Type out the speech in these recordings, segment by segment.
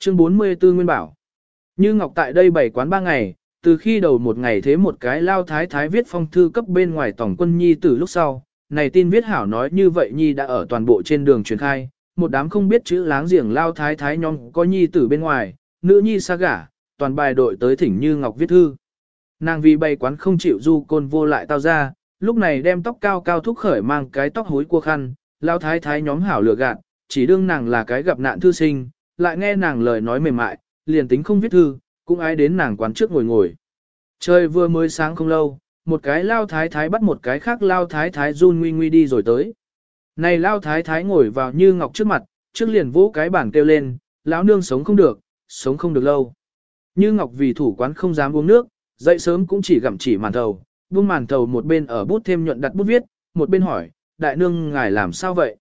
Chương 44 Nguyên Bảo Như Ngọc tại đây bảy quán ba ngày, từ khi đầu một ngày thế một cái lao thái thái viết phong thư cấp bên ngoài tổng quân nhi từ lúc sau, này tin viết hảo nói như vậy nhi đã ở toàn bộ trên đường truyền khai, một đám không biết chữ láng giềng lao thái thái nhóm có nhi tử bên ngoài, nữ nhi xa gả, toàn bài đội tới thỉnh Như Ngọc viết thư. Nàng vì bày quán không chịu du côn vô lại tao ra, lúc này đem tóc cao cao thúc khởi mang cái tóc hối cua khăn, lao thái thái nhóm hảo lừa gạt, chỉ đương nàng là cái gặp nạn thư sinh, lại nghe nàng lời nói mềm mại, liền tính không viết thư, cũng ai đến nàng quán trước ngồi ngồi. Trời vừa mới sáng không lâu, một cái lao thái thái bắt một cái khác lao thái thái run nguy nguy đi rồi tới. Này lao thái thái ngồi vào như ngọc trước mặt, trước liền vỗ cái bảng kêu lên, lão nương sống không được, sống không được lâu. Như ngọc vì thủ quán không dám uống nước, dậy sớm cũng chỉ gặm chỉ màn thầu, buông màn thầu một bên ở bút thêm nhuận đặt bút viết, một bên hỏi, đại nương ngài làm sao vậy?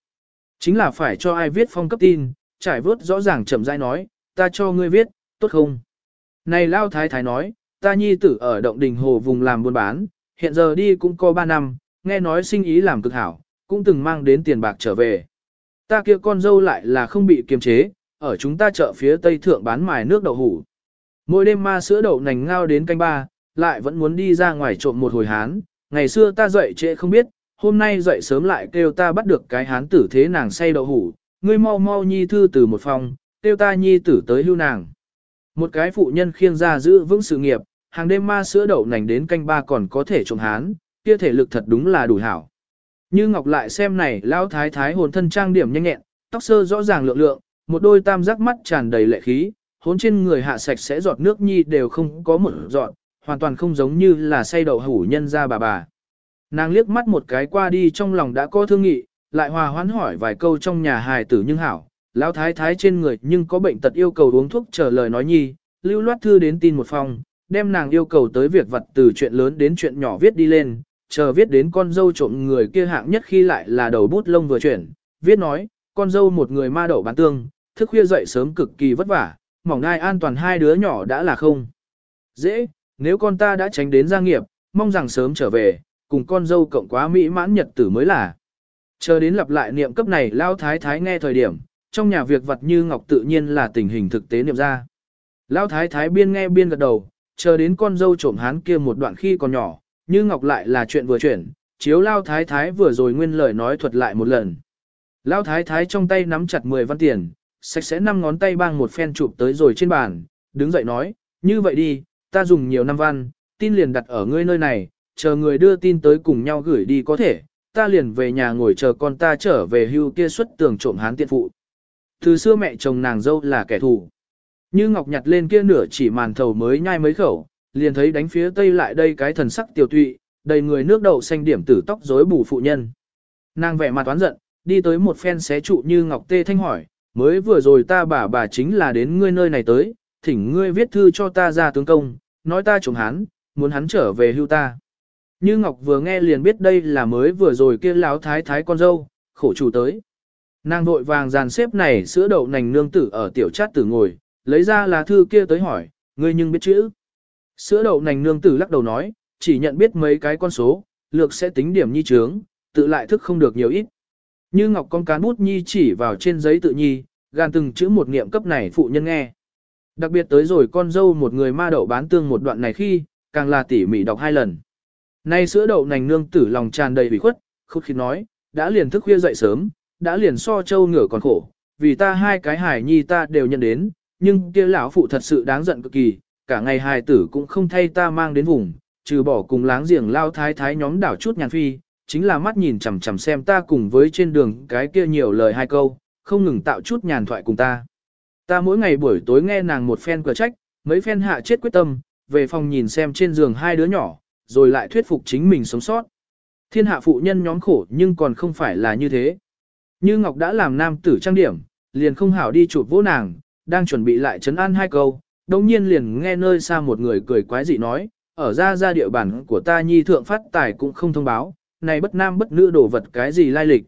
Chính là phải cho ai viết phong cấp tin, trải vớt rõ ràng chậm rãi nói, ta cho ngươi viết, tốt không? Này lao thái thái nói, ta nhi tử ở động đình hồ vùng làm buôn bán, hiện giờ đi cũng có 3 năm, nghe nói sinh ý làm cực hảo, cũng từng mang đến tiền bạc trở về. Ta kia con dâu lại là không bị kiềm chế, ở chúng ta chợ phía tây thượng bán mài nước đậu hủ. Mỗi đêm ma sữa đậu nành ngao đến canh ba, lại vẫn muốn đi ra ngoài trộm một hồi hán. Ngày xưa ta dậy trễ không biết, hôm nay dậy sớm lại kêu ta bắt được cái hán tử thế nàng say đậu hủ. Ngươi mau mau nhi thư từ một phòng, tiêu ta nhi tử tới hưu nàng. Một cái phụ nhân khiêng ra giữ vững sự nghiệp, hàng đêm ma sữa đậu nành đến canh ba còn có thể trộm hán, kia thể lực thật đúng là đủ hảo. Như Ngọc lại xem này, lão thái thái hồn thân trang điểm nhanh nhẹn, tóc sơ rõ ràng lượng lượng, một đôi tam giác mắt tràn đầy lệ khí, hốn trên người hạ sạch sẽ giọt nước nhi đều không có một giọt, hoàn toàn không giống như là say đậu hủ nhân ra bà bà. Nàng liếc mắt một cái qua đi trong lòng đã có thương nghị, lại hòa hoãn hỏi vài câu trong nhà hài tử nhưng hảo, lão thái thái trên người nhưng có bệnh tật yêu cầu uống thuốc chờ lời nói nhi, lưu loát thư đến tin một phòng, đem nàng yêu cầu tới việc vật từ chuyện lớn đến chuyện nhỏ viết đi lên, chờ viết đến con dâu trộm người kia hạng nhất khi lại là đầu bút lông vừa chuyển, viết nói, con dâu một người ma đậu bán tương, thức khuya dậy sớm cực kỳ vất vả, mỏng ngai an toàn hai đứa nhỏ đã là không. Dễ, nếu con ta đã tránh đến gia nghiệp, mong rằng sớm trở về, cùng con dâu cộng quá mỹ mãn nhật tử mới là. Chờ đến lặp lại niệm cấp này lao thái thái nghe thời điểm, trong nhà việc vật như ngọc tự nhiên là tình hình thực tế niệm ra. Lao thái thái biên nghe biên gật đầu, chờ đến con dâu trộm hán kia một đoạn khi còn nhỏ, như ngọc lại là chuyện vừa chuyển, chiếu lao thái thái vừa rồi nguyên lời nói thuật lại một lần. Lao thái thái trong tay nắm chặt 10 văn tiền, sạch sẽ năm ngón tay bang một phen chụp tới rồi trên bàn, đứng dậy nói, như vậy đi, ta dùng nhiều năm văn, tin liền đặt ở ngươi nơi này, chờ người đưa tin tới cùng nhau gửi đi có thể, ta liền về nhà ngồi chờ con ta trở về hưu kia xuất tường trộm hán tiện phụ. Từ xưa mẹ chồng nàng dâu là kẻ thù. Như Ngọc nhặt lên kia nửa chỉ màn thầu mới nhai mấy khẩu, liền thấy đánh phía tây lại đây cái thần sắc tiểu tụy, đầy người nước đậu xanh điểm tử tóc rối bù phụ nhân. Nàng vẻ mặt toán giận, đi tới một phen xé trụ như Ngọc Tê Thanh hỏi, mới vừa rồi ta bà bà chính là đến ngươi nơi này tới, thỉnh ngươi viết thư cho ta ra tướng công, nói ta trộm hắn, muốn hắn trở về hưu ta. Như Ngọc vừa nghe liền biết đây là mới vừa rồi kia lão thái thái con dâu, khổ chủ tới. Nàng vội vàng dàn xếp này sữa đậu nành nương tử ở tiểu chát tử ngồi, lấy ra lá thư kia tới hỏi, ngươi nhưng biết chữ. Sữa đậu nành nương tử lắc đầu nói, chỉ nhận biết mấy cái con số, lược sẽ tính điểm nhi trướng, tự lại thức không được nhiều ít. Như Ngọc con cán bút nhi chỉ vào trên giấy tự nhi, gan từng chữ một niệm cấp này phụ nhân nghe. Đặc biệt tới rồi con dâu một người ma đậu bán tương một đoạn này khi, càng là tỉ mỉ đọc hai lần. Nay sữa đậu nành nương tử lòng tràn đầy ủy khuất, khúc khi nói, đã liền thức khuya dậy sớm, đã liền so châu ngửa còn khổ, vì ta hai cái hài nhi ta đều nhận đến, nhưng kia lão phụ thật sự đáng giận cực kỳ, cả ngày hài tử cũng không thay ta mang đến vùng, trừ bỏ cùng láng giềng lao thái thái nhóm đảo chút nhàn phi, chính là mắt nhìn chằm chằm xem ta cùng với trên đường cái kia nhiều lời hai câu, không ngừng tạo chút nhàn thoại cùng ta. Ta mỗi ngày buổi tối nghe nàng một phen cửa trách, mấy phen hạ chết quyết tâm, về phòng nhìn xem trên giường hai đứa nhỏ, rồi lại thuyết phục chính mình sống sót. Thiên hạ phụ nhân nhóm khổ nhưng còn không phải là như thế. Như Ngọc đã làm nam tử trang điểm, liền không hảo đi chụp vỗ nàng, đang chuẩn bị lại chấn an hai câu, đồng nhiên liền nghe nơi xa một người cười quái dị nói, ở ra ra địa bản của ta nhi thượng phát tài cũng không thông báo, này bất nam bất nữ đổ vật cái gì lai lịch.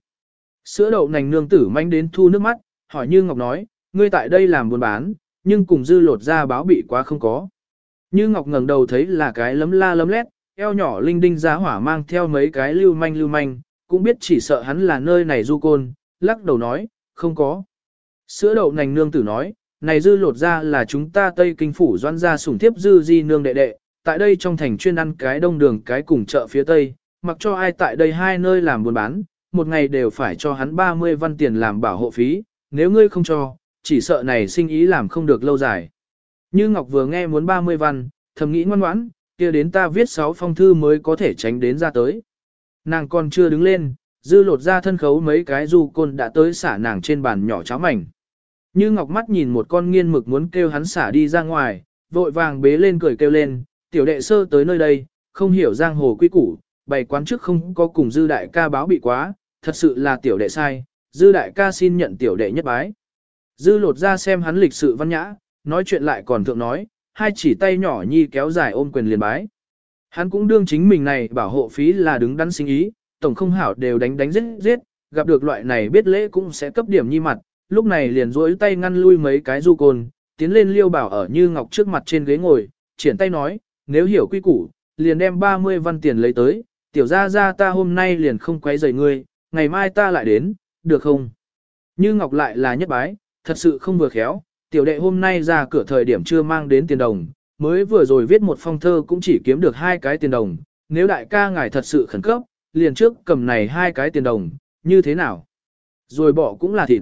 Sữa đậu nành nương tử manh đến thu nước mắt, hỏi Như Ngọc nói, ngươi tại đây làm buôn bán, nhưng cùng dư lột ra báo bị quá không có. Như Ngọc ngẩng đầu thấy là cái lấm la lấm lét, eo nhỏ linh đinh giá hỏa mang theo mấy cái lưu manh lưu manh, cũng biết chỉ sợ hắn là nơi này du côn, lắc đầu nói, không có. Sữa đậu nành nương tử nói, này dư lột ra là chúng ta Tây Kinh Phủ doan gia sủng thiếp dư di nương đệ đệ, tại đây trong thành chuyên ăn cái đông đường cái cùng chợ phía Tây, mặc cho ai tại đây hai nơi làm buôn bán, một ngày đều phải cho hắn 30 văn tiền làm bảo hộ phí, nếu ngươi không cho, chỉ sợ này sinh ý làm không được lâu dài. Như Ngọc vừa nghe muốn 30 văn, thầm nghĩ ngoan ngoãn, kia đến ta viết 6 phong thư mới có thể tránh đến ra tới. Nàng còn chưa đứng lên, dư lột ra thân khấu mấy cái du côn đã tới xả nàng trên bàn nhỏ cháo mảnh. Như Ngọc mắt nhìn một con nghiên mực muốn kêu hắn xả đi ra ngoài, vội vàng bế lên cười kêu lên, tiểu đệ sơ tới nơi đây, không hiểu giang hồ quy củ, bày quán trước không có cùng dư đại ca báo bị quá, thật sự là tiểu đệ sai, dư đại ca xin nhận tiểu đệ nhất bái. Dư lột ra xem hắn lịch sự văn nhã, nói chuyện lại còn thượng nói, hai chỉ tay nhỏ nhi kéo dài ôm quyền liền bái. Hắn cũng đương chính mình này bảo hộ phí là đứng đắn sinh ý, tổng không hảo đều đánh đánh giết giết, gặp được loại này biết lễ cũng sẽ cấp điểm nhi mặt, lúc này liền duỗi tay ngăn lui mấy cái du côn, tiến lên liêu bảo ở như ngọc trước mặt trên ghế ngồi, triển tay nói, nếu hiểu quy củ, liền đem 30 văn tiền lấy tới, tiểu ra ra ta hôm nay liền không quấy rầy ngươi, ngày mai ta lại đến, được không? Như ngọc lại là nhất bái, thật sự không vừa khéo, tiểu đệ hôm nay ra cửa thời điểm chưa mang đến tiền đồng, mới vừa rồi viết một phong thơ cũng chỉ kiếm được hai cái tiền đồng, nếu đại ca ngài thật sự khẩn cấp, liền trước cầm này hai cái tiền đồng, như thế nào? Rồi bỏ cũng là thịt.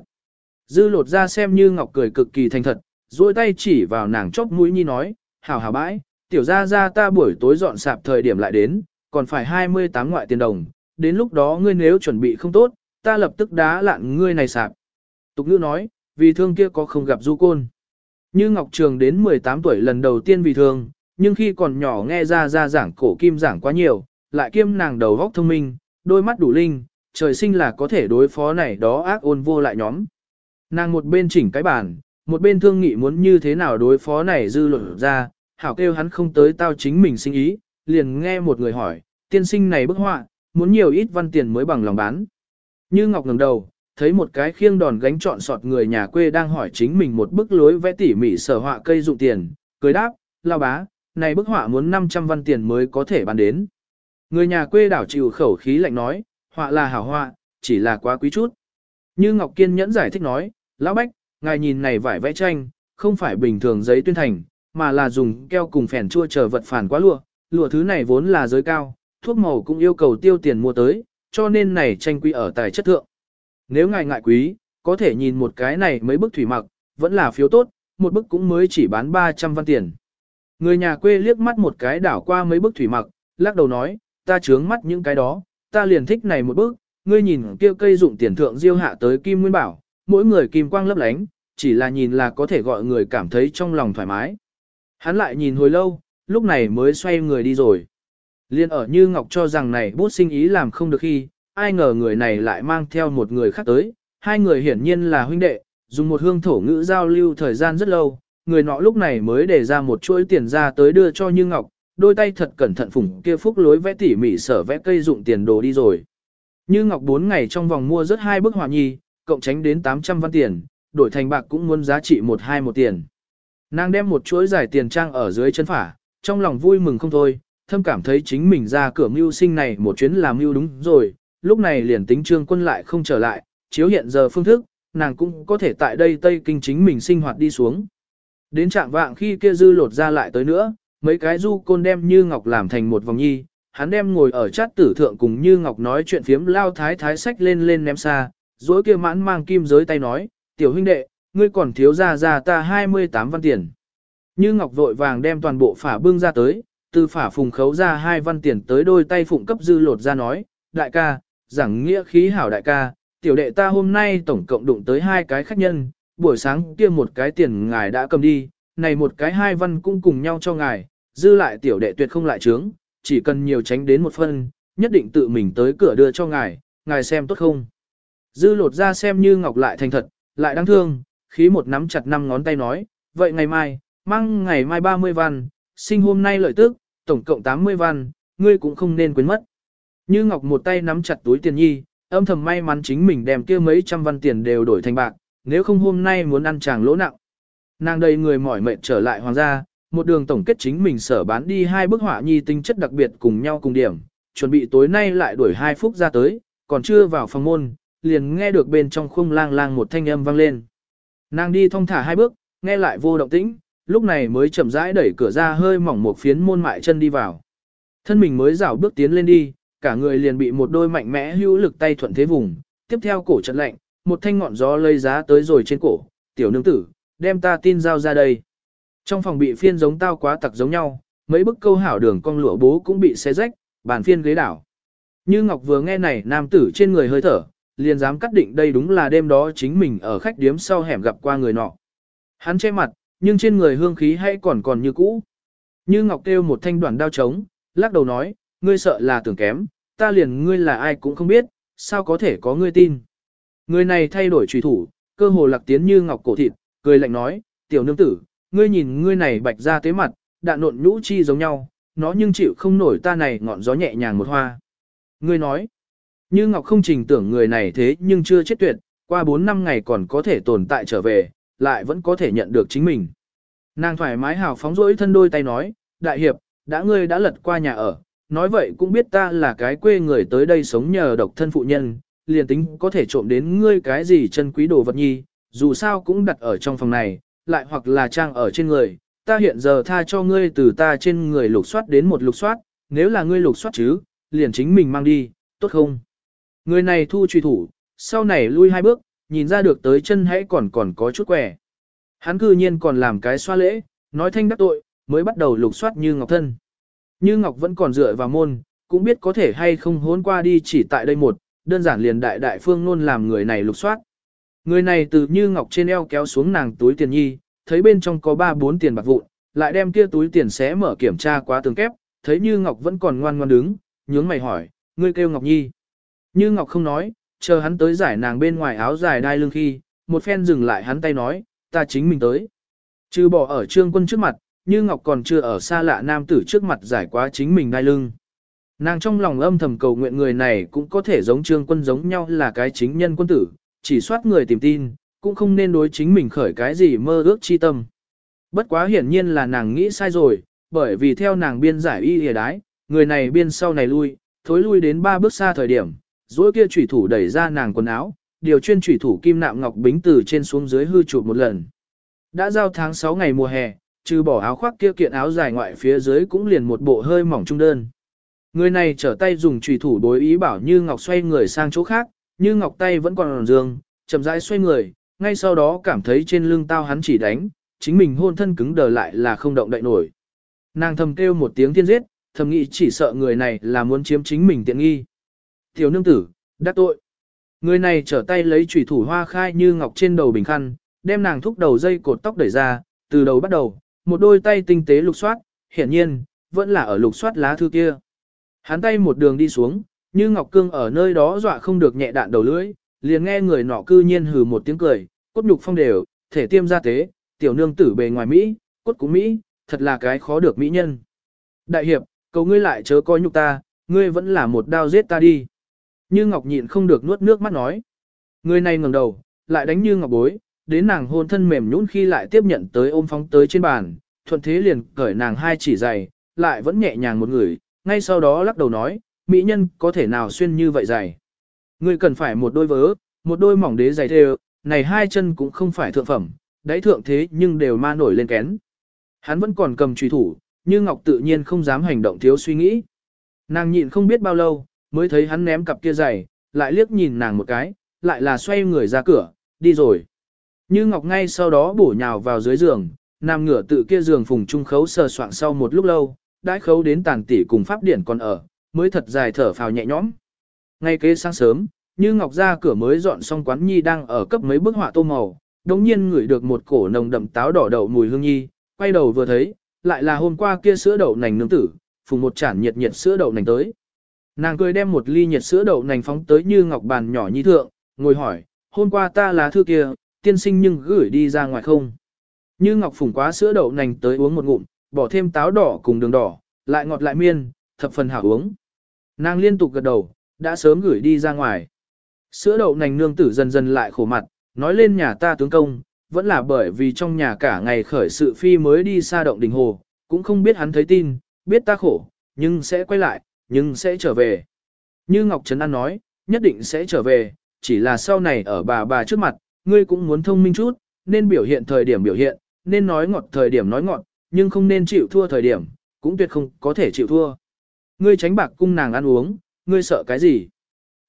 Dư lột ra xem như ngọc cười cực kỳ thành thật, duỗi tay chỉ vào nàng chóc mũi nhi nói, hảo hảo bãi, tiểu ra ra ta buổi tối dọn sạp thời điểm lại đến, còn phải 28 ngoại tiền đồng, đến lúc đó ngươi nếu chuẩn bị không tốt, ta lập tức đá lạn ngươi này sạp. Tục ngữ nói, vì thương kia có không gặp du côn. Như Ngọc Trường đến 18 tuổi lần đầu tiên vì thương, nhưng khi còn nhỏ nghe ra ra giảng cổ kim giảng quá nhiều, lại kiêm nàng đầu góc thông minh, đôi mắt đủ linh, trời sinh là có thể đối phó này đó ác ôn vô lại nhóm. Nàng một bên chỉnh cái bàn, một bên thương nghị muốn như thế nào đối phó này dư luận ra, hảo kêu hắn không tới tao chính mình sinh ý, liền nghe một người hỏi, tiên sinh này bức họa, muốn nhiều ít văn tiền mới bằng lòng bán. Như Ngọc ngẩng đầu, thấy một cái khiêng đòn gánh trọn sọt người nhà quê đang hỏi chính mình một bức lối vẽ tỉ mỉ sở họa cây dụng tiền, cười đáp, lao bá, này bức họa muốn 500 văn tiền mới có thể bán đến. Người nhà quê đảo chịu khẩu khí lạnh nói, họa là hảo họa, chỉ là quá quý chút. Như Ngọc Kiên nhẫn giải thích nói, lão bách, ngài nhìn này vải vẽ tranh, không phải bình thường giấy tuyên thành, mà là dùng keo cùng phèn chua chờ vật phản quá lụa, lụa thứ này vốn là giới cao, thuốc màu cũng yêu cầu tiêu tiền mua tới, cho nên này tranh quý ở tài chất thượng. Nếu ngài ngại quý, có thể nhìn một cái này mấy bức thủy mặc, vẫn là phiếu tốt, một bức cũng mới chỉ bán 300 văn tiền. Người nhà quê liếc mắt một cái đảo qua mấy bức thủy mặc, lắc đầu nói, ta chướng mắt những cái đó, ta liền thích này một bức, ngươi nhìn kia cây dụng tiền thượng diêu hạ tới kim nguyên bảo, mỗi người kim quang lấp lánh, chỉ là nhìn là có thể gọi người cảm thấy trong lòng thoải mái. Hắn lại nhìn hồi lâu, lúc này mới xoay người đi rồi. Liên ở như Ngọc cho rằng này bút sinh ý làm không được khi, ai ngờ người này lại mang theo một người khác tới, hai người hiển nhiên là huynh đệ, dùng một hương thổ ngữ giao lưu thời gian rất lâu, người nọ lúc này mới để ra một chuỗi tiền ra tới đưa cho Như Ngọc, đôi tay thật cẩn thận phủng kia phúc lối vẽ tỉ mỉ sở vẽ cây dụng tiền đồ đi rồi. Như Ngọc bốn ngày trong vòng mua rất hai bức họa nhi, cộng tránh đến 800 văn tiền, đổi thành bạc cũng muốn giá trị một hai một tiền. Nàng đem một chuỗi giải tiền trang ở dưới chân phả, trong lòng vui mừng không thôi, thâm cảm thấy chính mình ra cửa mưu sinh này một chuyến làm mưu đúng rồi, lúc này liền tính trương quân lại không trở lại, chiếu hiện giờ phương thức, nàng cũng có thể tại đây Tây Kinh chính mình sinh hoạt đi xuống. Đến trạng vạng khi kia dư lột ra lại tới nữa, mấy cái du côn đem Như Ngọc làm thành một vòng nhi, hắn đem ngồi ở chát tử thượng cùng Như Ngọc nói chuyện phiếm lao thái thái sách lên lên ném xa, dối kia mãn mang kim giới tay nói, tiểu huynh đệ, ngươi còn thiếu ra ra ta 28 văn tiền. Như Ngọc vội vàng đem toàn bộ phả bưng ra tới, từ phả phùng khấu ra hai văn tiền tới đôi tay phụng cấp dư lột ra nói, đại ca, giảng nghĩa khí hảo đại ca, tiểu đệ ta hôm nay tổng cộng đụng tới hai cái khách nhân, buổi sáng kia một cái tiền ngài đã cầm đi, này một cái hai văn cũng cùng nhau cho ngài, dư lại tiểu đệ tuyệt không lại trướng, chỉ cần nhiều tránh đến một phân, nhất định tự mình tới cửa đưa cho ngài, ngài xem tốt không. Dư lột ra xem như ngọc lại thành thật, lại đáng thương, khí một nắm chặt năm ngón tay nói, vậy ngày mai, mang ngày mai 30 văn, sinh hôm nay lợi tức, tổng cộng 80 văn, ngươi cũng không nên quên mất. Như Ngọc một tay nắm chặt túi tiền nhi, âm thầm may mắn chính mình đem kia mấy trăm văn tiền đều đổi thành bạc, nếu không hôm nay muốn ăn chàng lỗ nặng. Nàng đầy người mỏi mệt trở lại hoàng gia, một đường tổng kết chính mình sở bán đi hai bức họa nhi tinh chất đặc biệt cùng nhau cùng điểm, chuẩn bị tối nay lại đuổi hai phút ra tới, còn chưa vào phòng môn, liền nghe được bên trong khung lang lang một thanh âm vang lên. Nàng đi thong thả hai bước, nghe lại vô động tĩnh, lúc này mới chậm rãi đẩy cửa ra hơi mỏng một phiến môn mại chân đi vào. Thân mình mới rảo bước tiến lên đi, cả người liền bị một đôi mạnh mẽ hữu lực tay thuận thế vùng, tiếp theo cổ chật lạnh, một thanh ngọn gió lây giá tới rồi trên cổ, tiểu nương tử, đem ta tin giao ra đây. Trong phòng bị phiên giống tao quá tặc giống nhau, mấy bức câu hảo đường con lụa bố cũng bị xé rách, bàn phiên ghế đảo. Như Ngọc vừa nghe này nam tử trên người hơi thở, liền dám cắt định đây đúng là đêm đó chính mình ở khách điếm sau hẻm gặp qua người nọ. Hắn che mặt, nhưng trên người hương khí hay còn còn như cũ. Như Ngọc kêu một thanh đoạn đao trống, lắc đầu nói, ngươi sợ là tưởng kém, ta liền ngươi là ai cũng không biết, sao có thể có ngươi tin. Người này thay đổi trùy thủ, cơ hồ lạc tiến như Ngọc cổ thịt, cười lạnh nói, tiểu nương tử, ngươi nhìn ngươi này bạch ra tế mặt, đạn nộn nhũ chi giống nhau, nó nhưng chịu không nổi ta này ngọn gió nhẹ nhàng một hoa. Ngươi nói, như Ngọc không trình tưởng người này thế nhưng chưa chết tuyệt, qua 4 năm ngày còn có thể tồn tại trở về, lại vẫn có thể nhận được chính mình. Nàng thoải mái hào phóng rỗi thân đôi tay nói, đại hiệp, đã ngươi đã lật qua nhà ở, nói vậy cũng biết ta là cái quê người tới đây sống nhờ độc thân phụ nhân, liền tính có thể trộm đến ngươi cái gì chân quý đồ vật nhi, dù sao cũng đặt ở trong phòng này, lại hoặc là trang ở trên người, ta hiện giờ tha cho ngươi từ ta trên người lục soát đến một lục soát, nếu là ngươi lục soát chứ, liền chính mình mang đi, tốt không? Người này thu truy thủ, sau này lui hai bước, nhìn ra được tới chân hãy còn còn có chút quẻ. Hắn cư nhiên còn làm cái xoa lễ, nói thanh đắc tội, mới bắt đầu lục soát như ngọc thân. Như ngọc vẫn còn dựa vào môn, cũng biết có thể hay không hốn qua đi chỉ tại đây một, đơn giản liền đại đại phương luôn làm người này lục soát. Người này từ như ngọc trên eo kéo xuống nàng túi tiền nhi, thấy bên trong có ba bốn tiền bạc vụn, lại đem kia túi tiền xé mở kiểm tra quá tường kép, thấy như ngọc vẫn còn ngoan ngoan đứng, nhướng mày hỏi, ngươi kêu ngọc nhi. Như ngọc không nói, chờ hắn tới giải nàng bên ngoài áo dài đai lưng khi, một phen dừng lại hắn tay nói, ta chính mình tới. Trừ bỏ ở trương quân trước mặt, như Ngọc còn chưa ở xa lạ nam tử trước mặt giải quá chính mình đai lưng. Nàng trong lòng âm thầm cầu nguyện người này cũng có thể giống trương quân giống nhau là cái chính nhân quân tử, chỉ soát người tìm tin, cũng không nên đối chính mình khởi cái gì mơ ước chi tâm. Bất quá hiển nhiên là nàng nghĩ sai rồi, bởi vì theo nàng biên giải y hề đái, người này biên sau này lui, thối lui đến ba bước xa thời điểm, dối kia chủy thủ đẩy ra nàng quần áo, điều chuyên chủy thủ kim nạm ngọc bính từ trên xuống dưới hư chụp một lần. Đã giao tháng 6 ngày mùa hè, trừ bỏ áo khoác kia kiện áo dài ngoại phía dưới cũng liền một bộ hơi mỏng trung đơn. Người này trở tay dùng chùy thủ đối ý bảo Như Ngọc xoay người sang chỗ khác, Như Ngọc tay vẫn còn dương, chậm rãi xoay người, ngay sau đó cảm thấy trên lưng tao hắn chỉ đánh, chính mình hôn thân cứng đờ lại là không động đậy nổi. Nàng thầm kêu một tiếng tiên giết, thầm nghĩ chỉ sợ người này là muốn chiếm chính mình tiện nghi. Tiểu nương tử, đắc tội. Người này trở tay lấy chủy thủ hoa khai như ngọc trên đầu bình khăn, đem nàng thúc đầu dây cột tóc đẩy ra, từ đầu bắt đầu, một đôi tay tinh tế lục soát, hiển nhiên, vẫn là ở lục soát lá thư kia. Hắn tay một đường đi xuống, như ngọc cương ở nơi đó dọa không được nhẹ đạn đầu lưỡi, liền nghe người nọ cư nhiên hừ một tiếng cười, cốt nhục phong đều, thể tiêm ra tế, tiểu nương tử bề ngoài Mỹ, cốt cũng Mỹ, thật là cái khó được mỹ nhân. Đại hiệp, cầu ngươi lại chớ coi nhục ta, ngươi vẫn là một đao giết ta đi. Như Ngọc nhịn không được nuốt nước mắt nói. Người này ngẩng đầu, lại đánh Như Ngọc bối, đến nàng hôn thân mềm nhũn khi lại tiếp nhận tới ôm phóng tới trên bàn, thuận thế liền cởi nàng hai chỉ giày, lại vẫn nhẹ nhàng một người, ngay sau đó lắc đầu nói, mỹ nhân có thể nào xuyên như vậy giày. Ngươi cần phải một đôi vớ, một đôi mỏng đế giày thêu, này hai chân cũng không phải thượng phẩm, đáy thượng thế nhưng đều ma nổi lên kén. Hắn vẫn còn cầm truy thủ, nhưng Ngọc tự nhiên không dám hành động thiếu suy nghĩ. Nàng nhịn không biết bao lâu, mới thấy hắn ném cặp kia giày, lại liếc nhìn nàng một cái, lại là xoay người ra cửa, đi rồi. Như Ngọc ngay sau đó bổ nhào vào dưới giường, nằm ngửa tự kia giường phùng trung khấu sờ soạn sau một lúc lâu, đãi khấu đến tàn tỷ cùng pháp điển còn ở, mới thật dài thở phào nhẹ nhõm. Ngay kế sáng sớm, Như Ngọc ra cửa mới dọn xong quán nhi đang ở cấp mấy bức họa tô màu, đống nhiên ngửi được một cổ nồng đậm táo đỏ đậu mùi hương nhi, quay đầu vừa thấy, lại là hôm qua kia sữa đậu nành nương tử, phùng một chản nhiệt nhiệt sữa đậu nành tới. Nàng cười đem một ly nhiệt sữa đậu nành phóng tới như ngọc bàn nhỏ nhi thượng, ngồi hỏi, hôm qua ta là thư kia, tiên sinh nhưng gửi đi ra ngoài không? Như ngọc phủng quá sữa đậu nành tới uống một ngụm, bỏ thêm táo đỏ cùng đường đỏ, lại ngọt lại miên, thập phần hảo uống. Nàng liên tục gật đầu, đã sớm gửi đi ra ngoài. Sữa đậu nành nương tử dần dần lại khổ mặt, nói lên nhà ta tướng công, vẫn là bởi vì trong nhà cả ngày khởi sự phi mới đi xa động đình hồ, cũng không biết hắn thấy tin, biết ta khổ, nhưng sẽ quay lại, nhưng sẽ trở về. Như Ngọc Trấn An nói, nhất định sẽ trở về, chỉ là sau này ở bà bà trước mặt, ngươi cũng muốn thông minh chút, nên biểu hiện thời điểm biểu hiện, nên nói ngọt thời điểm nói ngọt, nhưng không nên chịu thua thời điểm, cũng tuyệt không có thể chịu thua. Ngươi tránh bạc cung nàng ăn uống, ngươi sợ cái gì?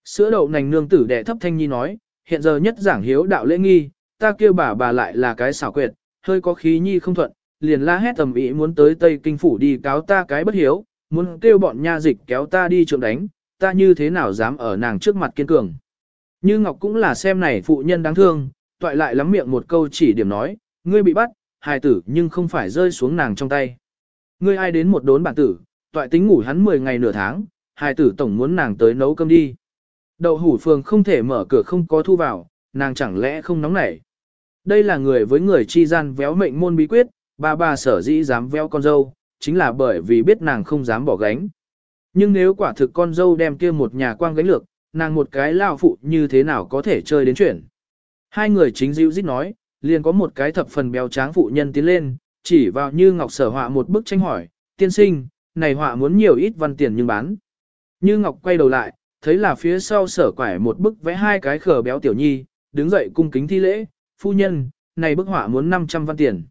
Sữa đậu nành nương tử đệ thấp thanh nhi nói, hiện giờ nhất giảng hiếu đạo lễ nghi, ta kêu bà bà lại là cái xảo quyệt, hơi có khí nhi không thuận, liền la hét tầm ý muốn tới Tây Kinh Phủ đi cáo ta cái bất hiếu, muốn kêu bọn nha dịch kéo ta đi trượng đánh, ta như thế nào dám ở nàng trước mặt kiên cường. Như Ngọc cũng là xem này phụ nhân đáng thương, toại lại lắm miệng một câu chỉ điểm nói, ngươi bị bắt, hài tử nhưng không phải rơi xuống nàng trong tay. Ngươi ai đến một đốn bản tử, toại tính ngủ hắn 10 ngày nửa tháng, hài tử tổng muốn nàng tới nấu cơm đi. Đậu hủ phường không thể mở cửa không có thu vào, nàng chẳng lẽ không nóng nảy. Đây là người với người chi gian véo mệnh môn bí quyết, bà bà sở dĩ dám véo con dâu, chính là bởi vì biết nàng không dám bỏ gánh. Nhưng nếu quả thực con dâu đem kia một nhà quang gánh lược, nàng một cái lao phụ như thế nào có thể chơi đến chuyện. Hai người chính dịu dít nói, liền có một cái thập phần béo tráng phụ nhân tiến lên, chỉ vào như ngọc sở họa một bức tranh hỏi, tiên sinh, này họa muốn nhiều ít văn tiền nhưng bán. Như ngọc quay đầu lại, thấy là phía sau sở quải một bức vẽ hai cái khờ béo tiểu nhi, đứng dậy cung kính thi lễ, phu nhân, này bức họa muốn 500 văn tiền.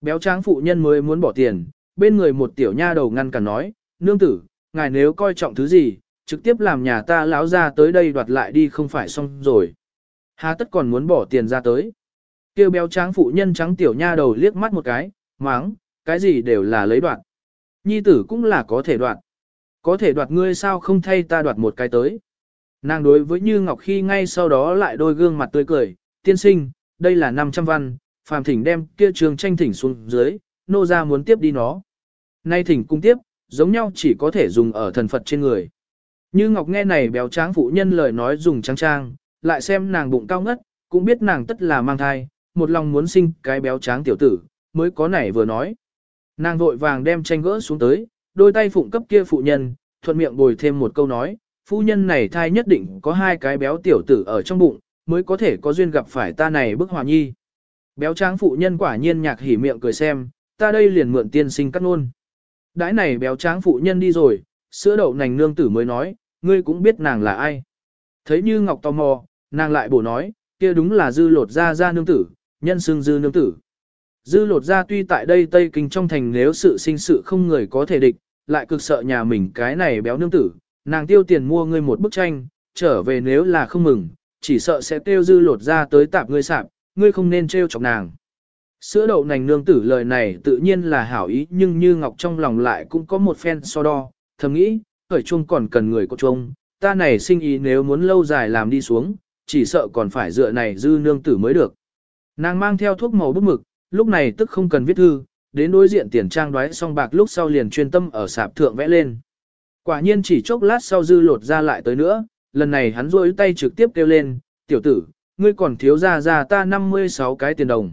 Béo tráng phụ nhân mới muốn bỏ tiền, bên người một tiểu nha đầu ngăn cản nói, nương tử, ngài nếu coi trọng thứ gì, trực tiếp làm nhà ta lão ra tới đây đoạt lại đi không phải xong rồi. Hà tất còn muốn bỏ tiền ra tới. Kêu béo tráng phụ nhân trắng tiểu nha đầu liếc mắt một cái, máng, cái gì đều là lấy đoạt. Nhi tử cũng là có thể đoạt. Có thể đoạt ngươi sao không thay ta đoạt một cái tới. Nàng đối với Như Ngọc khi ngay sau đó lại đôi gương mặt tươi cười, tiên sinh, đây là 500 văn, phàm thỉnh đem kia trường tranh thỉnh xuống dưới, nô ra muốn tiếp đi nó. Nay thỉnh cung tiếp, giống nhau chỉ có thể dùng ở thần Phật trên người. Như Ngọc nghe này béo tráng phụ nhân lời nói dùng trang trang, lại xem nàng bụng cao ngất, cũng biết nàng tất là mang thai, một lòng muốn sinh cái béo tráng tiểu tử, mới có nảy vừa nói. Nàng vội vàng đem tranh gỡ xuống tới, đôi tay phụng cấp kia phụ nhân, thuận miệng bồi thêm một câu nói, phu nhân này thai nhất định có hai cái béo tiểu tử ở trong bụng, mới có thể có duyên gặp phải ta này bức hòa nhi. Béo tráng phụ nhân quả nhiên nhạc hỉ miệng cười xem, ta đây liền mượn tiên sinh cắt nôn. Đãi này béo tráng phụ nhân đi rồi, sữa đậu nành nương tử mới nói, ngươi cũng biết nàng là ai. Thấy như ngọc tò mò, nàng lại bổ nói, kia đúng là dư lột ra ra nương tử, nhân xương dư nương tử. Dư lột ra tuy tại đây Tây Kinh trong thành nếu sự sinh sự không người có thể địch, lại cực sợ nhà mình cái này béo nương tử, nàng tiêu tiền mua ngươi một bức tranh, trở về nếu là không mừng, chỉ sợ sẽ tiêu dư lột ra tới tạp ngươi sạp, ngươi không nên trêu chọc nàng. Sữa đậu nành nương tử lời này tự nhiên là hảo ý nhưng như ngọc trong lòng lại cũng có một phen so đo, thầm nghĩ, khởi chuông còn cần người có chuông, ta này sinh ý nếu muốn lâu dài làm đi xuống, chỉ sợ còn phải dựa này dư nương tử mới được. Nàng mang theo thuốc màu bút mực, lúc này tức không cần viết thư, đến đối diện tiền trang đoái xong bạc lúc sau liền chuyên tâm ở sạp thượng vẽ lên. Quả nhiên chỉ chốc lát sau dư lột ra lại tới nữa, lần này hắn rôi tay trực tiếp kêu lên, tiểu tử, ngươi còn thiếu ra ra ta 56 cái tiền đồng.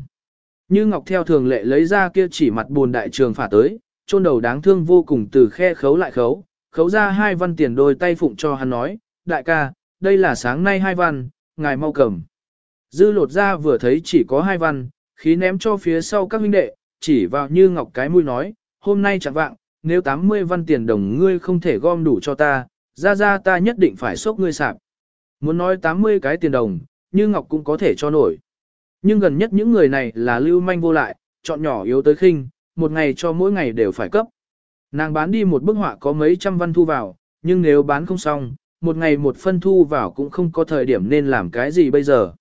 Như Ngọc theo thường lệ lấy ra kia chỉ mặt buồn đại trường phả tới, chôn đầu đáng thương vô cùng từ khe khấu lại khấu, khấu ra hai văn tiền đôi tay phụng cho hắn nói, đại ca, đây là sáng nay hai văn, ngài mau cầm. Dư lột ra vừa thấy chỉ có hai văn, khí ném cho phía sau các huynh đệ, chỉ vào như ngọc cái mũi nói, hôm nay chẳng vạng, nếu 80 văn tiền đồng ngươi không thể gom đủ cho ta, ra ra ta nhất định phải sốc ngươi sạp. Muốn nói 80 cái tiền đồng, như ngọc cũng có thể cho nổi. Nhưng gần nhất những người này là lưu manh vô lại, chọn nhỏ yếu tới khinh, một ngày cho mỗi ngày đều phải cấp. Nàng bán đi một bức họa có mấy trăm văn thu vào, nhưng nếu bán không xong, một ngày một phân thu vào cũng không có thời điểm nên làm cái gì bây giờ.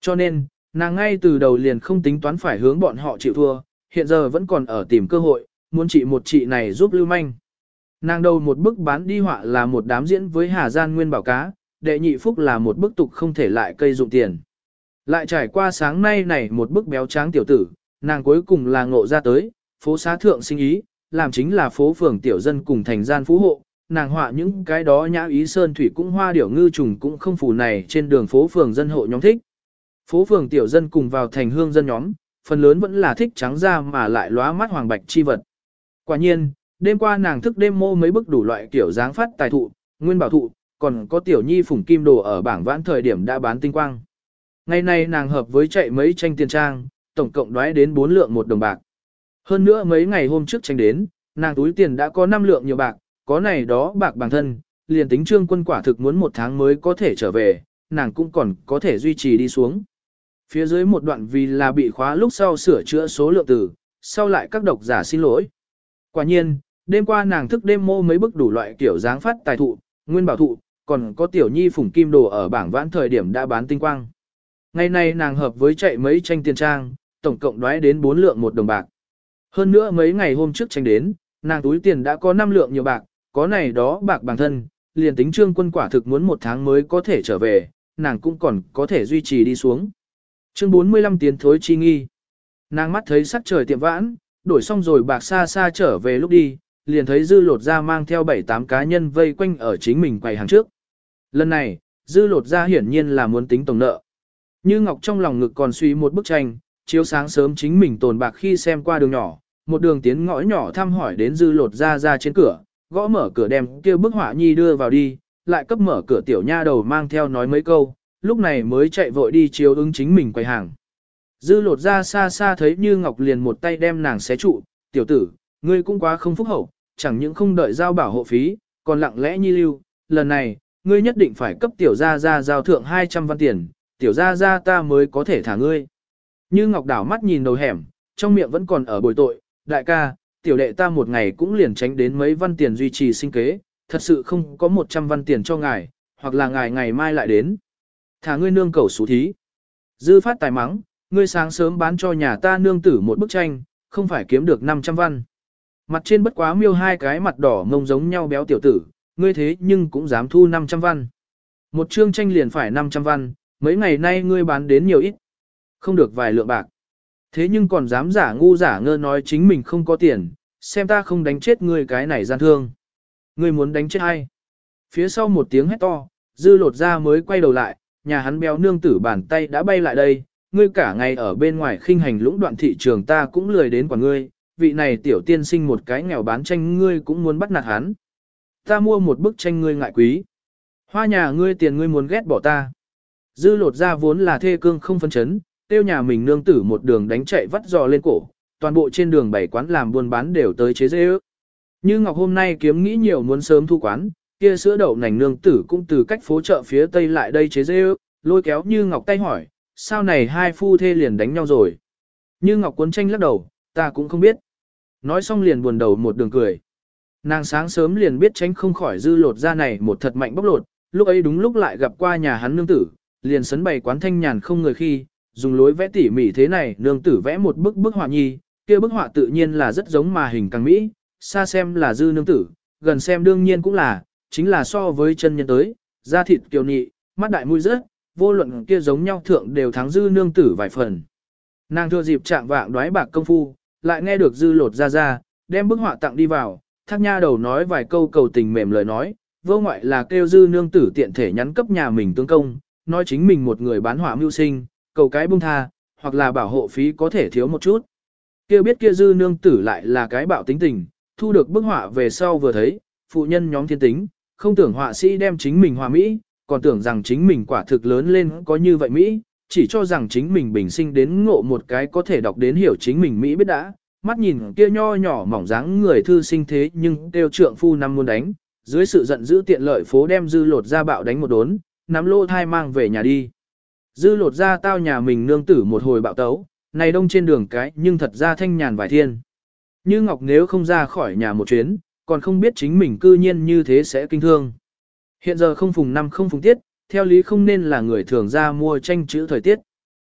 Cho nên, nàng ngay từ đầu liền không tính toán phải hướng bọn họ chịu thua, hiện giờ vẫn còn ở tìm cơ hội, muốn chị một chị này giúp lưu manh. Nàng đầu một bức bán đi họa là một đám diễn với Hà Gian Nguyên Bảo Cá, đệ nhị phúc là một bức tục không thể lại cây dụng tiền. Lại trải qua sáng nay này một bức béo tráng tiểu tử, nàng cuối cùng là ngộ ra tới, phố xá thượng sinh ý, làm chính là phố phường tiểu dân cùng thành gian phú hộ, nàng họa những cái đó nhã ý sơn thủy cũng hoa điểu ngư trùng cũng không phù này trên đường phố phường dân hộ nhóm thích. Phố phường tiểu dân cùng vào thành hương dân nhóm, phần lớn vẫn là thích trắng da mà lại lóa mắt hoàng bạch chi vật. Quả nhiên, đêm qua nàng thức đêm mô mấy bức đủ loại kiểu dáng phát tài thụ, nguyên bảo thụ, còn có tiểu nhi phủng kim đồ ở bảng vãn thời điểm đã bán tinh quang. Ngày nay nàng hợp với chạy mấy tranh tiền trang, tổng cộng đoái đến 4 lượng một đồng bạc. Hơn nữa mấy ngày hôm trước tranh đến, nàng túi tiền đã có 5 lượng nhiều bạc, có này đó bạc bằng thân, liền tính trương quân quả thực muốn một tháng mới có thể trở về, nàng cũng còn có thể duy trì đi xuống. Phía dưới một đoạn vì là bị khóa lúc sau sửa chữa số lượng từ, sau lại các độc giả xin lỗi. Quả nhiên, đêm qua nàng thức đêm mô mấy bức đủ loại kiểu dáng phát tài thụ, nguyên bảo thụ, còn có tiểu nhi phủng kim đồ ở bảng vãn thời điểm đã bán tinh quang. Ngày nay nàng hợp với chạy mấy tranh tiền trang, tổng cộng đoái đến 4 lượng một đồng bạc. Hơn nữa mấy ngày hôm trước tranh đến, nàng túi tiền đã có 5 lượng nhiều bạc, có này đó bạc bằng thân, liền tính trương quân quả thực muốn một tháng mới có thể trở về, nàng cũng còn có thể duy trì đi xuống. Chương 45 tiến thối chi nghi. Nàng mắt thấy sắc trời tiệm vãn, đổi xong rồi bạc xa xa trở về lúc đi, liền thấy dư lột ra mang theo 7-8 cá nhân vây quanh ở chính mình quầy hàng trước. Lần này, dư lột ra hiển nhiên là muốn tính tổng nợ. Như Ngọc trong lòng ngực còn suy một bức tranh, chiếu sáng sớm chính mình tồn bạc khi xem qua đường nhỏ, một đường tiến ngõ nhỏ thăm hỏi đến dư lột ra ra trên cửa, gõ mở cửa đem kia bức họa nhi đưa vào đi, lại cấp mở cửa tiểu nha đầu mang theo nói mấy câu, lúc này mới chạy vội đi chiếu ứng chính mình quầy hàng. Dư lột ra xa xa thấy như ngọc liền một tay đem nàng xé trụ, tiểu tử, ngươi cũng quá không phúc hậu, chẳng những không đợi giao bảo hộ phí, còn lặng lẽ nhi lưu, lần này, ngươi nhất định phải cấp tiểu gia gia giao thượng 200 văn tiền, tiểu gia gia ta mới có thể thả ngươi. Như ngọc đảo mắt nhìn đầu hẻm, trong miệng vẫn còn ở bồi tội, đại ca, tiểu đệ ta một ngày cũng liền tránh đến mấy văn tiền duy trì sinh kế, thật sự không có 100 văn tiền cho ngài, hoặc là ngài ngày mai lại đến. Thả ngươi nương cầu xú thí. Dư phát tài mắng, ngươi sáng sớm bán cho nhà ta nương tử một bức tranh, không phải kiếm được 500 văn. Mặt trên bất quá miêu hai cái mặt đỏ ngông giống nhau béo tiểu tử, ngươi thế nhưng cũng dám thu 500 văn. Một chương tranh liền phải 500 văn, mấy ngày nay ngươi bán đến nhiều ít. Không được vài lượng bạc. Thế nhưng còn dám giả ngu giả ngơ nói chính mình không có tiền, xem ta không đánh chết ngươi cái này gian thương. Ngươi muốn đánh chết ai? Phía sau một tiếng hét to, dư lột ra mới quay đầu lại, nhà hắn béo nương tử bàn tay đã bay lại đây, ngươi cả ngày ở bên ngoài khinh hành lũng đoạn thị trường ta cũng lười đến quả ngươi, vị này tiểu tiên sinh một cái nghèo bán tranh ngươi cũng muốn bắt nạt hắn. Ta mua một bức tranh ngươi ngại quý. Hoa nhà ngươi tiền ngươi muốn ghét bỏ ta. Dư lột ra vốn là thê cương không phân chấn, tiêu nhà mình nương tử một đường đánh chạy vắt giò lên cổ, toàn bộ trên đường bảy quán làm buôn bán đều tới chế dễ ước. Như Ngọc hôm nay kiếm nghĩ nhiều muốn sớm thu quán, kia sữa đậu nành nương tử cũng từ cách phố chợ phía tây lại đây chế dễ ước, lôi kéo Như Ngọc tay hỏi, sao này hai phu thê liền đánh nhau rồi. Như Ngọc cuốn tranh lắc đầu, ta cũng không biết. Nói xong liền buồn đầu một đường cười. Nàng sáng sớm liền biết tránh không khỏi dư lột ra này một thật mạnh bóc lột, lúc ấy đúng lúc lại gặp qua nhà hắn nương tử, liền sấn bày quán thanh nhàn không người khi, dùng lối vẽ tỉ mỉ thế này nương tử vẽ một bức bức họa nhi, kia bức họa tự nhiên là rất giống mà hình càng mỹ, xa xem là dư nương tử, gần xem đương nhiên cũng là, chính là so với chân nhân tới, da thịt kiều nị, mắt đại mũi rớt, vô luận kia giống nhau thượng đều thắng dư nương tử vài phần. Nàng thừa dịp trạng vạng đoái bạc công phu, lại nghe được dư lột ra ra, đem bức họa tặng đi vào, thác nha đầu nói vài câu cầu tình mềm lời nói, vô ngoại là kêu dư nương tử tiện thể nhắn cấp nhà mình tương công, nói chính mình một người bán họa mưu sinh, cầu cái bông tha, hoặc là bảo hộ phí có thể thiếu một chút. Kêu biết kia dư nương tử lại là cái bạo tính tình, thu được bức họa về sau vừa thấy, phụ nhân nhóm thiên tính, không tưởng họa sĩ đem chính mình hòa mỹ, còn tưởng rằng chính mình quả thực lớn lên có như vậy Mỹ, chỉ cho rằng chính mình bình sinh đến ngộ một cái có thể đọc đến hiểu chính mình Mỹ biết đã, mắt nhìn kia nho nhỏ mỏng dáng người thư sinh thế nhưng tiêu trượng phu năm muốn đánh, dưới sự giận dữ tiện lợi phố đem dư lột ra bạo đánh một đốn, nắm lô thai mang về nhà đi. Dư lột ra tao nhà mình nương tử một hồi bạo tấu, này đông trên đường cái nhưng thật ra thanh nhàn vài thiên. Như Ngọc nếu không ra khỏi nhà một chuyến, còn không biết chính mình cư nhiên như thế sẽ kinh thương. Hiện giờ không phùng năm không phùng tiết, theo lý không nên là người thường ra mua tranh chữ thời tiết.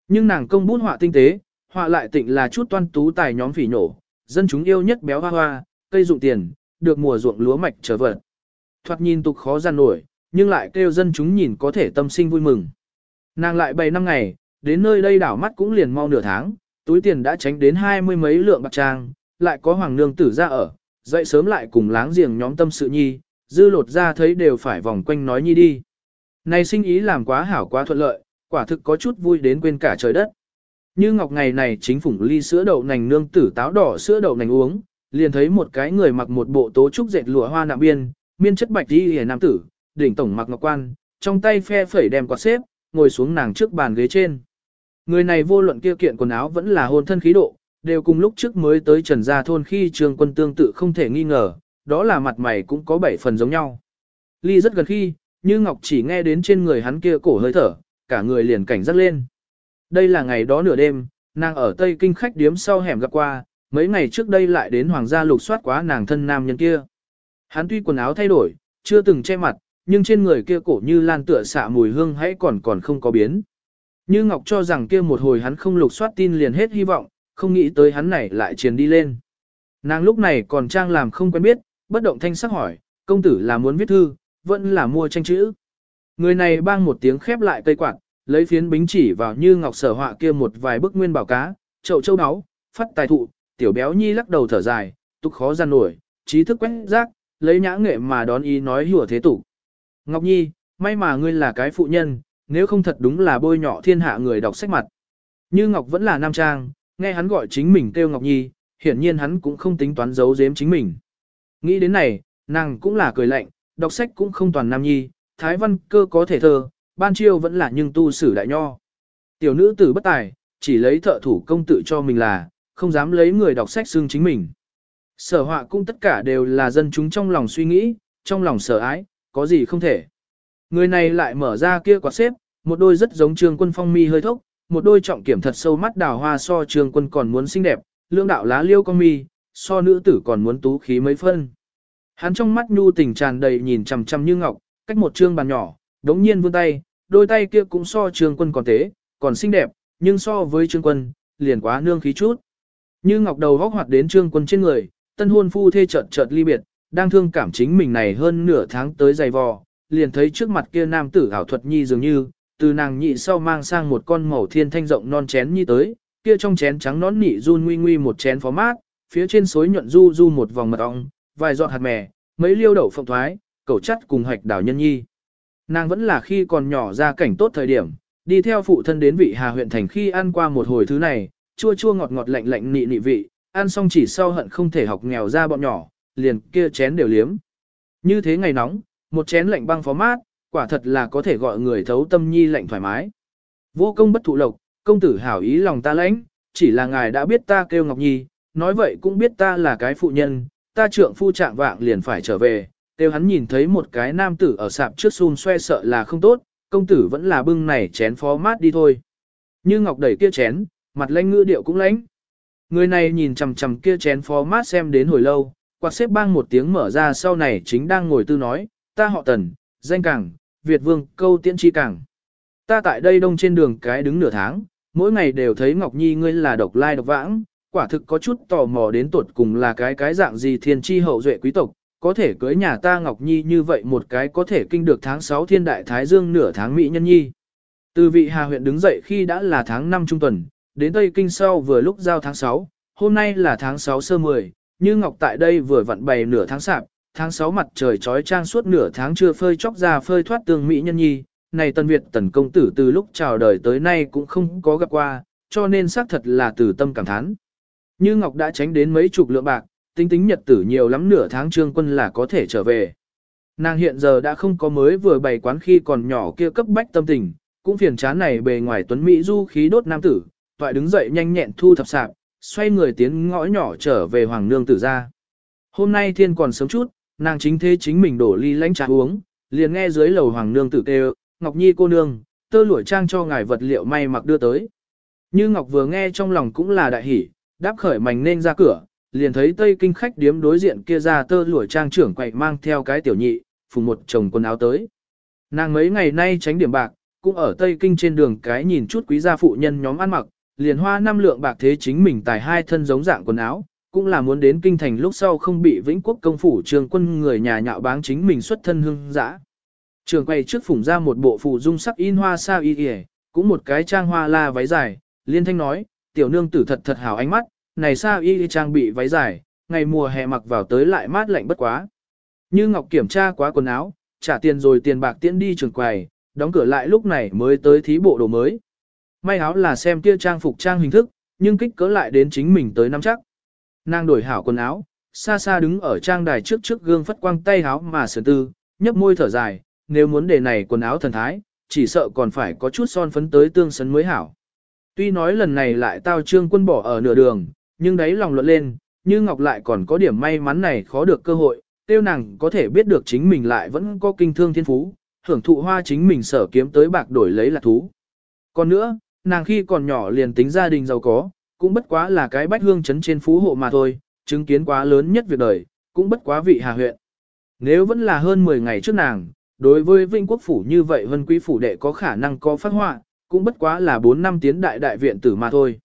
Nhưng nàng công bút họa tinh tế, họa lại tịnh là chút toan tú tài nhóm phỉ nổ, dân chúng yêu nhất béo hoa hoa, cây dụng tiền, được mùa ruộng lúa mạch trở vật. Thoạt nhìn tục khó gian nổi, nhưng lại kêu dân chúng nhìn có thể tâm sinh vui mừng. Nàng lại bày năm ngày, đến nơi đây đảo mắt cũng liền mau nửa tháng, túi tiền đã tránh đến hai mươi mấy lượng bạc trang, lại có hoàng nương tử ra ở, dậy sớm lại cùng láng giềng nhóm tâm sự nhi, dư lột ra thấy đều phải vòng quanh nói nhi đi. Này sinh ý làm quá hảo quá thuận lợi, quả thực có chút vui đến quên cả trời đất. Như ngọc ngày này chính phủng ly sữa đậu nành nương tử táo đỏ sữa đậu nành uống, liền thấy một cái người mặc một bộ tố trúc dệt lụa hoa nạm biên, miên chất bạch đi hề nam tử, đỉnh tổng mặc ngọc quan, trong tay phe phẩy đem quạt xếp, ngồi xuống nàng trước bàn ghế trên. Người này vô luận kia kiện quần áo vẫn là hôn thân khí độ, đều cùng lúc trước mới tới trần gia thôn khi trường quân tương tự không thể nghi ngờ, đó là mặt mày cũng có bảy phần giống nhau. Ly rất gần khi, như Ngọc chỉ nghe đến trên người hắn kia cổ hơi thở, cả người liền cảnh giác lên. Đây là ngày đó nửa đêm, nàng ở Tây Kinh khách điếm sau hẻm gặp qua, mấy ngày trước đây lại đến hoàng gia lục soát quá nàng thân nam nhân kia. Hắn tuy quần áo thay đổi, chưa từng che mặt, nhưng trên người kia cổ như lan tựa xạ mùi hương hãy còn còn không có biến. Như Ngọc cho rằng kia một hồi hắn không lục soát tin liền hết hy vọng, không nghĩ tới hắn này lại truyền đi lên. Nàng lúc này còn trang làm không quen biết, bất động thanh sắc hỏi, công tử là muốn viết thư, vẫn là mua tranh chữ. Người này bang một tiếng khép lại cây quạt, lấy phiến bính chỉ vào như ngọc sở họa kia một vài bức nguyên bảo cá, chậu châu áo, phát tài thụ, tiểu béo nhi lắc đầu thở dài, túc khó gian nổi, trí thức quét rác, lấy nhã nghệ mà đón ý nói hùa thế tục. Ngọc Nhi, may mà ngươi là cái phụ nhân, nếu không thật đúng là bôi nhọ thiên hạ người đọc sách mặt. Như Ngọc vẫn là nam trang, nghe hắn gọi chính mình kêu Ngọc Nhi, hiển nhiên hắn cũng không tính toán giấu giếm chính mình. Nghĩ đến này, nàng cũng là cười lạnh, đọc sách cũng không toàn nam nhi, thái văn cơ có thể thơ, ban chiêu vẫn là nhưng tu sử đại nho. Tiểu nữ tử bất tài, chỉ lấy thợ thủ công tự cho mình là, không dám lấy người đọc sách xương chính mình. Sở họa cũng tất cả đều là dân chúng trong lòng suy nghĩ, trong lòng sở ái, có gì không thể. Người này lại mở ra kia quạt xếp, một đôi rất giống trương quân phong mi hơi thốc, một đôi trọng kiểm thật sâu mắt đào hoa so trương quân còn muốn xinh đẹp, lương đạo lá liêu con mi, so nữ tử còn muốn tú khí mấy phân. Hắn trong mắt nhu tình tràn đầy nhìn chằm chằm như ngọc, cách một trương bàn nhỏ, đống nhiên vươn tay, đôi tay kia cũng so trương quân còn tế, còn xinh đẹp, nhưng so với trương quân, liền quá nương khí chút. Như ngọc đầu góc hoạt đến trương quân trên người, tân hôn phu thê chợt chợt ly biệt, đang thương cảm chính mình này hơn nửa tháng tới dày vò, liền thấy trước mặt kia nam tử ảo thuật nhi dường như, từ nàng nhị sau mang sang một con màu thiên thanh rộng non chén nhi tới, kia trong chén trắng nón nị run nguy nguy một chén phó mát, phía trên xối nhuận du du một vòng mật ong, vài giọt hạt mè, mấy liêu đậu phộng thoái, cẩu chắt cùng hoạch đảo nhân nhi. Nàng vẫn là khi còn nhỏ ra cảnh tốt thời điểm, đi theo phụ thân đến vị Hà huyện thành khi ăn qua một hồi thứ này, chua chua ngọt ngọt lạnh lạnh nị nị vị, ăn xong chỉ sau hận không thể học nghèo ra bọn nhỏ, liền kia chén đều liếm. Như thế ngày nóng, một chén lạnh băng phó mát, quả thật là có thể gọi người thấu tâm nhi lạnh thoải mái. Vô công bất thụ lộc, công tử hảo ý lòng ta lãnh, chỉ là ngài đã biết ta kêu Ngọc Nhi, nói vậy cũng biết ta là cái phụ nhân, ta trượng phu trạng vạng liền phải trở về, kêu hắn nhìn thấy một cái nam tử ở sạp trước xun xoe sợ là không tốt, công tử vẫn là bưng này chén phó mát đi thôi. Như Ngọc đẩy kia chén, mặt lãnh ngữ điệu cũng lãnh. Người này nhìn chằm chằm kia chén phó mát xem đến hồi lâu, quạt xếp bang một tiếng mở ra sau này chính đang ngồi tư nói, ta họ tần, danh cảng, Việt vương, câu tiễn chi cảng. Ta tại đây đông trên đường cái đứng nửa tháng, mỗi ngày đều thấy Ngọc Nhi ngươi là độc lai độc vãng, quả thực có chút tò mò đến tuột cùng là cái cái dạng gì thiên chi hậu duệ quý tộc, có thể cưới nhà ta Ngọc Nhi như vậy một cái có thể kinh được tháng 6 thiên đại thái dương nửa tháng mỹ nhân nhi. Từ vị Hà huyện đứng dậy khi đã là tháng 5 trung tuần, đến Tây Kinh sau vừa lúc giao tháng 6, hôm nay là tháng 6 sơ 10, như Ngọc tại đây vừa vặn bày nửa tháng sạp, tháng 6 mặt trời trói trang suốt nửa tháng chưa phơi chóc ra phơi thoát tương mỹ nhân nhi, này Tân Việt tần công tử từ lúc chào đời tới nay cũng không có gặp qua, cho nên xác thật là từ tâm cảm thán. Như Ngọc đã tránh đến mấy chục lượng bạc, tính tính nhật tử nhiều lắm nửa tháng trương quân là có thể trở về. Nàng hiện giờ đã không có mới vừa bày quán khi còn nhỏ kia cấp bách tâm tình, cũng phiền chán này bề ngoài tuấn Mỹ du khí đốt nam tử, toại đứng dậy nhanh nhẹn thu thập sạp, xoay người tiến ngõ nhỏ trở về hoàng nương tử ra. Hôm nay thiên còn sớm chút, nàng chính thế chính mình đổ ly lãnh trà uống, liền nghe dưới lầu hoàng nương tử kêu, Ngọc Nhi cô nương, tơ lụa trang cho ngài vật liệu may mặc đưa tới. Như Ngọc vừa nghe trong lòng cũng là đại hỉ, đáp khởi mảnh nên ra cửa, liền thấy Tây Kinh khách điếm đối diện kia ra tơ lụa trang trưởng quậy mang theo cái tiểu nhị, phùng một chồng quần áo tới. Nàng mấy ngày nay tránh điểm bạc, cũng ở Tây Kinh trên đường cái nhìn chút quý gia phụ nhân nhóm ăn mặc, liền hoa năm lượng bạc thế chính mình tài hai thân giống dạng quần áo, cũng là muốn đến kinh thành lúc sau không bị vĩnh quốc công phủ trường quân người nhà nhạo báng chính mình xuất thân hương dã. Trường quay trước phủng ra một bộ phù dung sắc in hoa sao y kìa, cũng một cái trang hoa la váy dài, liên thanh nói, tiểu nương tử thật thật hảo ánh mắt, này sao y trang bị váy dài, ngày mùa hè mặc vào tới lại mát lạnh bất quá. Như Ngọc kiểm tra quá quần áo, trả tiền rồi tiền bạc tiễn đi trường quầy, đóng cửa lại lúc này mới tới thí bộ đồ mới. May áo là xem kia trang phục trang hình thức, nhưng kích cỡ lại đến chính mình tới năm chắc. Nàng đổi hảo quần áo, xa xa đứng ở trang đài trước trước gương phất quang tay áo mà sườn tư, nhấp môi thở dài, nếu muốn để này quần áo thần thái, chỉ sợ còn phải có chút son phấn tới tương sấn mới hảo. Tuy nói lần này lại tao trương quân bỏ ở nửa đường, nhưng đấy lòng luận lên, như Ngọc lại còn có điểm may mắn này khó được cơ hội, tiêu nàng có thể biết được chính mình lại vẫn có kinh thương thiên phú, hưởng thụ hoa chính mình sở kiếm tới bạc đổi lấy là thú. Còn nữa, nàng khi còn nhỏ liền tính gia đình giàu có, cũng bất quá là cái bách hương chấn trên phú hộ mà thôi, chứng kiến quá lớn nhất việc đời, cũng bất quá vị hà huyện. Nếu vẫn là hơn 10 ngày trước nàng, đối với Vinh Quốc Phủ như vậy vân quý phủ đệ có khả năng có phát họa, cũng bất quá là 4 năm tiến đại đại viện tử mà thôi.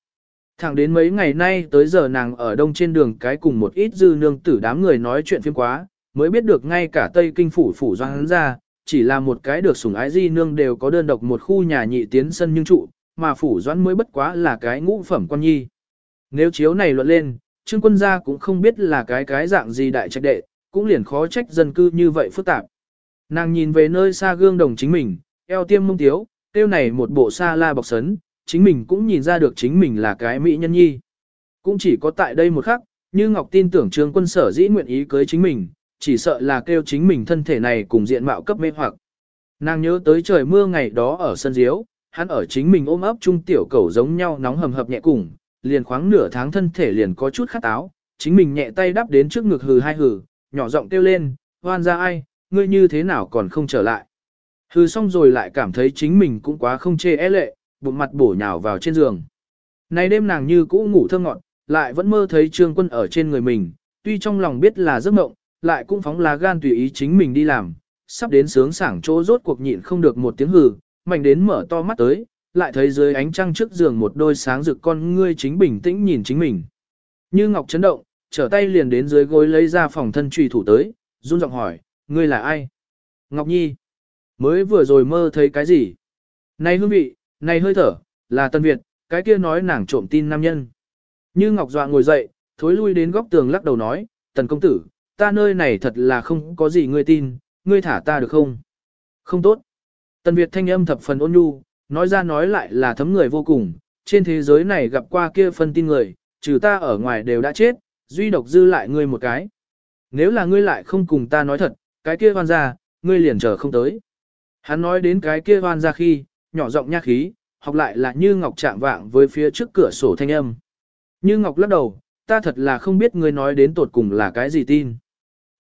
Thẳng đến mấy ngày nay tới giờ nàng ở đông trên đường cái cùng một ít dư nương tử đám người nói chuyện phiếm quá, mới biết được ngay cả Tây Kinh Phủ Phủ Doan ra, chỉ là một cái được sủng ái di nương đều có đơn độc một khu nhà nhị tiến sân nhưng trụ, mà Phủ doãn mới bất quá là cái ngũ phẩm quan nhi. Nếu chiếu này luận lên, Trương quân gia cũng không biết là cái cái dạng gì đại trạch đệ, cũng liền khó trách dân cư như vậy phức tạp. Nàng nhìn về nơi xa gương đồng chính mình, eo tiêm mông tiếu, tiêu này một bộ xa la bọc sấn, chính mình cũng nhìn ra được chính mình là cái mỹ nhân nhi. Cũng chỉ có tại đây một khắc, như Ngọc tin tưởng trương quân sở dĩ nguyện ý cưới chính mình, chỉ sợ là kêu chính mình thân thể này cùng diện mạo cấp mê hoặc. Nàng nhớ tới trời mưa ngày đó ở sân diếu, hắn ở chính mình ôm ấp chung tiểu cầu giống nhau nóng hầm hập nhẹ cùng, liền khoáng nửa tháng thân thể liền có chút khát áo, chính mình nhẹ tay đắp đến trước ngực hừ hai hừ, nhỏ giọng kêu lên, hoan ra ai, ngươi như thế nào còn không trở lại. Hừ xong rồi lại cảm thấy chính mình cũng quá không chê é lệ, bụng mặt bổ nhào vào trên giường. Này đêm nàng như cũ ngủ thơ ngọn, lại vẫn mơ thấy trương quân ở trên người mình, tuy trong lòng biết là giấc mộng, lại cũng phóng lá gan tùy ý chính mình đi làm, sắp đến sướng sảng chỗ rốt cuộc nhịn không được một tiếng hừ, mạnh đến mở to mắt tới, lại thấy dưới ánh trăng trước giường một đôi sáng rực con ngươi chính bình tĩnh nhìn chính mình. Như ngọc chấn động, trở tay liền đến dưới gối lấy ra phòng thân trùy thủ tới, run giọng hỏi, ngươi là ai? Ngọc Nhi, mới vừa rồi mơ thấy cái gì? Này hương vị, này hơi thở, là Tân Việt, cái kia nói nàng trộm tin nam nhân. Như Ngọc Dọa ngồi dậy, thối lui đến góc tường lắc đầu nói, Tần công tử, ta nơi này thật là không có gì ngươi tin, ngươi thả ta được không? Không tốt. Tần Việt thanh âm thập phần ôn nhu, nói ra nói lại là thấm người vô cùng, trên thế giới này gặp qua kia phân tin người, trừ ta ở ngoài đều đã chết, duy độc dư lại ngươi một cái. Nếu là ngươi lại không cùng ta nói thật, cái kia hoan ra, ngươi liền chờ không tới. Hắn nói đến cái kia hoan ra khi, nhỏ giọng nha khí, học lại là như ngọc chạm vạng với phía trước cửa sổ thanh âm. Như ngọc lắc đầu, ta thật là không biết ngươi nói đến tột cùng là cái gì tin.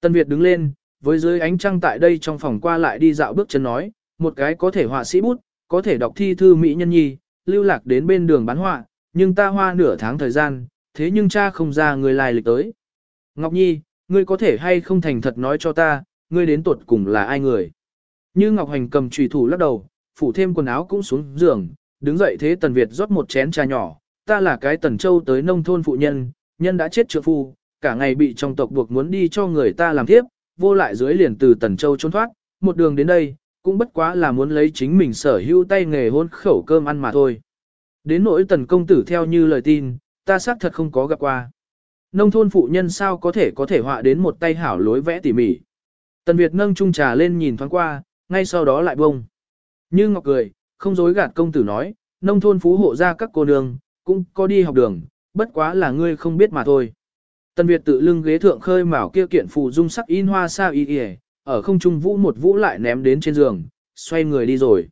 Tân Việt đứng lên, với dưới ánh trăng tại đây trong phòng qua lại đi dạo bước chân nói, một cái có thể họa sĩ bút, có thể đọc thi thư mỹ nhân nhi, lưu lạc đến bên đường bán họa, nhưng ta hoa nửa tháng thời gian, thế nhưng cha không ra người lai lịch tới. Ngọc Nhi, ngươi có thể hay không thành thật nói cho ta, ngươi đến tuột cùng là ai người. Như Ngọc Hành cầm trùy thủ lắc đầu, phủ thêm quần áo cũng xuống giường, đứng dậy thế Tần Việt rót một chén trà nhỏ, ta là cái Tần Châu tới nông thôn phụ nhân, nhân đã chết trượng phu, cả ngày bị trong tộc buộc muốn đi cho người ta làm tiếp, vô lại dưới liền từ Tần Châu trốn thoát, một đường đến đây, cũng bất quá là muốn lấy chính mình sở hữu tay nghề hôn khẩu cơm ăn mà thôi. Đến nỗi Tần công tử theo như lời tin, ta xác thật không có gặp qua. Nông thôn phụ nhân sao có thể có thể họa đến một tay hảo lối vẽ tỉ mỉ. Tần Việt nâng chung trà lên nhìn thoáng qua, ngay sau đó lại bông. Như Ngọc cười, không dối gạt công tử nói, nông thôn phú hộ ra các cô nương, cũng có đi học đường, bất quá là ngươi không biết mà thôi. Tần Việt tự lưng ghế thượng khơi mào kia kiện phù dung sắc in hoa sao y y, ở không trung vũ một vũ lại ném đến trên giường, xoay người đi rồi.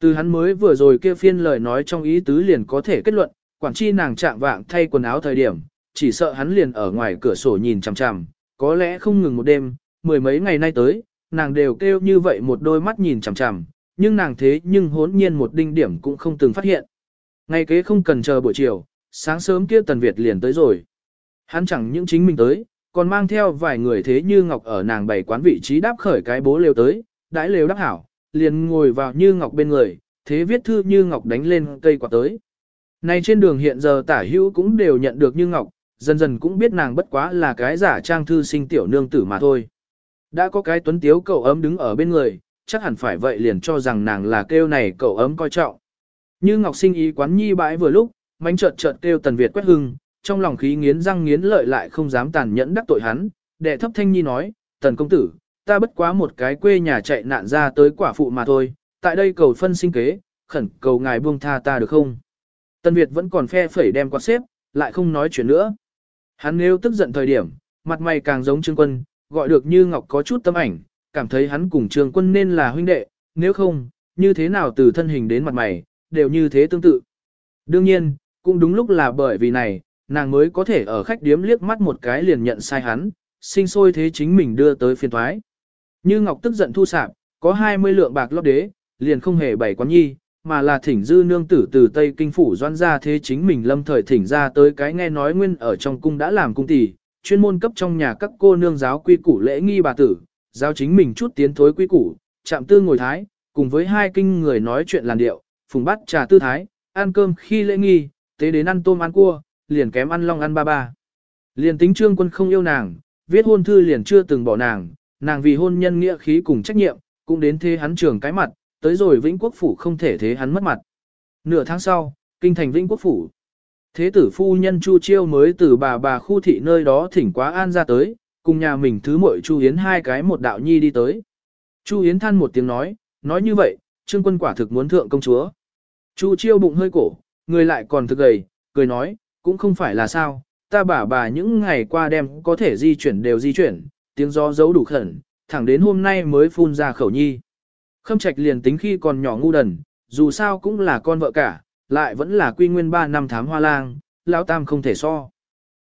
Từ hắn mới vừa rồi kia phiên lời nói trong ý tứ liền có thể kết luận, quản chi nàng chạm vạng thay quần áo thời điểm, chỉ sợ hắn liền ở ngoài cửa sổ nhìn chằm chằm, có lẽ không ngừng một đêm, mười mấy ngày nay tới, nàng đều kêu như vậy một đôi mắt nhìn chằm chằm, nhưng nàng thế nhưng hốn nhiên một đinh điểm cũng không từng phát hiện. Ngày kế không cần chờ buổi chiều, sáng sớm kia Tần Việt liền tới rồi. Hắn chẳng những chính mình tới, còn mang theo vài người thế như Ngọc ở nàng bày quán vị trí đáp khởi cái bố lều tới, đãi lều đáp hảo, liền ngồi vào như Ngọc bên người, thế viết thư như Ngọc đánh lên cây quạt tới. Này trên đường hiện giờ tả hữu cũng đều nhận được như Ngọc, dần dần cũng biết nàng bất quá là cái giả trang thư sinh tiểu nương tử mà thôi. Đã có cái tuấn tiếu cậu ấm đứng ở bên người, chắc hẳn phải vậy liền cho rằng nàng là kêu này cậu ấm coi trọng. Như Ngọc sinh ý quán nhi bãi vừa lúc, mánh chợt chợt kêu Tần Việt quét hưng, trong lòng khí nghiến răng nghiến lợi lại không dám tàn nhẫn đắc tội hắn, đệ thấp thanh nhi nói, Tần công tử, ta bất quá một cái quê nhà chạy nạn ra tới quả phụ mà thôi, tại đây cầu phân sinh kế, khẩn cầu ngài buông tha ta được không? Tần Việt vẫn còn phe phẩy đem quạt xếp, lại không nói chuyện nữa. Hắn nếu tức giận thời điểm, mặt mày càng giống Trương Quân, gọi được như Ngọc có chút tâm ảnh, cảm thấy hắn cùng Trương Quân nên là huynh đệ, nếu không, như thế nào từ thân hình đến mặt mày, đều như thế tương tự. Đương nhiên, cũng đúng lúc là bởi vì này, nàng mới có thể ở khách điếm liếc mắt một cái liền nhận sai hắn, sinh sôi thế chính mình đưa tới phiên thoái. Như Ngọc tức giận thu sạp, có 20 lượng bạc lót đế, liền không hề bày quán nhi, mà là thỉnh dư nương tử từ Tây Kinh Phủ doan ra thế chính mình lâm thời thỉnh ra tới cái nghe nói nguyên ở trong cung đã làm cung tỷ, chuyên môn cấp trong nhà các cô nương giáo quy củ lễ nghi bà tử, giáo chính mình chút tiến thối quy củ, chạm tư ngồi thái, cùng với hai kinh người nói chuyện làn điệu, phùng bắt trà tư thái, ăn cơm khi lễ nghi, tế đến ăn tôm ăn cua, liền kém ăn long ăn ba ba. Liền tính trương quân không yêu nàng, viết hôn thư liền chưa từng bỏ nàng, nàng vì hôn nhân nghĩa khí cùng trách nhiệm, cũng đến thế hắn trường cái mặt, tới rồi Vĩnh Quốc Phủ không thể thế hắn mất mặt. Nửa tháng sau, kinh thành Vĩnh Quốc Phủ. Thế tử phu nhân Chu Chiêu mới từ bà bà khu thị nơi đó thỉnh quá an ra tới, cùng nhà mình thứ muội Chu yến hai cái một đạo nhi đi tới. Chu yến than một tiếng nói, nói như vậy, trương quân quả thực muốn thượng công chúa. Chu Chiêu bụng hơi cổ, người lại còn thực gầy, cười nói, cũng không phải là sao, ta bà bà những ngày qua đem có thể di chuyển đều di chuyển, tiếng gió giấu đủ khẩn, thẳng đến hôm nay mới phun ra khẩu nhi. Khâm trạch liền tính khi còn nhỏ ngu đần, dù sao cũng là con vợ cả, lại vẫn là quy nguyên 3 năm thám hoa lang, lão tam không thể so.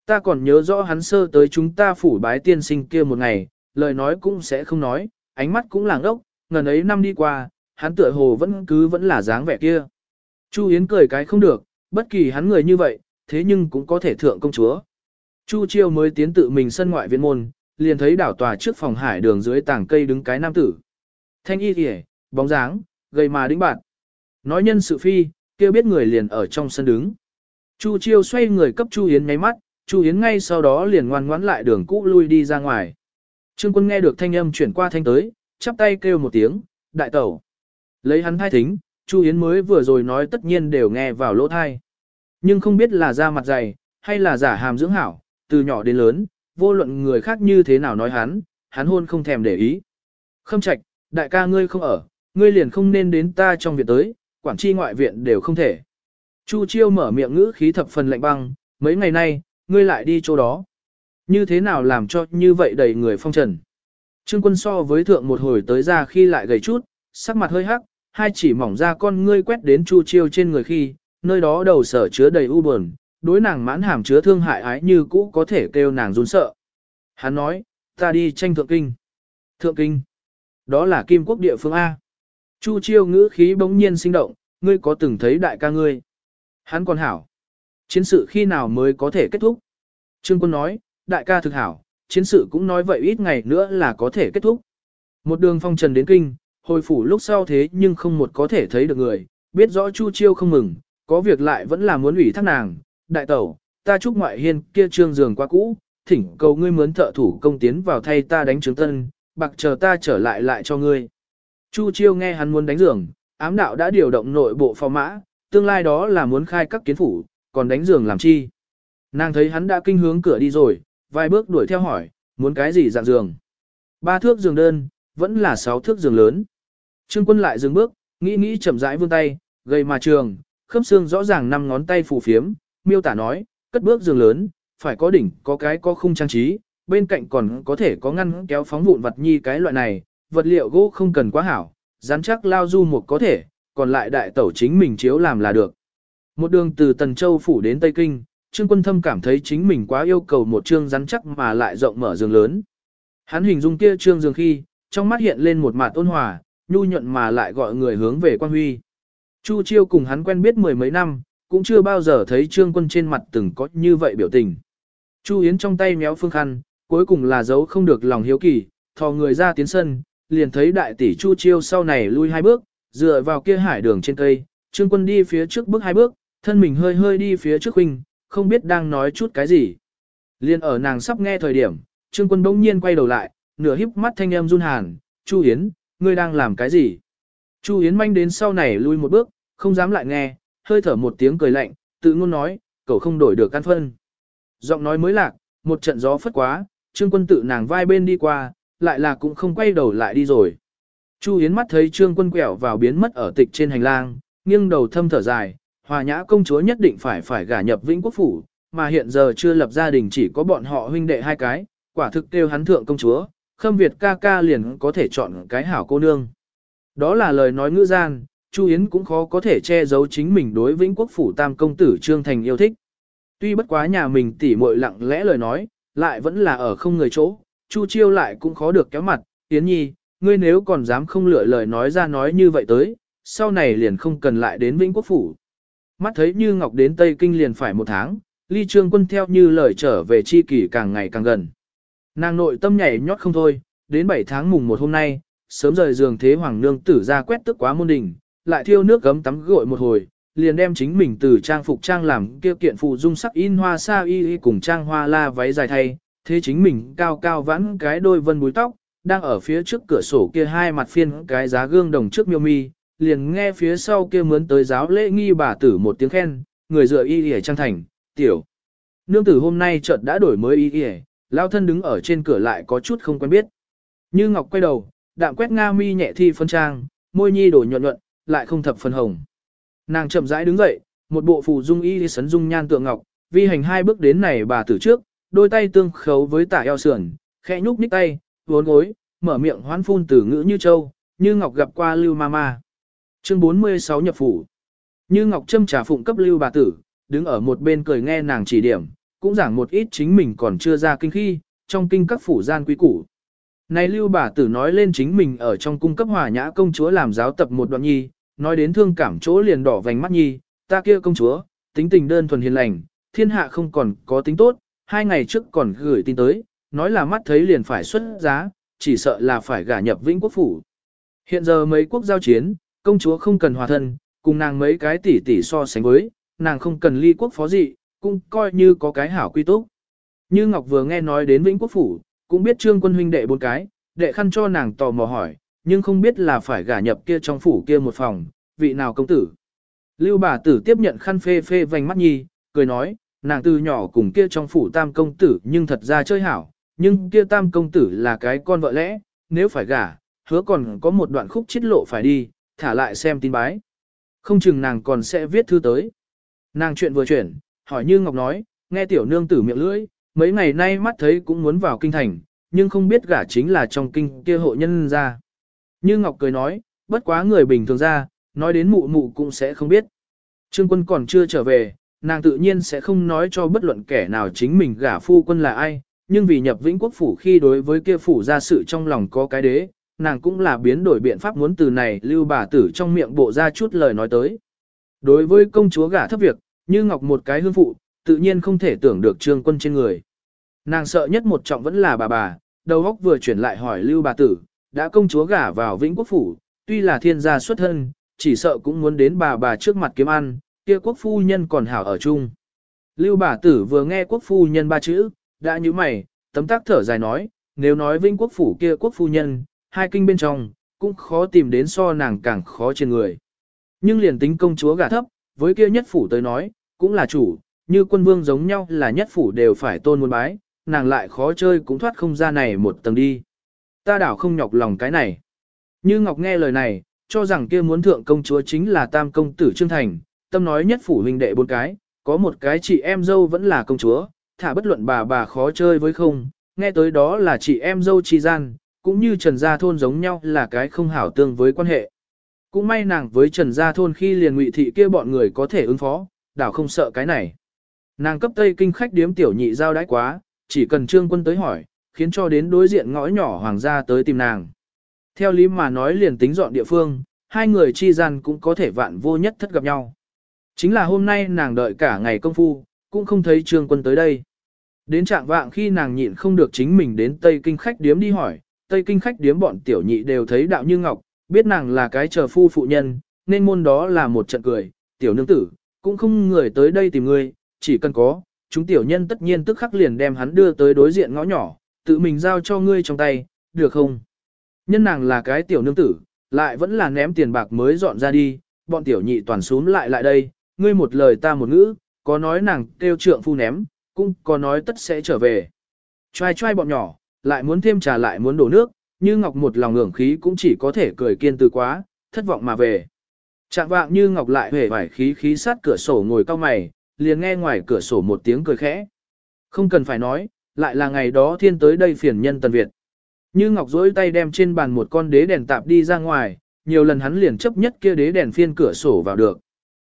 Ta còn nhớ rõ hắn sơ tới chúng ta phủ bái tiên sinh kia một ngày, lời nói cũng sẽ không nói, ánh mắt cũng làng ốc, ngần ấy năm đi qua, hắn tựa hồ vẫn cứ vẫn là dáng vẻ kia. Chu Yến cười cái không được, bất kỳ hắn người như vậy, thế nhưng cũng có thể thượng công chúa. Chu Chiêu mới tiến tự mình sân ngoại viện môn, liền thấy đảo tòa trước phòng hải đường dưới tảng cây đứng cái nam tử. Thanh y kìa, bóng dáng, gầy mà đĩnh bạn. Nói nhân sự phi, kêu biết người liền ở trong sân đứng. Chu Chiêu xoay người cấp Chu Yến nháy mắt, Chu Yến ngay sau đó liền ngoan ngoãn lại đường cũ lui đi ra ngoài. Trương Quân nghe được thanh âm chuyển qua thanh tới, chắp tay kêu một tiếng, đại tẩu. Lấy hắn thai thính, Chu Yến mới vừa rồi nói tất nhiên đều nghe vào lỗ thai. Nhưng không biết là da mặt dày, hay là giả hàm dưỡng hảo, từ nhỏ đến lớn, vô luận người khác như thế nào nói hắn, hắn hôn không thèm để ý. Khâm trạch, đại ca ngươi không ở, ngươi liền không nên đến ta trong viện tới, quản tri ngoại viện đều không thể. Chu chiêu mở miệng ngữ khí thập phần lạnh băng, mấy ngày nay, ngươi lại đi chỗ đó. Như thế nào làm cho như vậy đầy người phong trần. Trương quân so với thượng một hồi tới ra khi lại gầy chút, sắc mặt hơi hắc, hai chỉ mỏng ra con ngươi quét đến chu chiêu trên người khi, nơi đó đầu sở chứa đầy u buồn, đối nàng mãn hàm chứa thương hại ái như cũ có thể kêu nàng run sợ. Hắn nói, ta đi tranh thượng kinh. Thượng kinh. Đó là kim quốc địa phương A. Chu chiêu ngữ khí bỗng nhiên sinh động, ngươi có từng thấy đại ca ngươi. Hắn còn hảo. Chiến sự khi nào mới có thể kết thúc? Trương quân nói, đại ca thực hảo, chiến sự cũng nói vậy ít ngày nữa là có thể kết thúc. Một đường phong trần đến kinh, hồi phủ lúc sau thế nhưng không một có thể thấy được người, biết rõ Chu Chiêu không mừng, có việc lại vẫn là muốn ủy thác nàng, đại tẩu, ta chúc ngoại hiên kia trương giường quá cũ, thỉnh cầu ngươi mướn thợ thủ công tiến vào thay ta đánh trứng tân, bạc chờ ta trở lại lại cho ngươi. Chu Chiêu nghe hắn muốn đánh giường, ám đạo đã điều động nội bộ phò mã, tương lai đó là muốn khai các kiến phủ, còn đánh giường làm chi. Nàng thấy hắn đã kinh hướng cửa đi rồi, vài bước đuổi theo hỏi, muốn cái gì dạng giường. Ba thước giường đơn, vẫn là sáu thước giường lớn. Trương quân lại dừng bước, nghĩ nghĩ chậm rãi vươn tay, gây mà trường, khớp xương rõ ràng năm ngón tay phù phiếm, miêu tả nói, cất bước giường lớn, phải có đỉnh, có cái có khung trang trí, bên cạnh còn có thể có ngăn kéo phóng vụn vật nhi cái loại này, vật liệu gỗ không cần quá hảo, rắn chắc lao du một có thể, còn lại đại tẩu chính mình chiếu làm là được. Một đường từ Tần Châu phủ đến Tây Kinh, Trương Quân Thâm cảm thấy chính mình quá yêu cầu một trương rắn chắc mà lại rộng mở giường lớn. Hắn hình dung kia trương giường khi, trong mắt hiện lên một mặt ôn hòa, nhu nhuận mà lại gọi người hướng về quan huy. Chu Chiêu cùng hắn quen biết mười mấy năm, cũng chưa bao giờ thấy Trương Quân trên mặt từng có như vậy biểu tình. Chu Yến trong tay méo phương khăn, cuối cùng là giấu không được lòng hiếu kỳ, thò người ra tiến sân, liền thấy đại tỷ Chu Chiêu sau này lui hai bước, dựa vào kia hải đường trên cây, Trương Quân đi phía trước bước hai bước, thân mình hơi hơi đi phía trước huynh, không biết đang nói chút cái gì. Liên ở nàng sắp nghe thời điểm, Trương Quân bỗng nhiên quay đầu lại, nửa híp mắt thanh âm run hàn, Chu Yến, ngươi đang làm cái gì? Chu Yến manh đến sau này lui một bước, không dám lại nghe, hơi thở một tiếng cười lạnh, tự ngôn nói, cậu không đổi được căn phân. Giọng nói mới lạc, một trận gió phất quá, Trương Quân tự nàng vai bên đi qua, lại là cũng không quay đầu lại đi rồi. Chu Yến mắt thấy Trương Quân quẹo vào biến mất ở tịch trên hành lang, nghiêng đầu thâm thở dài, hòa nhã công chúa nhất định phải phải gả nhập Vĩnh Quốc Phủ, mà hiện giờ chưa lập gia đình chỉ có bọn họ huynh đệ hai cái, quả thực kêu hắn thượng công chúa, khâm Việt ca ca liền có thể chọn cái hảo cô nương. Đó là lời nói ngữ gian, Chu Yến cũng khó có thể che giấu chính mình đối Vĩnh Quốc Phủ Tam Công Tử Trương Thành yêu thích. Tuy bất quá nhà mình tỉ muội lặng lẽ lời nói, lại vẫn là ở không người chỗ, Chu Chiêu lại cũng khó được kéo mặt, Yến Nhi, ngươi nếu còn dám không lựa lời nói ra nói như vậy tới, sau này liền không cần lại đến Vĩnh Quốc Phủ. Mắt thấy như Ngọc đến Tây Kinh liền phải một tháng, ly trương quân theo như lời trở về chi kỷ càng ngày càng gần. Nàng nội tâm nhảy nhót không thôi, đến 7 tháng mùng 1 hôm nay, sớm rời giường thế hoàng nương tử ra quét tức quá môn đình, lại thiêu nước gấm tắm gội một hồi, liền đem chính mình từ trang phục trang làm kia kiện phụ dung sắc in hoa sa y y cùng trang hoa la váy dài thay, thế chính mình cao cao vãn cái đôi vân búi tóc, đang ở phía trước cửa sổ kia hai mặt phiên cái giá gương đồng trước miêu mi, liền nghe phía sau kia mướn tới giáo lễ nghi bà tử một tiếng khen, người dựa y y trang thành, tiểu. Nương tử hôm nay chợt đã đổi mới y y, lao thân đứng ở trên cửa lại có chút không quen biết. Như Ngọc quay đầu, đạm quét nga mi nhẹ thi phân trang, môi nhi đổ nhuận nhuận, lại không thập phần hồng. Nàng chậm rãi đứng dậy, một bộ phù dung y sấn dung nhan tượng ngọc, vi hành hai bước đến này bà tử trước, đôi tay tương khấu với tả eo sườn, khẽ nhúc nhích tay, vốn gối, mở miệng hoán phun từ ngữ như châu, như ngọc gặp qua lưu ma ma. Chương 46 nhập phủ. Như ngọc châm trà phụng cấp lưu bà tử, đứng ở một bên cười nghe nàng chỉ điểm, cũng giảng một ít chính mình còn chưa ra kinh khi, trong kinh các phủ gian quý củ. Này lưu bà tử nói lên chính mình ở trong cung cấp hòa nhã công chúa làm giáo tập một đoạn nhi, nói đến thương cảm chỗ liền đỏ vành mắt nhi, ta kia công chúa, tính tình đơn thuần hiền lành, thiên hạ không còn có tính tốt, hai ngày trước còn gửi tin tới, nói là mắt thấy liền phải xuất giá, chỉ sợ là phải gả nhập vĩnh quốc phủ. Hiện giờ mấy quốc giao chiến, công chúa không cần hòa thân, cùng nàng mấy cái tỷ tỷ so sánh với, nàng không cần ly quốc phó dị, cũng coi như có cái hảo quy tốt. Như Ngọc vừa nghe nói đến vĩnh quốc phủ, cũng biết trương quân huynh đệ bốn cái, đệ khăn cho nàng tò mò hỏi, nhưng không biết là phải gả nhập kia trong phủ kia một phòng, vị nào công tử. Lưu bà tử tiếp nhận khăn phê phê vành mắt nhi, cười nói, nàng từ nhỏ cùng kia trong phủ tam công tử nhưng thật ra chơi hảo, nhưng kia tam công tử là cái con vợ lẽ, nếu phải gả, hứa còn có một đoạn khúc chết lộ phải đi, thả lại xem tin bái. Không chừng nàng còn sẽ viết thư tới. Nàng chuyện vừa chuyển, hỏi như Ngọc nói, nghe tiểu nương tử miệng lưỡi, mấy ngày nay mắt thấy cũng muốn vào kinh thành, nhưng không biết gả chính là trong kinh kia hộ nhân ra. Như Ngọc cười nói, bất quá người bình thường ra, nói đến mụ mụ cũng sẽ không biết. Trương quân còn chưa trở về, nàng tự nhiên sẽ không nói cho bất luận kẻ nào chính mình gả phu quân là ai, nhưng vì nhập vĩnh quốc phủ khi đối với kia phủ ra sự trong lòng có cái đế, nàng cũng là biến đổi biện pháp muốn từ này lưu bà tử trong miệng bộ ra chút lời nói tới. Đối với công chúa gả thấp việc, như ngọc một cái hương phụ, tự nhiên không thể tưởng được trương quân trên người. Nàng sợ nhất một trọng vẫn là bà bà, đầu óc vừa chuyển lại hỏi lưu bà tử, đã công chúa gả vào vĩnh quốc phủ, tuy là thiên gia xuất thân, chỉ sợ cũng muốn đến bà bà trước mặt kiếm ăn, kia quốc phu nhân còn hảo ở chung. Lưu bà tử vừa nghe quốc phu nhân ba chữ, đã như mày, tấm tác thở dài nói, nếu nói vinh quốc phủ kia quốc phu nhân, hai kinh bên trong, cũng khó tìm đến so nàng càng khó trên người. Nhưng liền tính công chúa gả thấp, với kia nhất phủ tới nói, cũng là chủ, như quân vương giống nhau là nhất phủ đều phải tôn muôn bái, nàng lại khó chơi cũng thoát không ra này một tầng đi. Ta đảo không nhọc lòng cái này. Như Ngọc nghe lời này, cho rằng kia muốn thượng công chúa chính là tam công tử Trương Thành, tâm nói nhất phủ huynh đệ bốn cái, có một cái chị em dâu vẫn là công chúa, thả bất luận bà bà khó chơi với không, nghe tới đó là chị em dâu chi gian, cũng như Trần Gia Thôn giống nhau là cái không hảo tương với quan hệ. Cũng may nàng với Trần Gia Thôn khi liền ngụy thị kia bọn người có thể ứng phó, đảo không sợ cái này. Nàng cấp tây kinh khách điếm tiểu nhị giao đãi quá, chỉ cần trương quân tới hỏi, khiến cho đến đối diện ngõ nhỏ hoàng gia tới tìm nàng. Theo lý mà nói liền tính dọn địa phương, hai người chi gian cũng có thể vạn vô nhất thất gặp nhau. Chính là hôm nay nàng đợi cả ngày công phu, cũng không thấy trương quân tới đây. Đến trạng vạng khi nàng nhịn không được chính mình đến Tây Kinh khách điếm đi hỏi, Tây Kinh khách điếm bọn tiểu nhị đều thấy đạo như ngọc, biết nàng là cái chờ phu phụ nhân, nên môn đó là một trận cười, tiểu nương tử, cũng không người tới đây tìm ngươi, chỉ cần có, chúng tiểu nhân tất nhiên tức khắc liền đem hắn đưa tới đối diện ngõ nhỏ, tự mình giao cho ngươi trong tay, được không? Nhân nàng là cái tiểu nương tử, lại vẫn là ném tiền bạc mới dọn ra đi, bọn tiểu nhị toàn xuống lại lại đây, ngươi một lời ta một ngữ, có nói nàng kêu trượng phu ném, cũng có nói tất sẽ trở về. Trai trai bọn nhỏ, lại muốn thêm trà lại muốn đổ nước, như Ngọc một lòng ngưỡng khí cũng chỉ có thể cười kiên từ quá, thất vọng mà về. Chạm vạng như Ngọc lại hề vải khí khí sát cửa sổ ngồi cao mày, liền nghe ngoài cửa sổ một tiếng cười khẽ. Không cần phải nói, lại là ngày đó thiên tới đây phiền nhân tần Việt. Như Ngọc dối tay đem trên bàn một con đế đèn tạp đi ra ngoài, nhiều lần hắn liền chấp nhất kia đế đèn phiên cửa sổ vào được.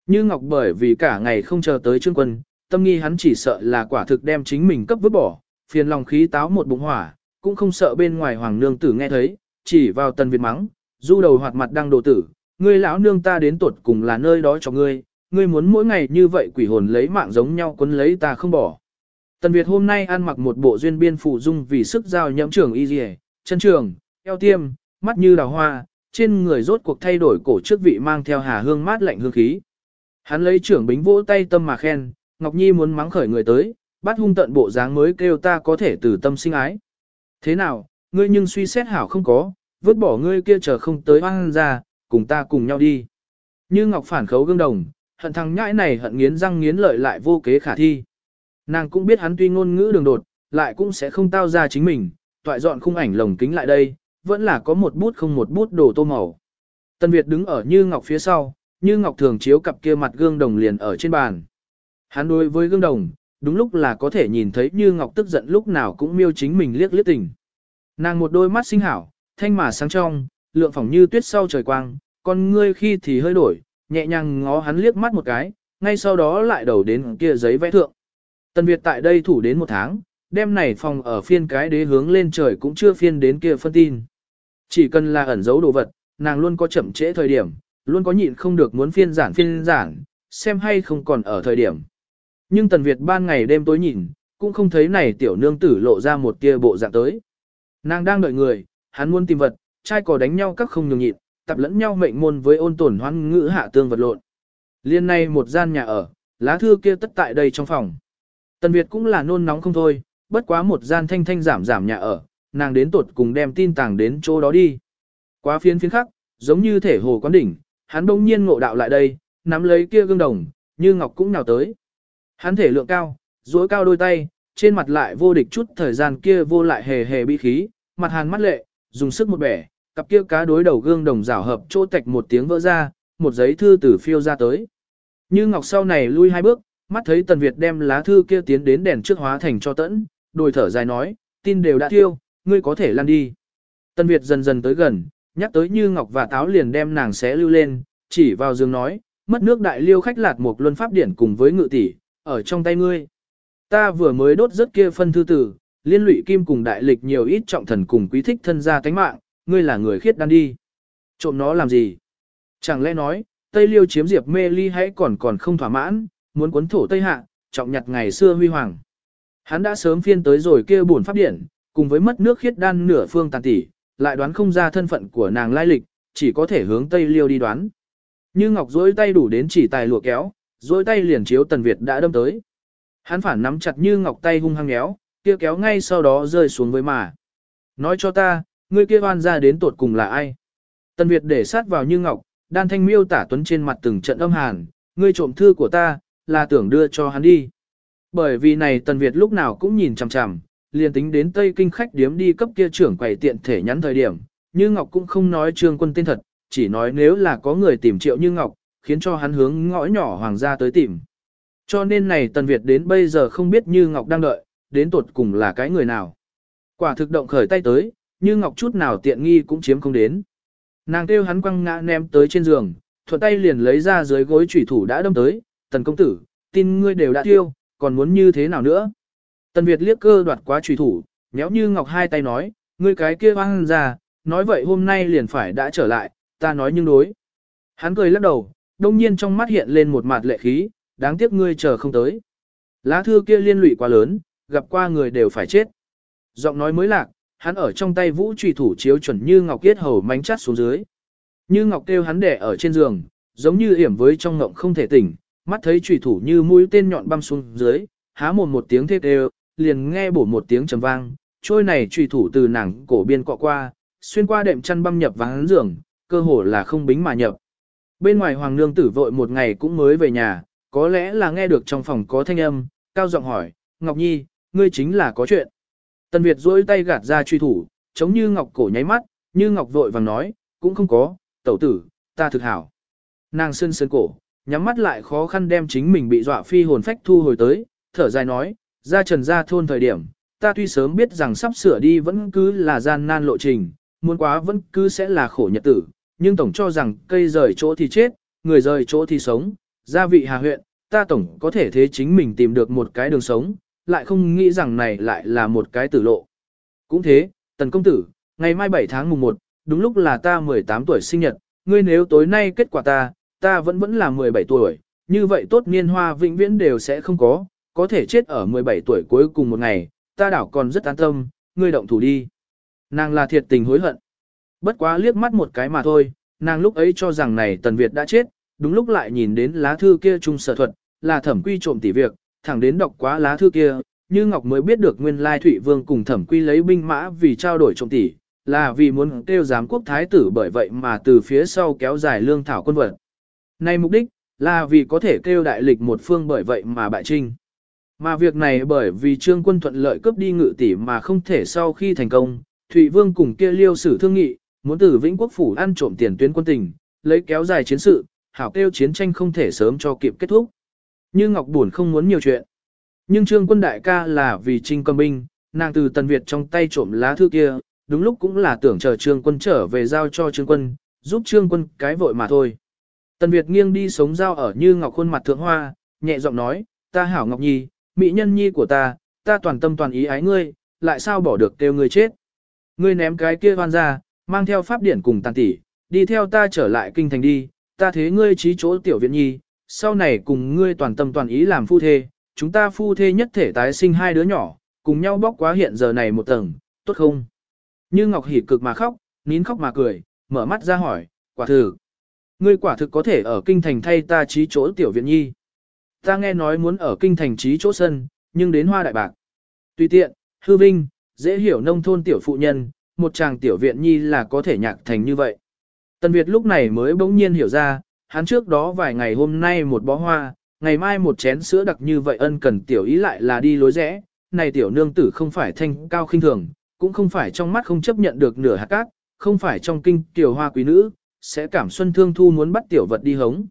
Như Ngọc bởi vì cả ngày không chờ tới trương quân, tâm nghi hắn chỉ sợ là quả thực đem chính mình cấp vứt bỏ, phiền lòng khí táo một bụng hỏa, cũng không sợ bên ngoài hoàng nương tử nghe thấy, chỉ vào tần Việt mắng, du đầu hoạt mặt đang đồ tử, ngươi lão nương ta đến tuột cùng là nơi đó cho ngươi, ngươi muốn mỗi ngày như vậy quỷ hồn lấy mạng giống nhau quấn lấy ta không bỏ. Tần Việt hôm nay ăn mặc một bộ duyên biên phụ dung vì sức giao nhẫm trường y dì chân trường, eo tiêm, mắt như đào hoa, trên người rốt cuộc thay đổi cổ trước vị mang theo hà hương mát lạnh hương khí. Hắn lấy trưởng bính vỗ tay tâm mà khen, Ngọc Nhi muốn mắng khởi người tới, bắt hung tận bộ dáng mới kêu ta có thể từ tâm sinh ái. Thế nào, ngươi nhưng suy xét hảo không có, vứt bỏ ngươi kia chờ không tới hoang ra, cùng ta cùng nhau đi. Như Ngọc phản khấu gương đồng, hận thằng nhãi này hận nghiến răng nghiến lợi lại vô kế khả thi. Nàng cũng biết hắn tuy ngôn ngữ đường đột, lại cũng sẽ không tao ra chính mình, toại dọn khung ảnh lồng kính lại đây, vẫn là có một bút không một bút đồ tô màu. Tân Việt đứng ở Như Ngọc phía sau, Như Ngọc thường chiếu cặp kia mặt gương đồng liền ở trên bàn. Hắn đối với gương đồng, đúng lúc là có thể nhìn thấy Như Ngọc tức giận lúc nào cũng miêu chính mình liếc liếc tình. Nàng một đôi mắt xinh hảo, thanh mà sáng trong, lượng phỏng như tuyết sau trời quang, con ngươi khi thì hơi đổi, nhẹ nhàng ngó hắn liếc mắt một cái, ngay sau đó lại đầu đến kia giấy vẽ thượng. Tần Việt tại đây thủ đến một tháng, đêm này phòng ở phiên cái đế hướng lên trời cũng chưa phiên đến kia phân tin. Chỉ cần là ẩn giấu đồ vật, nàng luôn có chậm trễ thời điểm, luôn có nhịn không được muốn phiên giản phiên giản, xem hay không còn ở thời điểm. Nhưng Tần Việt ban ngày đêm tối nhìn, cũng không thấy này tiểu nương tử lộ ra một tia bộ dạng tới. Nàng đang đợi người, hắn muốn tìm vật, trai cò đánh nhau các không nhường nhịn, tập lẫn nhau mệnh môn với ôn tổn hoan ngữ hạ tương vật lộn. Liên này một gian nhà ở, lá thư kia tất tại đây trong phòng. Tần Việt cũng là nôn nóng không thôi, bất quá một gian thanh thanh giảm giảm nhà ở, nàng đến tuột cùng đem tin tàng đến chỗ đó đi. Quá phiến phiến khắc, giống như thể hồ quán đỉnh, hắn đông nhiên ngộ đạo lại đây, nắm lấy kia gương đồng, như ngọc cũng nào tới. Hắn thể lượng cao, duỗi cao đôi tay, trên mặt lại vô địch chút thời gian kia vô lại hề hề bi khí, mặt hàn mắt lệ, dùng sức một bẻ, cặp kia cá đối đầu gương đồng rảo hợp chỗ tạch một tiếng vỡ ra, một giấy thư từ phiêu ra tới. Như Ngọc sau này lui hai bước, mắt thấy Tần Việt đem lá thư kia tiến đến đèn trước hóa thành cho tẫn, đồi thở dài nói, tin đều đã tiêu, ngươi có thể lăn đi. Tần Việt dần dần tới gần, nhắc tới Như Ngọc và Táo liền đem nàng xé lưu lên, chỉ vào giường nói, mất nước đại liêu khách lạt một luân pháp điển cùng với ngự tỷ, ở trong tay ngươi. Ta vừa mới đốt rất kia phân thư tử, liên lụy kim cùng đại lịch nhiều ít trọng thần cùng quý thích thân gia tánh mạng, ngươi là người khiết đan đi. Trộm nó làm gì? Chẳng lẽ nói, Tây Liêu chiếm diệp mê ly hãy còn còn không thỏa mãn, muốn cuốn thổ Tây Hạ, trọng nhặt ngày xưa huy hoàng. Hắn đã sớm phiên tới rồi kia buồn pháp điển, cùng với mất nước khiết đan nửa phương tàn tỷ, lại đoán không ra thân phận của nàng lai lịch, chỉ có thể hướng Tây Liêu đi đoán. Như Ngọc dối tay đủ đến chỉ tài lụa kéo, dối tay liền chiếu Tần Việt đã đâm tới. Hắn phản nắm chặt Như Ngọc tay hung hăng kéo, kia kéo ngay sau đó rơi xuống với mà. Nói cho ta, ngươi kia oan ra đến tột cùng là ai? Tần Việt để sát vào Như Ngọc, đan thanh miêu tả tuấn trên mặt từng trận âm hàn, ngươi trộm thư của ta, là tưởng đưa cho hắn đi. Bởi vì này Tần Việt lúc nào cũng nhìn chằm chằm, liền tính đến Tây Kinh khách điếm đi cấp kia trưởng quầy tiện thể nhắn thời điểm, Như Ngọc cũng không nói trương quân tên thật, chỉ nói nếu là có người tìm triệu Như Ngọc, khiến cho hắn hướng ngõ nhỏ hoàng gia tới tìm. Cho nên này Tần Việt đến bây giờ không biết Như Ngọc đang đợi, đến tột cùng là cái người nào. Quả thực động khởi tay tới, như Ngọc chút nào tiện nghi cũng chiếm không đến. Nàng kêu hắn quăng ngã ném tới trên giường, thuận tay liền lấy ra dưới gối chủy thủ đã đâm tới, tần công tử, tin ngươi đều đã tiêu, còn muốn như thế nào nữa. Tần Việt liếc cơ đoạt quá chủy thủ, nhéo như ngọc hai tay nói, ngươi cái kia hoang ra, nói vậy hôm nay liền phải đã trở lại, ta nói nhưng đối. Hắn cười lắc đầu, đông nhiên trong mắt hiện lên một mặt lệ khí, đáng tiếc ngươi chờ không tới. Lá thư kia liên lụy quá lớn, gặp qua người đều phải chết. Giọng nói mới lạc, hắn ở trong tay vũ trùy thủ chiếu chuẩn như ngọc kết hầu mánh chắt xuống dưới. Như ngọc kêu hắn đẻ ở trên giường, giống như hiểm với trong ngộng không thể tỉnh, mắt thấy trùy thủ như mũi tên nhọn băm xuống dưới, há mồm một tiếng thét đều, liền nghe bổ một tiếng trầm vang, trôi này trùy thủ từ nàng cổ biên cọ qua, xuyên qua đệm chăn băm nhập vắng giường, cơ hồ là không bính mà nhập. Bên ngoài hoàng nương tử vội một ngày cũng mới về nhà, có lẽ là nghe được trong phòng có thanh âm, cao giọng hỏi, Ngọc Nhi, ngươi chính là có chuyện. Tần Việt duỗi tay gạt ra truy thủ, chống như Ngọc cổ nháy mắt, như Ngọc vội vàng nói, cũng không có, tẩu tử, ta thực hảo. Nàng sơn sơn cổ, nhắm mắt lại khó khăn đem chính mình bị dọa phi hồn phách thu hồi tới, thở dài nói, ra trần ra thôn thời điểm, ta tuy sớm biết rằng sắp sửa đi vẫn cứ là gian nan lộ trình, muốn quá vẫn cứ sẽ là khổ nhật tử, nhưng tổng cho rằng cây rời chỗ thì chết, người rời chỗ thì sống, gia vị hà huyện, ta tổng có thể thế chính mình tìm được một cái đường sống, lại không nghĩ rằng này lại là một cái tử lộ. Cũng thế, tần công tử, ngày mai 7 tháng mùng 1, đúng lúc là ta 18 tuổi sinh nhật, ngươi nếu tối nay kết quả ta, ta vẫn vẫn là 17 tuổi, như vậy tốt niên hoa vĩnh viễn đều sẽ không có, có thể chết ở 17 tuổi cuối cùng một ngày, ta đảo còn rất an tâm, ngươi động thủ đi. Nàng là thiệt tình hối hận. Bất quá liếc mắt một cái mà thôi, nàng lúc ấy cho rằng này Tần Việt đã chết, đúng lúc lại nhìn đến lá thư kia trung sở thuật, là thẩm quy trộm tỷ việc, thẳng đến đọc quá lá thư kia, như Ngọc mới biết được nguyên lai Thụy Vương cùng thẩm quy lấy binh mã vì trao đổi trộm tỷ, là vì muốn kêu giám quốc thái tử bởi vậy mà từ phía sau kéo dài lương thảo quân vật. Này mục đích, là vì có thể kêu đại lịch một phương bởi vậy mà bại trinh. Mà việc này bởi vì trương quân thuận lợi cướp đi ngự tỷ mà không thể sau khi thành công, Thụy Vương cùng kia liêu sử thương nghị, muốn từ Vĩnh Quốc Phủ ăn trộm tiền tuyến quân tình, lấy kéo dài chiến sự, hảo kêu chiến tranh không thể sớm cho kịp kết thúc. Như Ngọc buồn không muốn nhiều chuyện. Nhưng trương quân đại ca là vì trinh cầm binh, nàng từ Tần Việt trong tay trộm lá thư kia, đúng lúc cũng là tưởng chờ trương quân trở về giao cho trương quân, giúp trương quân cái vội mà thôi. Tần Việt nghiêng đi sống giao ở như Ngọc khuôn mặt thượng hoa, nhẹ giọng nói, ta hảo Ngọc Nhi, mỹ nhân nhi của ta, ta toàn tâm toàn ý ái ngươi, lại sao bỏ được kêu ngươi chết. Ngươi ném cái kia hoan ra, mang theo pháp điển cùng tàn tỷ, đi theo ta trở lại kinh thành đi, ta thế ngươi trí chỗ tiểu viện nhi, sau này cùng ngươi toàn tâm toàn ý làm phu thê, chúng ta phu thê nhất thể tái sinh hai đứa nhỏ, cùng nhau bóc quá hiện giờ này một tầng, tốt không? Như Ngọc hỉ cực mà khóc, nín khóc mà cười, mở mắt ra hỏi, quả thực. Ngươi quả thực có thể ở kinh thành thay ta trí chỗ tiểu viện nhi. Ta nghe nói muốn ở kinh thành trí chỗ sân, nhưng đến hoa đại bạc. Tùy tiện, hư vinh, dễ hiểu nông thôn tiểu phụ nhân, một chàng tiểu viện nhi là có thể nhạc thành như vậy. Tần Việt lúc này mới bỗng nhiên hiểu ra, hắn trước đó vài ngày hôm nay một bó hoa, ngày mai một chén sữa đặc như vậy ân cần tiểu ý lại là đi lối rẽ, này tiểu nương tử không phải thanh cao khinh thường, cũng không phải trong mắt không chấp nhận được nửa hạt cát, không phải trong kinh tiểu hoa quý nữ, sẽ cảm xuân thương thu muốn bắt tiểu vật đi hống.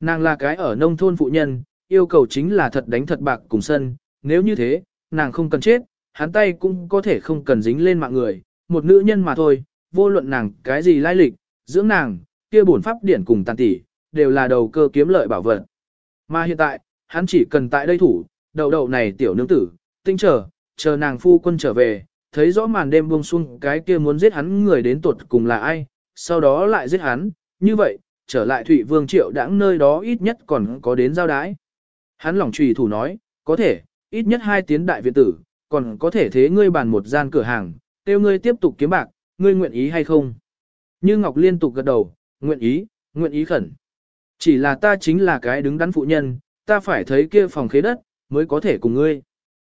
Nàng là cái ở nông thôn phụ nhân, yêu cầu chính là thật đánh thật bạc cùng sân, nếu như thế, nàng không cần chết, hắn tay cũng có thể không cần dính lên mạng người, một nữ nhân mà thôi, vô luận nàng cái gì lai lịch, dưỡng nàng, kia bổn pháp điển cùng tàn tỷ, đều là đầu cơ kiếm lợi bảo vật. Mà hiện tại, hắn chỉ cần tại đây thủ, đầu đầu này tiểu nương tử, tinh chờ, chờ nàng phu quân trở về, thấy rõ màn đêm buông xuống cái kia muốn giết hắn người đến tuột cùng là ai, sau đó lại giết hắn, như vậy, trở lại Thụy Vương Triệu đãng nơi đó ít nhất còn có đến giao đái. Hắn lòng trùy thủ nói, có thể, ít nhất hai tiến đại viện tử, còn có thể thế ngươi bàn một gian cửa hàng, tiêu ngươi tiếp tục kiếm bạc, ngươi nguyện ý hay không? Như Ngọc liên tục gật đầu, nguyện ý, nguyện ý khẩn. Chỉ là ta chính là cái đứng đắn phụ nhân, ta phải thấy kia phòng khế đất, mới có thể cùng ngươi.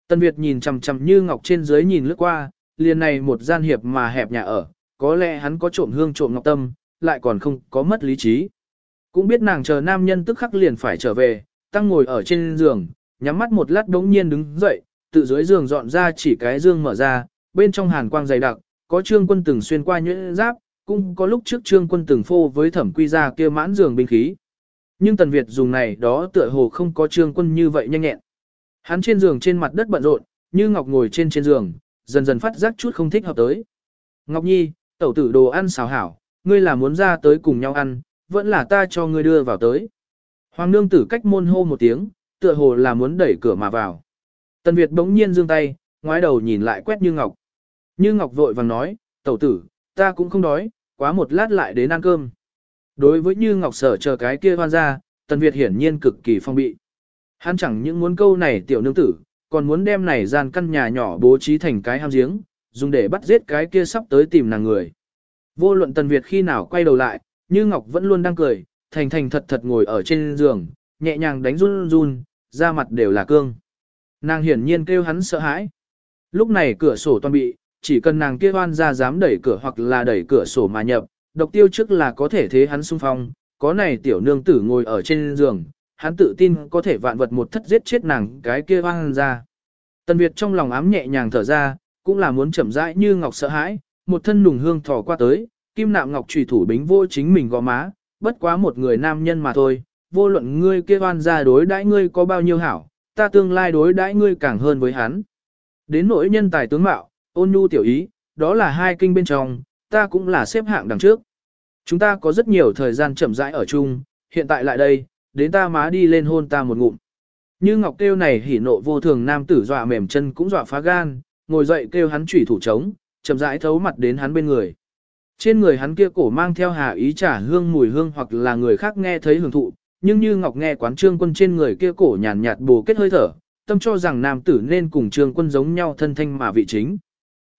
Tân Việt nhìn chằm chằm Như Ngọc trên dưới nhìn lướt qua, liền này một gian hiệp mà hẹp nhà ở, có lẽ hắn có trộm hương trộm ngọc tâm, lại còn không có mất lý trí. Cũng biết nàng chờ nam nhân tức khắc liền phải trở về, tăng ngồi ở trên giường, nhắm mắt một lát đống nhiên đứng dậy, tự dưới giường dọn ra chỉ cái giường mở ra, bên trong hàn quang dày đặc, có trương quân từng xuyên qua nhuyễn giáp, cũng có lúc trước trương quân từng phô với thẩm quy ra kia mãn giường binh khí. Nhưng tần Việt dùng này đó tựa hồ không có trương quân như vậy nhanh nhẹn. Hắn trên giường trên mặt đất bận rộn, như Ngọc ngồi trên trên giường, dần dần phát giác chút không thích hợp tới. Ngọc Nhi, tẩu tử đồ ăn xào hảo, ngươi là muốn ra tới cùng nhau ăn, vẫn là ta cho ngươi đưa vào tới. Hoàng nương tử cách môn hô một tiếng, tựa hồ là muốn đẩy cửa mà vào. Tần Việt bỗng nhiên giương tay, ngoái đầu nhìn lại quét Như Ngọc. Như Ngọc vội vàng nói, tẩu tử, ta cũng không đói, quá một lát lại đến ăn cơm. Đối với Như Ngọc sở chờ cái kia hoan ra, Tần Việt hiển nhiên cực kỳ phong bị. Hắn chẳng những muốn câu này tiểu nương tử, còn muốn đem này gian căn nhà nhỏ bố trí thành cái ham giếng, dùng để bắt giết cái kia sắp tới tìm nàng người. Vô luận Tần Việt khi nào quay đầu lại, Như Ngọc vẫn luôn đang cười, thành thành thật thật ngồi ở trên giường, nhẹ nhàng đánh run run, da mặt đều là cương. Nàng hiển nhiên kêu hắn sợ hãi. Lúc này cửa sổ toàn bị, chỉ cần nàng kia hoan ra dám đẩy cửa hoặc là đẩy cửa sổ mà nhập, độc tiêu trước là có thể thế hắn xung phong, có này tiểu nương tử ngồi ở trên giường, hắn tự tin có thể vạn vật một thất giết chết nàng cái kia hoang ra. Tần Việt trong lòng ám nhẹ nhàng thở ra, cũng là muốn chậm rãi như ngọc sợ hãi, một thân nùng hương thò qua tới, kim nạm ngọc trùy thủ bính vô chính mình gò má, bất quá một người nam nhân mà thôi, vô luận ngươi kia hoan ra đối đãi ngươi có bao nhiêu hảo, ta tương lai đối đãi ngươi càng hơn với hắn. Đến nỗi nhân tài tướng mạo, ôn nhu tiểu ý, đó là hai kinh bên trong, ta cũng là xếp hạng đằng trước. Chúng ta có rất nhiều thời gian chậm rãi ở chung, hiện tại lại đây, đến ta má đi lên hôn ta một ngụm. Như Ngọc kêu này hỉ nộ vô thường nam tử dọa mềm chân cũng dọa phá gan, ngồi dậy kêu hắn chủy thủ trống, chậm rãi thấu mặt đến hắn bên người. Trên người hắn kia cổ mang theo hà ý trả hương mùi hương hoặc là người khác nghe thấy hưởng thụ, nhưng như Ngọc nghe quán trương quân trên người kia cổ nhàn nhạt bồ kết hơi thở, tâm cho rằng nam tử nên cùng trương quân giống nhau thân thanh mà vị chính.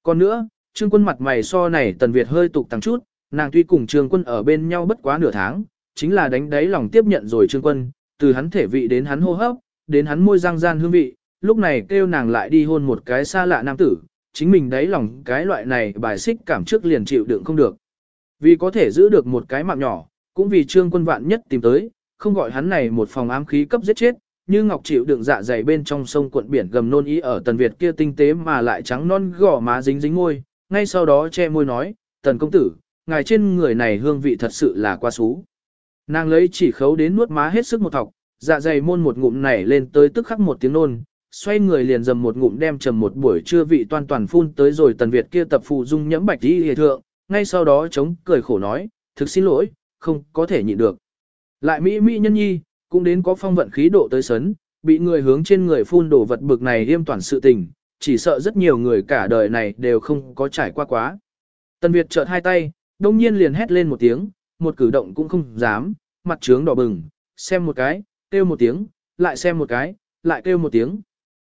Còn nữa, trương quân mặt mày so này tần Việt hơi tục tăng chút, nàng tuy cùng trương quân ở bên nhau bất quá nửa tháng, chính là đánh đáy lòng tiếp nhận rồi trương quân, từ hắn thể vị đến hắn hô hấp, đến hắn môi răng gian hương vị, lúc này kêu nàng lại đi hôn một cái xa lạ nam tử, chính mình đáy lòng cái loại này bài xích cảm trước liền chịu đựng không được. Vì có thể giữ được một cái mạng nhỏ, cũng vì trương quân vạn nhất tìm tới, không gọi hắn này một phòng ám khí cấp giết chết, như ngọc chịu đựng dạ dày bên trong sông cuộn biển gầm nôn ý ở tần Việt kia tinh tế mà lại trắng non gỏ má dính dính môi, ngay sau đó che môi nói, tần công tử, ngài trên người này hương vị thật sự là quá xú. Nàng lấy chỉ khấu đến nuốt má hết sức một thọc, dạ dày môn một ngụm nảy lên tới tức khắc một tiếng nôn, xoay người liền dầm một ngụm đem trầm một buổi trưa vị toàn toàn phun tới rồi tần Việt kia tập phụ dung nhẫm bạch đi hề thượng, ngay sau đó chống cười khổ nói, thực xin lỗi, không có thể nhịn được. Lại Mỹ Mỹ nhân nhi, cũng đến có phong vận khí độ tới sấn, bị người hướng trên người phun đổ vật bực này yêm toàn sự tình, chỉ sợ rất nhiều người cả đời này đều không có trải qua quá. Tần Việt chợt hai tay, đông nhiên liền hét lên một tiếng, một cử động cũng không dám, mặt trướng đỏ bừng, xem một cái, kêu một tiếng, lại xem một cái, lại kêu một tiếng.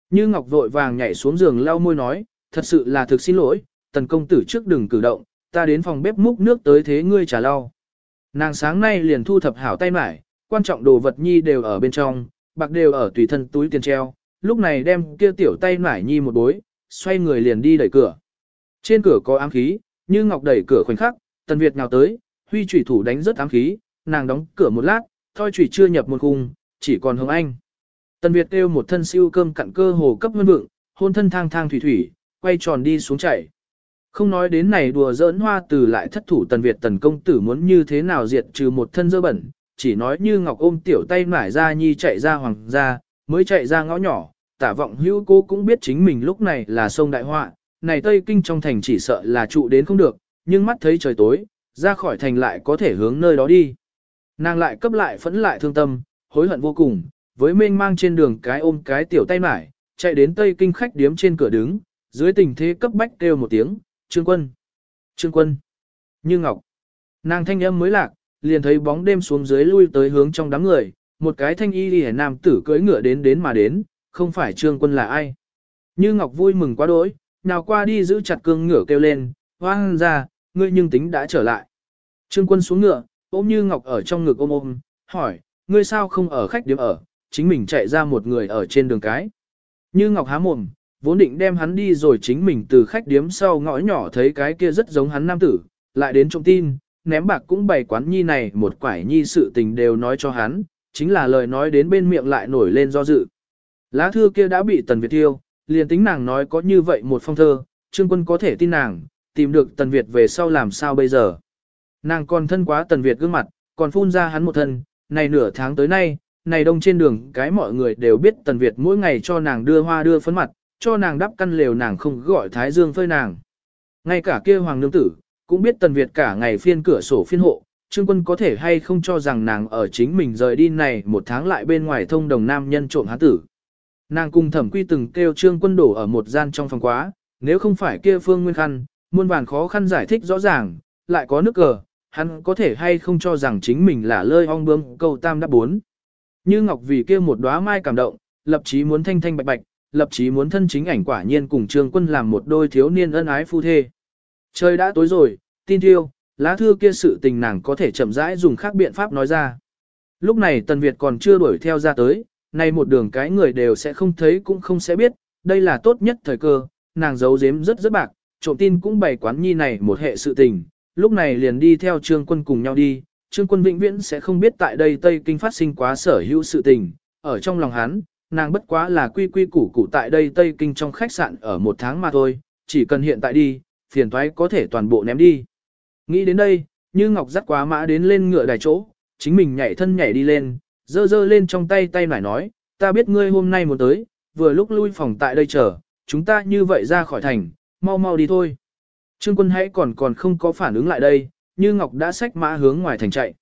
Như Ngọc vội vàng nhảy xuống giường lau môi nói, thật sự là thực xin lỗi, tần công tử trước đừng cử động, ta đến phòng bếp múc nước tới thế ngươi trả lau. Nàng sáng nay liền thu thập hảo tay mải, quan trọng đồ vật nhi đều ở bên trong, bạc đều ở tùy thân túi tiền treo, lúc này đem kia tiểu tay nải nhi một bối, xoay người liền đi đẩy cửa. Trên cửa có ám khí, như Ngọc đẩy cửa khoảnh khắc, Tần Việt nào tới, huy chủy thủ đánh rất ám khí, nàng đóng cửa một lát, thoi chủy chưa nhập một khung, chỉ còn Hồng Anh. Tần Việt kêu một thân siêu cơm cặn cơ hồ cấp vân vượng, hôn thân thang thang thủy thủy, quay tròn đi xuống chạy. Không nói đến này đùa giỡn hoa từ lại thất thủ Tần Việt tần công tử muốn như thế nào diệt trừ một thân dơ bẩn, chỉ nói như ngọc ôm tiểu tay nải ra nhi chạy ra hoàng gia, mới chạy ra ngõ nhỏ, tả vọng hữu cô cũng biết chính mình lúc này là sông đại họa, này Tây Kinh trong thành chỉ sợ là trụ đến không được, nhưng mắt thấy trời tối, ra khỏi thành lại có thể hướng nơi đó đi. Nàng lại cấp lại phẫn lại thương tâm, hối hận vô cùng, với mênh mang trên đường cái ôm cái tiểu tay mải, chạy đến Tây Kinh khách điếm trên cửa đứng, dưới tình thế cấp bách kêu một tiếng, Trương Quân, Trương Quân, Như Ngọc. Nàng thanh âm mới lạc, liền thấy bóng đêm xuống dưới lui tới hướng trong đám người, một cái thanh y liễu nam tử cưỡi ngựa đến đến mà đến, không phải Trương Quân là ai. Như Ngọc vui mừng quá đỗi, nào qua đi giữ chặt cương ngựa kêu lên, hoang ra, ngươi nhưng tính đã trở lại. Trương Quân xuống ngựa, ôm Như Ngọc ở trong ngực ôm ôm, hỏi, ngươi sao không ở khách điểm ở, chính mình chạy ra một người ở trên đường cái. Như Ngọc há mồm, vốn định đem hắn đi rồi chính mình từ khách điếm sau ngõ nhỏ thấy cái kia rất giống hắn nam tử, lại đến trông tin, ném bạc cũng bày quán nhi này một quải nhi sự tình đều nói cho hắn, chính là lời nói đến bên miệng lại nổi lên do dự. Lá thư kia đã bị Tần Việt tiêu, liền tính nàng nói có như vậy một phong thơ, Trương Quân có thể tin nàng, tìm được Tần Việt về sau làm sao bây giờ. Nàng còn thân quá Tần Việt gương mặt, còn phun ra hắn một thân, này nửa tháng tới nay, này đông trên đường cái mọi người đều biết Tần Việt mỗi ngày cho nàng đưa hoa đưa phấn mặt, cho nàng đắp căn lều nàng không gọi Thái Dương phơi nàng. Ngay cả kia Hoàng Nương Tử, cũng biết Tần Việt cả ngày phiên cửa sổ phiên hộ, Trương Quân có thể hay không cho rằng nàng ở chính mình rời đi này một tháng lại bên ngoài thông đồng nam nhân trộm hán tử. Nàng cùng thẩm quy từng kêu Trương Quân đổ ở một gian trong phòng quá, nếu không phải kia phương nguyên khăn, muôn vàn khó khăn giải thích rõ ràng, lại có nước cờ, hắn có thể hay không cho rằng chính mình là lơi ong bướm câu tam đáp bốn. Như Ngọc vì kia một đóa mai cảm động, lập chí muốn thanh thanh bạch bạch, lập chí muốn thân chính ảnh quả nhiên cùng Trương Quân làm một đôi thiếu niên ân ái phu thê. Trời đã tối rồi, tin thiêu, lá thư kia sự tình nàng có thể chậm rãi dùng khác biện pháp nói ra. Lúc này Tần Việt còn chưa đuổi theo ra tới, nay một đường cái người đều sẽ không thấy cũng không sẽ biết, đây là tốt nhất thời cơ, nàng giấu giếm rất rất bạc, trộm tin cũng bày quán nhi này một hệ sự tình, lúc này liền đi theo trương quân cùng nhau đi, trương quân vĩnh viễn sẽ không biết tại đây Tây Kinh phát sinh quá sở hữu sự tình, ở trong lòng hắn, nàng bất quá là quy quy củ củ tại đây Tây Kinh trong khách sạn ở một tháng mà thôi, chỉ cần hiện tại đi, phiền thoái có thể toàn bộ ném đi. Nghĩ đến đây, như Ngọc dắt quá mã đến lên ngựa đài chỗ, chính mình nhảy thân nhảy đi lên, dơ dơ lên trong tay tay nải nói, ta biết ngươi hôm nay muốn tới, vừa lúc lui phòng tại đây chờ, chúng ta như vậy ra khỏi thành, mau mau đi thôi. Trương quân hãy còn còn không có phản ứng lại đây, như Ngọc đã xách mã hướng ngoài thành chạy.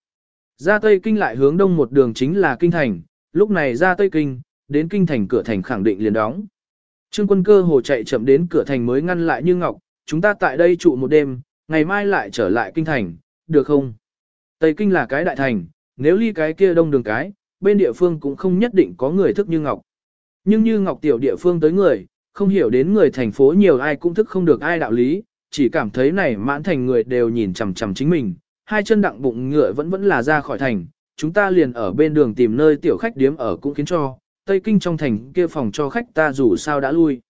Ra Tây Kinh lại hướng đông một đường chính là Kinh Thành, lúc này ra Tây Kinh, đến Kinh Thành cửa thành khẳng định liền đóng. Trương quân cơ hồ chạy chậm đến cửa thành mới ngăn lại như Ngọc, chúng ta tại đây trụ một đêm, ngày mai lại trở lại kinh thành, được không? Tây Kinh là cái đại thành, nếu ly cái kia đông đường cái, bên địa phương cũng không nhất định có người thức như Ngọc. Nhưng như Ngọc tiểu địa phương tới người, không hiểu đến người thành phố nhiều ai cũng thức không được ai đạo lý, chỉ cảm thấy này mãn thành người đều nhìn chằm chằm chính mình, hai chân đặng bụng ngựa vẫn vẫn là ra khỏi thành, chúng ta liền ở bên đường tìm nơi tiểu khách điếm ở cũng khiến cho, Tây Kinh trong thành kia phòng cho khách ta dù sao đã lui.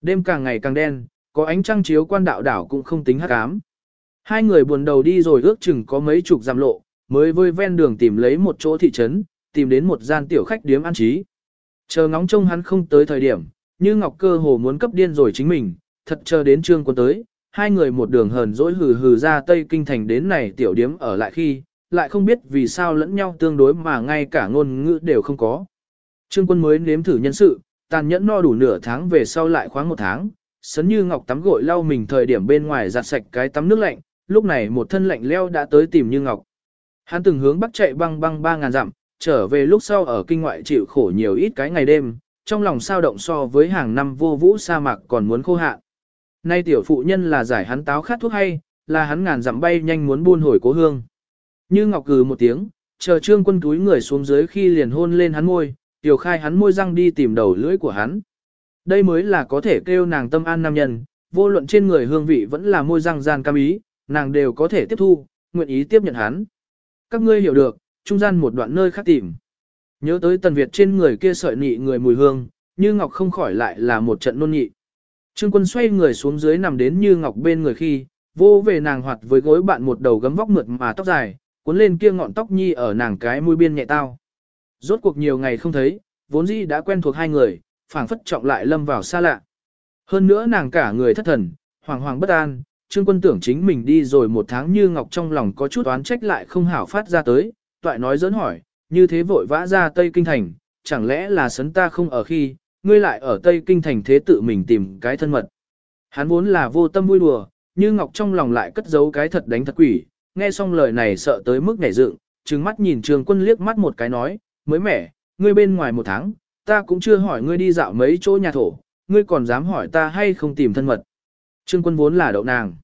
Đêm càng ngày càng đen, có ánh trăng chiếu quan đạo đảo cũng không tính hắc ám. Hai người buồn đầu đi rồi ước chừng có mấy chục giảm lộ, mới vơi ven đường tìm lấy một chỗ thị trấn, tìm đến một gian tiểu khách điếm ăn trí. Chờ ngóng trông hắn không tới thời điểm, như Ngọc cơ hồ muốn cấp điên rồi chính mình, thật chờ đến trương quân tới, hai người một đường hờn dỗi hừ hừ ra Tây Kinh thành đến này tiểu điếm ở lại khi, lại không biết vì sao lẫn nhau tương đối mà ngay cả ngôn ngữ đều không có. Trương quân mới nếm thử nhân sự, tàn nhẫn no đủ nửa tháng về sau lại khoáng một tháng, sấn như Ngọc tắm gội lau mình thời điểm bên ngoài giặt sạch cái tắm nước lạnh, lúc này một thân lạnh leo đã tới tìm Như Ngọc. Hắn từng hướng bắc chạy băng băng ba ngàn dặm, trở về lúc sau ở kinh ngoại chịu khổ nhiều ít cái ngày đêm, trong lòng sao động so với hàng năm vô vũ sa mạc còn muốn khô hạn. Nay tiểu phụ nhân là giải hắn táo khát thuốc hay, là hắn ngàn dặm bay nhanh muốn buôn hồi cố hương. Như Ngọc cừ một tiếng, chờ trương quân túi người xuống dưới khi liền hôn lên hắn môi, tiểu khai hắn môi răng đi tìm đầu lưỡi của hắn. Đây mới là có thể kêu nàng tâm an nam nhân, vô luận trên người hương vị vẫn là môi răng gian cam ý, nàng đều có thể tiếp thu, nguyện ý tiếp nhận hắn. Các ngươi hiểu được, trung gian một đoạn nơi khác tìm. Nhớ tới tần Việt trên người kia sợi nị người mùi hương, như ngọc không khỏi lại là một trận nôn nhị. Trương quân xoay người xuống dưới nằm đến như ngọc bên người khi, vô về nàng hoạt với gối bạn một đầu gấm vóc mượt mà tóc dài, cuốn lên kia ngọn tóc nhi ở nàng cái mũi biên nhẹ tao. Rốt cuộc nhiều ngày không thấy, vốn dĩ đã quen thuộc hai người, phảng phất trọng lại lâm vào xa lạ. Hơn nữa nàng cả người thất thần, hoàng hoàng bất an, Trương Quân tưởng chính mình đi rồi một tháng như ngọc trong lòng có chút oán trách lại không hảo phát ra tới, toại nói dẫn hỏi, như thế vội vã ra Tây Kinh Thành, chẳng lẽ là sấn ta không ở khi, ngươi lại ở Tây Kinh Thành thế tự mình tìm cái thân mật. Hắn vốn là vô tâm vui đùa, như ngọc trong lòng lại cất giấu cái thật đánh thật quỷ, nghe xong lời này sợ tới mức nhảy dựng, trừng mắt nhìn Trương Quân liếc mắt một cái nói, mới mẻ, ngươi bên ngoài một tháng, ta cũng chưa hỏi ngươi đi dạo mấy chỗ nhà thổ, ngươi còn dám hỏi ta hay không tìm thân mật. Trương quân vốn là đậu nàng.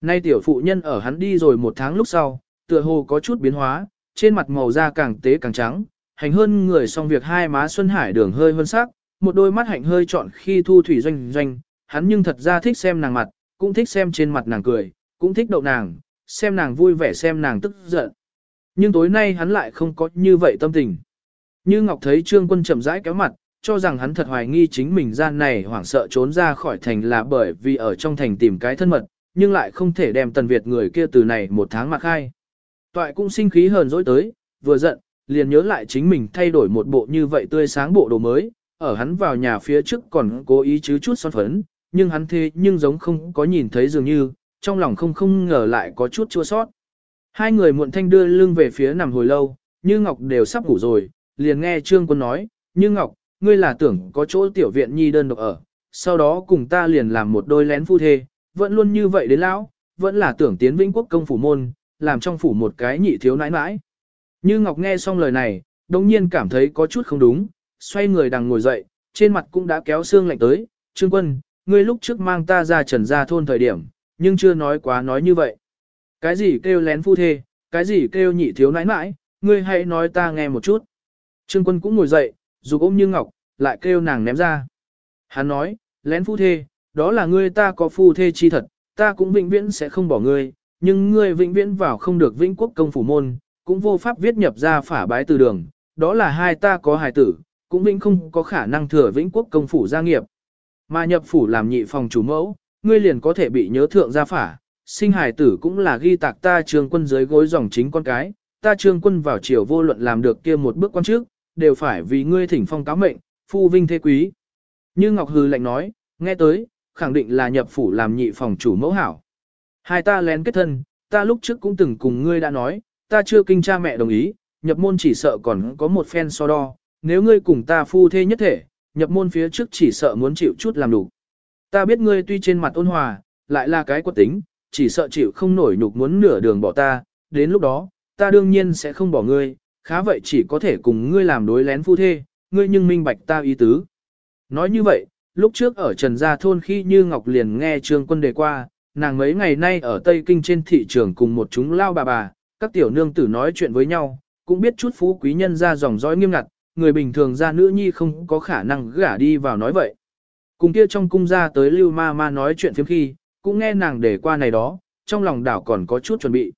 Nay tiểu phụ nhân ở hắn đi rồi một tháng lúc sau, tựa hồ có chút biến hóa, trên mặt màu da càng tế càng trắng, hành hơn người xong việc hai má Xuân Hải đường hơi hơn sắc, một đôi mắt hạnh hơi trọn khi thu thủy doanh doanh, hắn nhưng thật ra thích xem nàng mặt, cũng thích xem trên mặt nàng cười, cũng thích đậu nàng, xem nàng vui vẻ xem nàng tức giận. Nhưng tối nay hắn lại không có như vậy tâm tình. Như Ngọc thấy Trương Quân chậm rãi kéo mặt, cho rằng hắn thật hoài nghi chính mình gian này hoảng sợ trốn ra khỏi thành là bởi vì ở trong thành tìm cái thân mật, nhưng lại không thể đem Tần Việt người kia từ này một tháng mặc khai. Toại cũng sinh khí hờn dỗi tới, vừa giận, liền nhớ lại chính mình thay đổi một bộ như vậy tươi sáng bộ đồ mới, ở hắn vào nhà phía trước còn cố ý chứ chút son phấn, nhưng hắn thế nhưng giống không có nhìn thấy dường như, trong lòng không không ngờ lại có chút chua sót. Hai người muộn thanh đưa lưng về phía nằm hồi lâu, như Ngọc đều sắp ngủ rồi, liền nghe Trương Quân nói, như Ngọc, ngươi là tưởng có chỗ tiểu viện nhi đơn độc ở, sau đó cùng ta liền làm một đôi lén phu thê, vẫn luôn như vậy đến lão, vẫn là tưởng tiến vĩnh quốc công phủ môn, làm trong phủ một cái nhị thiếu nãi nãi. Như Ngọc nghe xong lời này, đồng nhiên cảm thấy có chút không đúng, xoay người đằng ngồi dậy, trên mặt cũng đã kéo xương lạnh tới, Trương Quân, ngươi lúc trước mang ta ra trần gia thôn thời điểm, nhưng chưa nói quá nói như vậy. Cái gì kêu lén phu thê, cái gì kêu nhị thiếu nãi nãi, ngươi hãy nói ta nghe một chút. Trương Quân cũng ngồi dậy, dù ôm như ngọc, lại kêu nàng ném ra. Hắn nói, lén phu thê, đó là ngươi ta có phu thê chi thật, ta cũng vĩnh viễn sẽ không bỏ ngươi, nhưng ngươi vĩnh viễn vào không được vĩnh quốc công phủ môn, cũng vô pháp viết nhập ra phả bái từ đường, đó là hai ta có hài tử, cũng vĩnh không có khả năng thừa vĩnh quốc công phủ gia nghiệp. Mà nhập phủ làm nhị phòng chủ mẫu, ngươi liền có thể bị nhớ thượng gia phả, sinh hài tử cũng là ghi tạc ta trường quân dưới gối dòng chính con cái, ta trương quân vào chiều vô luận làm được kia một bước quan trước, đều phải vì ngươi thỉnh phong cáo mệnh, phu vinh thế quý. Như Ngọc Hư lạnh nói, nghe tới, khẳng định là nhập phủ làm nhị phòng chủ mẫu hảo. Hai ta lén kết thân, ta lúc trước cũng từng cùng ngươi đã nói, ta chưa kinh cha mẹ đồng ý, nhập môn chỉ sợ còn có một phen so đo, nếu ngươi cùng ta phu thê nhất thể, nhập môn phía trước chỉ sợ muốn chịu chút làm đủ. Ta biết ngươi tuy trên mặt ôn hòa, lại là cái quật tính, chỉ sợ chịu không nổi nhục muốn nửa đường bỏ ta, đến lúc đó, ta đương nhiên sẽ không bỏ ngươi, khá vậy chỉ có thể cùng ngươi làm đối lén phu thê, ngươi nhưng minh bạch ta ý tứ. Nói như vậy, lúc trước ở Trần Gia Thôn khi Như Ngọc liền nghe Trương Quân đề qua, nàng mấy ngày nay ở Tây Kinh trên thị trường cùng một chúng lao bà bà, các tiểu nương tử nói chuyện với nhau, cũng biết chút phú quý nhân ra dòng dõi nghiêm ngặt, người bình thường ra nữ nhi không có khả năng gả đi vào nói vậy. Cùng kia trong cung ra tới lưu ma ma nói chuyện phiếm khi, cũng nghe nàng để qua này đó, trong lòng đảo còn có chút chuẩn bị.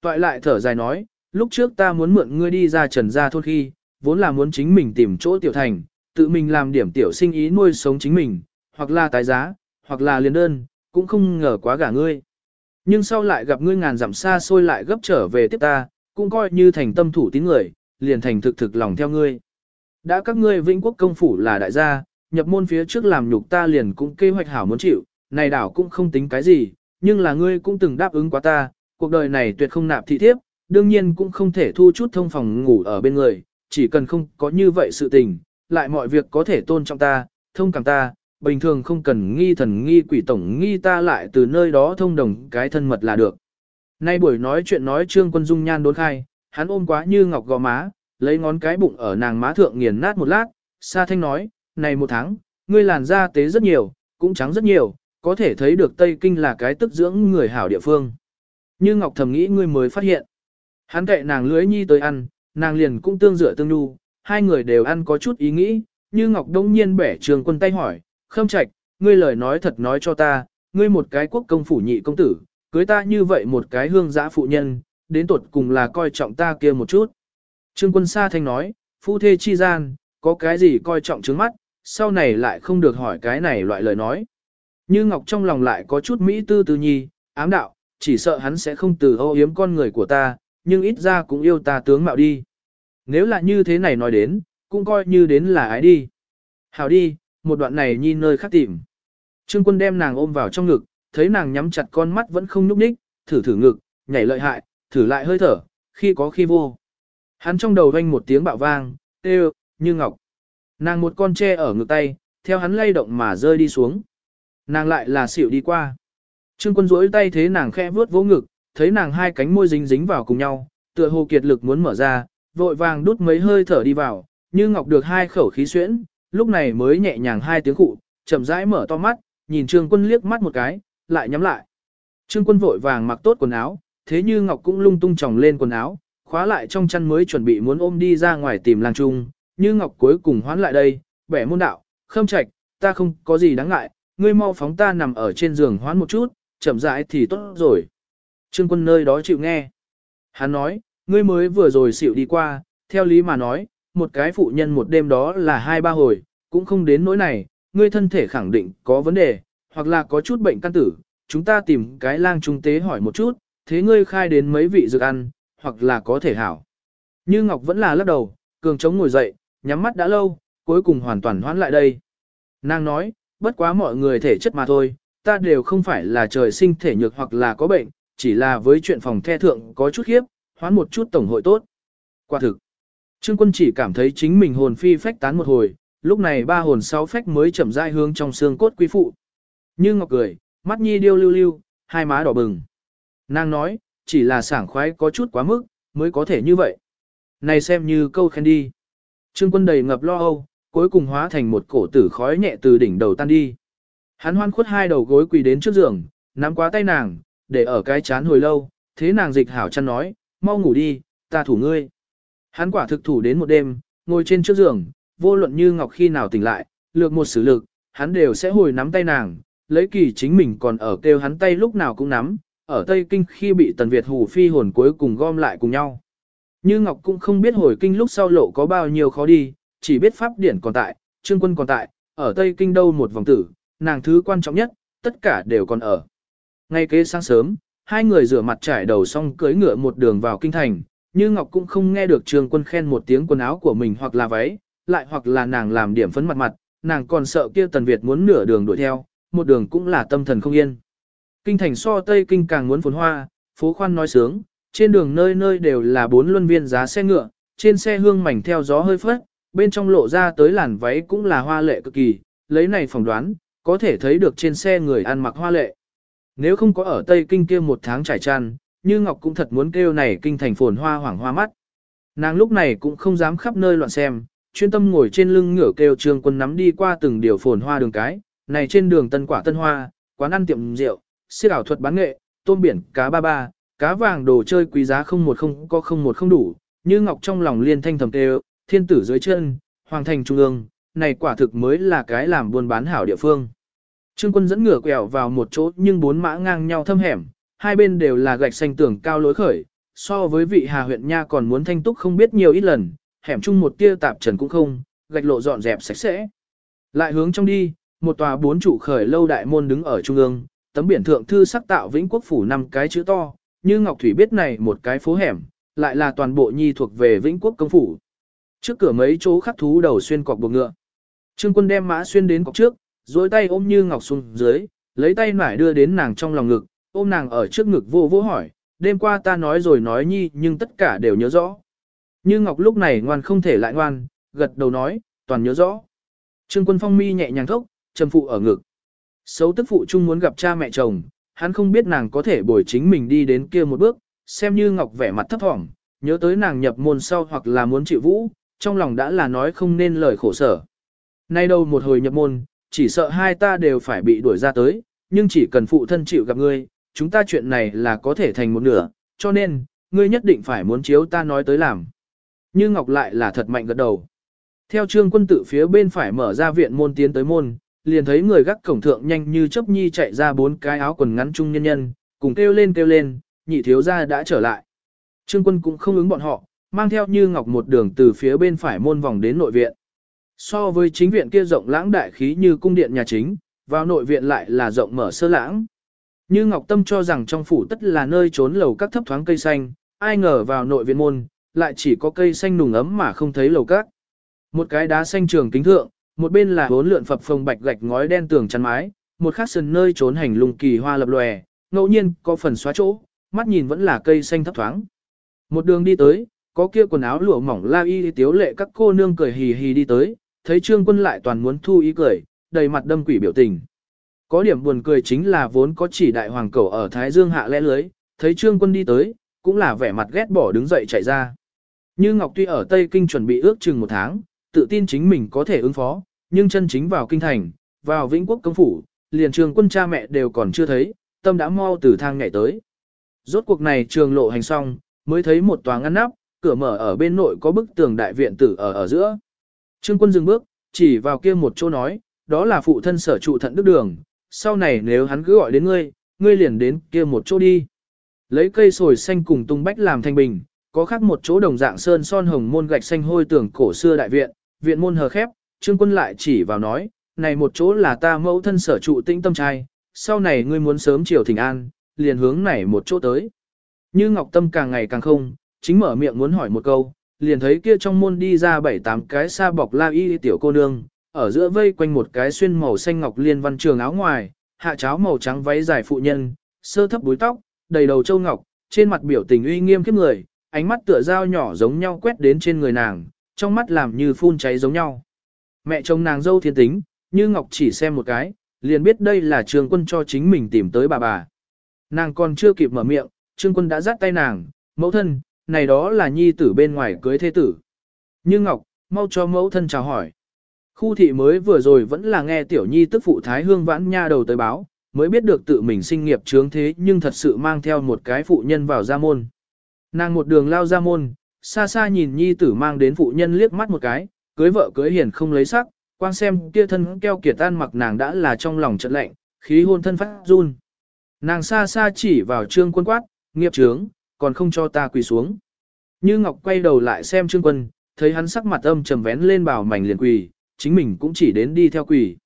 Toại lại thở dài nói, lúc trước ta muốn mượn ngươi đi ra trần gia thôn khi, vốn là muốn chính mình tìm chỗ tiểu thành, tự mình làm điểm tiểu sinh ý nuôi sống chính mình, hoặc là tái giá, hoặc là liền đơn, cũng không ngờ quá gả ngươi. Nhưng sau lại gặp ngươi ngàn dặm xa xôi lại gấp trở về tiếp ta, cũng coi như thành tâm thủ tín người, liền thành thực thực lòng theo ngươi. Đã các ngươi vĩnh quốc công phủ là đại gia, nhập môn phía trước làm nhục ta liền cũng kế hoạch hảo muốn chịu, này đảo cũng không tính cái gì, nhưng là ngươi cũng từng đáp ứng quá ta, cuộc đời này tuyệt không nạp thị thiếp, đương nhiên cũng không thể thu chút thông phòng ngủ ở bên người, chỉ cần không có như vậy sự tình, lại mọi việc có thể tôn trọng ta, thông cảm ta, bình thường không cần nghi thần nghi quỷ tổng nghi ta lại từ nơi đó thông đồng cái thân mật là được. Nay buổi nói chuyện nói trương quân dung nhan đốn khai, hắn ôm quá như ngọc gò má, lấy ngón cái bụng ở nàng má thượng nghiền nát một lát, sa thanh nói, này một tháng, ngươi làn da tế rất nhiều, cũng trắng rất nhiều, có thể thấy được Tây Kinh là cái tức dưỡng người hảo địa phương. Như Ngọc thầm nghĩ ngươi mới phát hiện. Hắn kệ nàng lưới nhi tới ăn, nàng liền cũng tương dựa tương nhu, hai người đều ăn có chút ý nghĩ, như Ngọc đông nhiên bẻ trường quân tay hỏi, khâm trạch, ngươi lời nói thật nói cho ta, ngươi một cái quốc công phủ nhị công tử, cưới ta như vậy một cái hương giã phụ nhân, đến tuột cùng là coi trọng ta kia một chút. Trương quân sa thanh nói, phu thê chi gian, có cái gì coi trọng trứng mắt, sau này lại không được hỏi cái này loại lời nói. Như Ngọc trong lòng lại có chút Mỹ tư tư nhi, ám đạo, chỉ sợ hắn sẽ không từ ô yếm con người của ta, nhưng ít ra cũng yêu ta tướng mạo đi. Nếu là như thế này nói đến, cũng coi như đến là ái đi. Hảo đi, một đoạn này nhìn nơi khác tìm. Trương quân đem nàng ôm vào trong ngực, thấy nàng nhắm chặt con mắt vẫn không nhúc nhích, thử thử ngực, nhảy lợi hại, thử lại hơi thở, khi có khi vô. Hắn trong đầu vang một tiếng bạo vang, tê như ngọc. Nàng một con tre ở ngực tay, theo hắn lay động mà rơi đi xuống. Nàng lại là xỉu đi qua. Trương quân duỗi tay thế nàng khẽ vướt vỗ ngực, thấy nàng hai cánh môi dính dính vào cùng nhau, tựa hồ kiệt lực muốn mở ra, vội vàng đút mấy hơi thở đi vào, như ngọc được hai khẩu khí xuyễn, lúc này mới nhẹ nhàng hai tiếng cụ, chậm rãi mở to mắt, nhìn trương quân liếc mắt một cái, lại nhắm lại. Trương quân vội vàng mặc tốt quần áo, thế như ngọc cũng lung tung tròng lên quần áo, khóa lại trong chăn mới chuẩn bị muốn ôm đi ra ngoài tìm lang trung, như ngọc cuối cùng hoán lại đây, bẻ môn đạo, khâm trạch, ta không có gì đáng ngại, ngươi mau phóng ta nằm ở trên giường hoán một chút, chậm rãi thì tốt rồi. Trương quân nơi đó chịu nghe. Hắn nói, ngươi mới vừa rồi xỉu đi qua, theo lý mà nói, một cái phụ nhân một đêm đó là hai ba hồi, cũng không đến nỗi này, ngươi thân thể khẳng định có vấn đề, hoặc là có chút bệnh căn tử, chúng ta tìm cái lang trung tế hỏi một chút, thế ngươi khai đến mấy vị dược ăn, hoặc là có thể hảo. Như Ngọc vẫn là lắc đầu, cường chống ngồi dậy, nhắm mắt đã lâu, cuối cùng hoàn toàn hoán lại đây. Nàng nói, bất quá mọi người thể chất mà thôi, ta đều không phải là trời sinh thể nhược hoặc là có bệnh, chỉ là với chuyện phòng the thượng có chút khiếp, hoán một chút tổng hội tốt. Quả thực, Trương quân chỉ cảm thấy chính mình hồn phi phách tán một hồi, lúc này ba hồn sáu phách mới chậm rãi hướng trong xương cốt quý phụ. Như ngọc cười, mắt nhi điêu lưu lưu, hai má đỏ bừng. Nàng nói, chỉ là sảng khoái có chút quá mức, mới có thể như vậy. Này xem như câu khen đi. Trương quân đầy ngập lo âu, cuối cùng hóa thành một cổ tử khói nhẹ từ đỉnh đầu tan đi. Hắn hoan khuất hai đầu gối quỳ đến trước giường, nắm quá tay nàng, để ở cái chán hồi lâu, thế nàng dịch hảo chăn nói, mau ngủ đi, ta thủ ngươi. Hắn quả thực thủ đến một đêm, ngồi trên trước giường, vô luận như ngọc khi nào tỉnh lại, lược một sử lực, hắn đều sẽ hồi nắm tay nàng, lấy kỳ chính mình còn ở kêu hắn tay lúc nào cũng nắm, ở Tây Kinh khi bị Tần Việt hù phi hồn cuối cùng gom lại cùng nhau. Như Ngọc cũng không biết hồi kinh lúc sau lộ có bao nhiêu khó đi, chỉ biết pháp điển còn tại, trương quân còn tại, ở Tây Kinh đâu một vòng tử, nàng thứ quan trọng nhất, tất cả đều còn ở. Ngay kế sáng sớm, hai người rửa mặt trải đầu xong cưỡi ngựa một đường vào kinh thành, như Ngọc cũng không nghe được trương quân khen một tiếng quần áo của mình hoặc là váy, lại hoặc là nàng làm điểm phấn mặt mặt, nàng còn sợ kia Tần Việt muốn nửa đường đuổi theo, một đường cũng là tâm thần không yên. Kinh thành so Tây Kinh càng muốn phồn hoa, phố khoan nói sướng, trên đường nơi nơi đều là bốn luân viên giá xe ngựa, trên xe hương mảnh theo gió hơi phất, bên trong lộ ra tới làn váy cũng là hoa lệ cực kỳ, lấy này phỏng đoán, có thể thấy được trên xe người ăn mặc hoa lệ. Nếu không có ở Tây Kinh kia một tháng trải tràn, như Ngọc cũng thật muốn kêu này kinh thành phồn hoa hoảng hoa mắt. Nàng lúc này cũng không dám khắp nơi loạn xem, chuyên tâm ngồi trên lưng ngửa kêu trường quân nắm đi qua từng điều phồn hoa đường cái, này trên đường tân quả tân hoa, quán ăn tiệm rượu, siêu ảo thuật bán nghệ, tôm biển, cá ba ba, cá vàng đồ chơi quý giá không một không có không một không đủ, như ngọc trong lòng liên thanh thầm kêu thiên tử dưới chân, hoàng thành trung ương, này quả thực mới là cái làm buôn bán hảo địa phương. Trương quân dẫn ngựa quẹo vào một chỗ nhưng bốn mã ngang nhau thâm hẻm, hai bên đều là gạch xanh tường cao lối khởi, so với vị hà huyện nha còn muốn thanh túc không biết nhiều ít lần, hẻm chung một tia tạp trần cũng không, gạch lộ dọn dẹp sạch sẽ. Lại hướng trong đi, một tòa bốn trụ khởi lâu đại môn đứng ở trung ương, tấm biển thượng thư sắc tạo vĩnh quốc phủ năm cái chữ to, như Ngọc Thủy biết này một cái phố hẻm, lại là toàn bộ nhi thuộc về vĩnh quốc công phủ. Trước cửa mấy chỗ khắc thú đầu xuyên cọc buộc ngựa. Trương quân đem mã xuyên đến cọc trước, duỗi tay ôm như Ngọc xuống dưới, lấy tay nải đưa đến nàng trong lòng ngực, ôm nàng ở trước ngực vô vô hỏi, đêm qua ta nói rồi nói nhi nhưng tất cả đều nhớ rõ. Như Ngọc lúc này ngoan không thể lại ngoan, gật đầu nói, toàn nhớ rõ. Trương quân phong mi nhẹ nhàng thốc, trầm phụ ở ngực. Xấu tức phụ chung muốn gặp cha mẹ chồng, hắn không biết nàng có thể bồi chính mình đi đến kia một bước, xem như Ngọc vẻ mặt thấp thỏm, nhớ tới nàng nhập môn sau hoặc là muốn chịu vũ, trong lòng đã là nói không nên lời khổ sở. Nay đâu một hồi nhập môn, chỉ sợ hai ta đều phải bị đuổi ra tới, nhưng chỉ cần phụ thân chịu gặp ngươi, chúng ta chuyện này là có thể thành một nửa, cho nên, ngươi nhất định phải muốn chiếu ta nói tới làm. Như Ngọc lại là thật mạnh gật đầu. Theo trương quân tự phía bên phải mở ra viện môn tiến tới môn, liền thấy người gác cổng thượng nhanh như chớp nhi chạy ra bốn cái áo quần ngắn chung nhân nhân, cùng kêu lên kêu lên, nhị thiếu gia đã trở lại. Trương quân cũng không ứng bọn họ, mang theo như ngọc một đường từ phía bên phải môn vòng đến nội viện. So với chính viện kia rộng lãng đại khí như cung điện nhà chính, vào nội viện lại là rộng mở sơ lãng. Như Ngọc Tâm cho rằng trong phủ tất là nơi trốn lầu các thấp thoáng cây xanh, ai ngờ vào nội viện môn, lại chỉ có cây xanh nùng ấm mà không thấy lầu các. Một cái đá xanh trường kính thượng, một bên là bốn lượn phập phồng bạch gạch ngói đen tường chắn mái, một khác sân nơi trốn hành lùng kỳ hoa lập lòe, ngẫu nhiên có phần xóa chỗ, mắt nhìn vẫn là cây xanh thấp thoáng. Một đường đi tới, có kia quần áo lụa mỏng la y tiếu lệ các cô nương cười hì hì đi tới, thấy trương quân lại toàn muốn thu ý cười, đầy mặt đâm quỷ biểu tình. Có điểm buồn cười chính là vốn có chỉ đại hoàng cầu ở Thái Dương hạ lẽ lưới, thấy trương quân đi tới, cũng là vẻ mặt ghét bỏ đứng dậy chạy ra. Như Ngọc tuy ở Tây Kinh chuẩn bị ước chừng một tháng, tự tin chính mình có thể ứng phó, nhưng chân chính vào kinh thành, vào vĩnh quốc công phủ, liền trường quân cha mẹ đều còn chưa thấy, tâm đã mau từ thang nhảy tới. Rốt cuộc này trường lộ hành xong, mới thấy một tòa ngăn nắp, cửa mở ở bên nội có bức tường đại viện tử ở ở giữa. Trương quân dừng bước, chỉ vào kia một chỗ nói, đó là phụ thân sở trụ thận đức đường, sau này nếu hắn cứ gọi đến ngươi, ngươi liền đến kia một chỗ đi. Lấy cây sồi xanh cùng tung bách làm thanh bình, có khác một chỗ đồng dạng sơn son hồng môn gạch xanh hôi tưởng cổ xưa đại viện, viện môn hờ khép, trương quân lại chỉ vào nói, này một chỗ là ta mẫu thân sở trụ tĩnh tâm trai, sau này ngươi muốn sớm chiều thỉnh an, liền hướng này một chỗ tới. Như Ngọc Tâm càng ngày càng không, chính mở miệng muốn hỏi một câu, liền thấy kia trong môn đi ra bảy tám cái sa bọc la y tiểu cô nương, ở giữa vây quanh một cái xuyên màu xanh ngọc liên văn trường áo ngoài, hạ cháo màu trắng váy dài phụ nhân, sơ thấp búi tóc, đầy đầu châu ngọc, trên mặt biểu tình uy nghiêm kiếp người, ánh mắt tựa dao nhỏ giống nhau quét đến trên người nàng, trong mắt làm như phun cháy giống nhau. Mẹ chồng nàng dâu thiên tính, như ngọc chỉ xem một cái, liền biết đây là trường quân cho chính mình tìm tới bà bà. Nàng còn chưa kịp mở miệng, trương quân đã dắt tay nàng, mẫu thân, này đó là nhi tử bên ngoài cưới thế tử. Như ngọc, mau cho mẫu thân chào hỏi. Khu thị mới vừa rồi vẫn là nghe tiểu nhi tức phụ thái hương vãn nha đầu tới báo, mới biết được tự mình sinh nghiệp trướng thế nhưng thật sự mang theo một cái phụ nhân vào gia môn. Nàng một đường lao ra môn, xa xa nhìn nhi tử mang đến phụ nhân liếc mắt một cái, cưới vợ cưới hiền không lấy sắc, quang xem kia thân keo kiệt tan mặc nàng đã là trong lòng trận lạnh, khí hôn thân phát run. Nàng xa xa chỉ vào trương quân quát, nghiệp trướng, còn không cho ta quỳ xuống. Như Ngọc quay đầu lại xem trương quân, thấy hắn sắc mặt âm trầm vén lên bảo mảnh liền quỳ, chính mình cũng chỉ đến đi theo quỳ.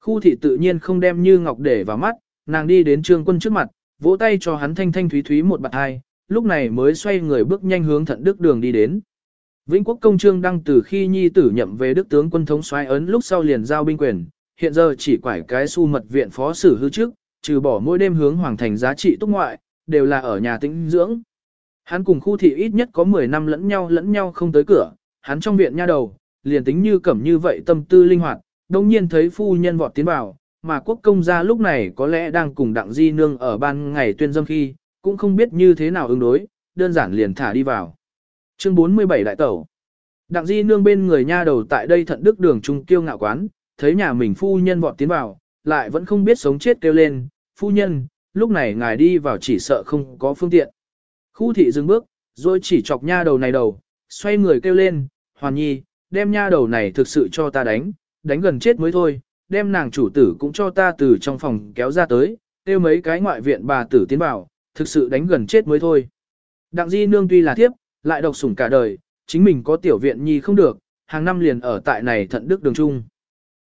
Khu thị tự nhiên không đem Như Ngọc để vào mắt, nàng đi đến trương quân trước mặt, vỗ tay cho hắn thanh thanh thúy thúy một bạt hai, lúc này mới xoay người bước nhanh hướng thận đức đường đi đến. Vĩnh quốc công trương đăng từ khi nhi tử nhậm về đức tướng quân thống soái ấn lúc sau liền giao binh quyền, hiện giờ chỉ quải cái su mật viện phó sử hư trước, trừ bỏ mỗi đêm hướng hoàng thành giá trị túc ngoại, đều là ở nhà tĩnh dưỡng. Hắn cùng khu thị ít nhất có 10 năm lẫn nhau lẫn nhau không tới cửa, hắn trong viện nha đầu, liền tính như cẩm như vậy tâm tư linh hoạt, đồng nhiên thấy phu nhân vọt tiến vào, mà quốc công gia lúc này có lẽ đang cùng đặng di nương ở ban ngày tuyên dâm khi, cũng không biết như thế nào ứng đối, đơn giản liền thả đi vào. Chương 47 Đại Tẩu Đặng Di nương bên người nha đầu tại đây thận đức đường trung kiêu ngạo quán, thấy nhà mình phu nhân vọt tiến vào, lại vẫn không biết sống chết kêu lên, phu nhân, lúc này ngài đi vào chỉ sợ không có phương tiện. Khu thị dừng bước, rồi chỉ chọc nha đầu này đầu, xoay người kêu lên, hoàn nhi, đem nha đầu này thực sự cho ta đánh, đánh gần chết mới thôi, đem nàng chủ tử cũng cho ta từ trong phòng kéo ra tới, kêu mấy cái ngoại viện bà tử tiến vào, thực sự đánh gần chết mới thôi. Đặng di nương tuy là thiếp, lại độc sủng cả đời, chính mình có tiểu viện nhi không được, hàng năm liền ở tại này thận đức đường trung.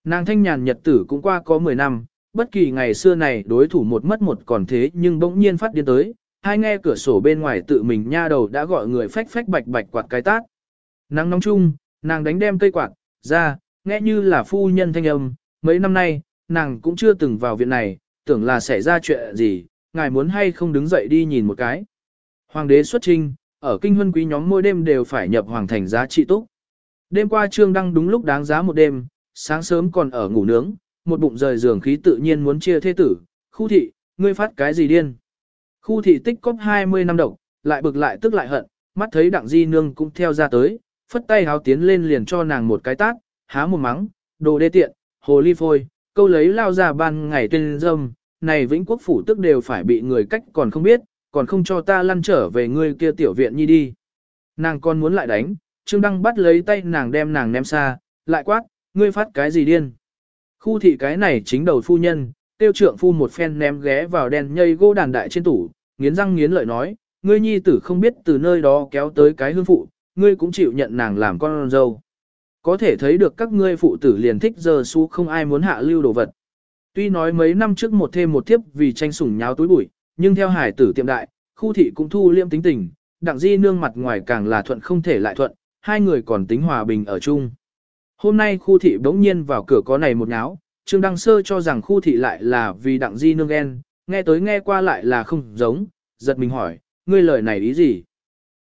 Nàng thanh nhàn nhật tử cũng qua có 10 năm, bất kỳ ngày xưa này đối thủ một mất một còn thế nhưng bỗng nhiên phát điên tới, hai nghe cửa sổ bên ngoài tự mình nha đầu đã gọi người phách phách bạch bạch quạt cái tát. Nắng nóng chung, nàng đánh đem cây quạt, ra, nghe như là phu nhân thanh âm, mấy năm nay, nàng cũng chưa từng vào viện này, tưởng là xảy ra chuyện gì, ngài muốn hay không đứng dậy đi nhìn một cái. Hoàng đế xuất trinh, ở kinh huân quý nhóm mỗi đêm đều phải nhập hoàng thành giá trị túc. Đêm qua trương đăng đúng lúc đáng giá một đêm, sáng sớm còn ở ngủ nướng, một bụng rời giường khí tự nhiên muốn chia thế tử, khu thị, ngươi phát cái gì điên. Khu thị tích cóp 20 năm độc, lại bực lại tức lại hận, mắt thấy đặng di nương cũng theo ra tới, phất tay háo tiến lên liền cho nàng một cái tát, há một mắng, đồ đê tiện, hồ ly phôi, câu lấy lao ra ban ngày tên dâm, này vĩnh quốc phủ tức đều phải bị người cách còn không biết, còn không cho ta lăn trở về ngươi kia tiểu viện nhi đi. Nàng còn muốn lại đánh, Trương Đăng bắt lấy tay nàng đem nàng ném xa, lại quát, ngươi phát cái gì điên. Khu thị cái này chính đầu phu nhân, tiêu trượng phu một phen ném ghé vào đèn nhây gỗ đàn đại trên tủ, nghiến răng nghiến lợi nói, ngươi nhi tử không biết từ nơi đó kéo tới cái hương phụ, ngươi cũng chịu nhận nàng làm con dâu. Có thể thấy được các ngươi phụ tử liền thích giờ su không ai muốn hạ lưu đồ vật. Tuy nói mấy năm trước một thêm một tiếp vì tranh sủng nháo túi bụi, nhưng theo hải tử tiệm đại, khu thị cũng thu liêm tính tình, đặng di nương mặt ngoài càng là thuận không thể lại thuận, hai người còn tính hòa bình ở chung. Hôm nay khu thị bỗng nhiên vào cửa có này một nháo, Trương Đăng Sơ cho rằng khu thị lại là vì đặng di nương ghen, nghe tới nghe qua lại là không giống, giật mình hỏi, ngươi lời này ý gì?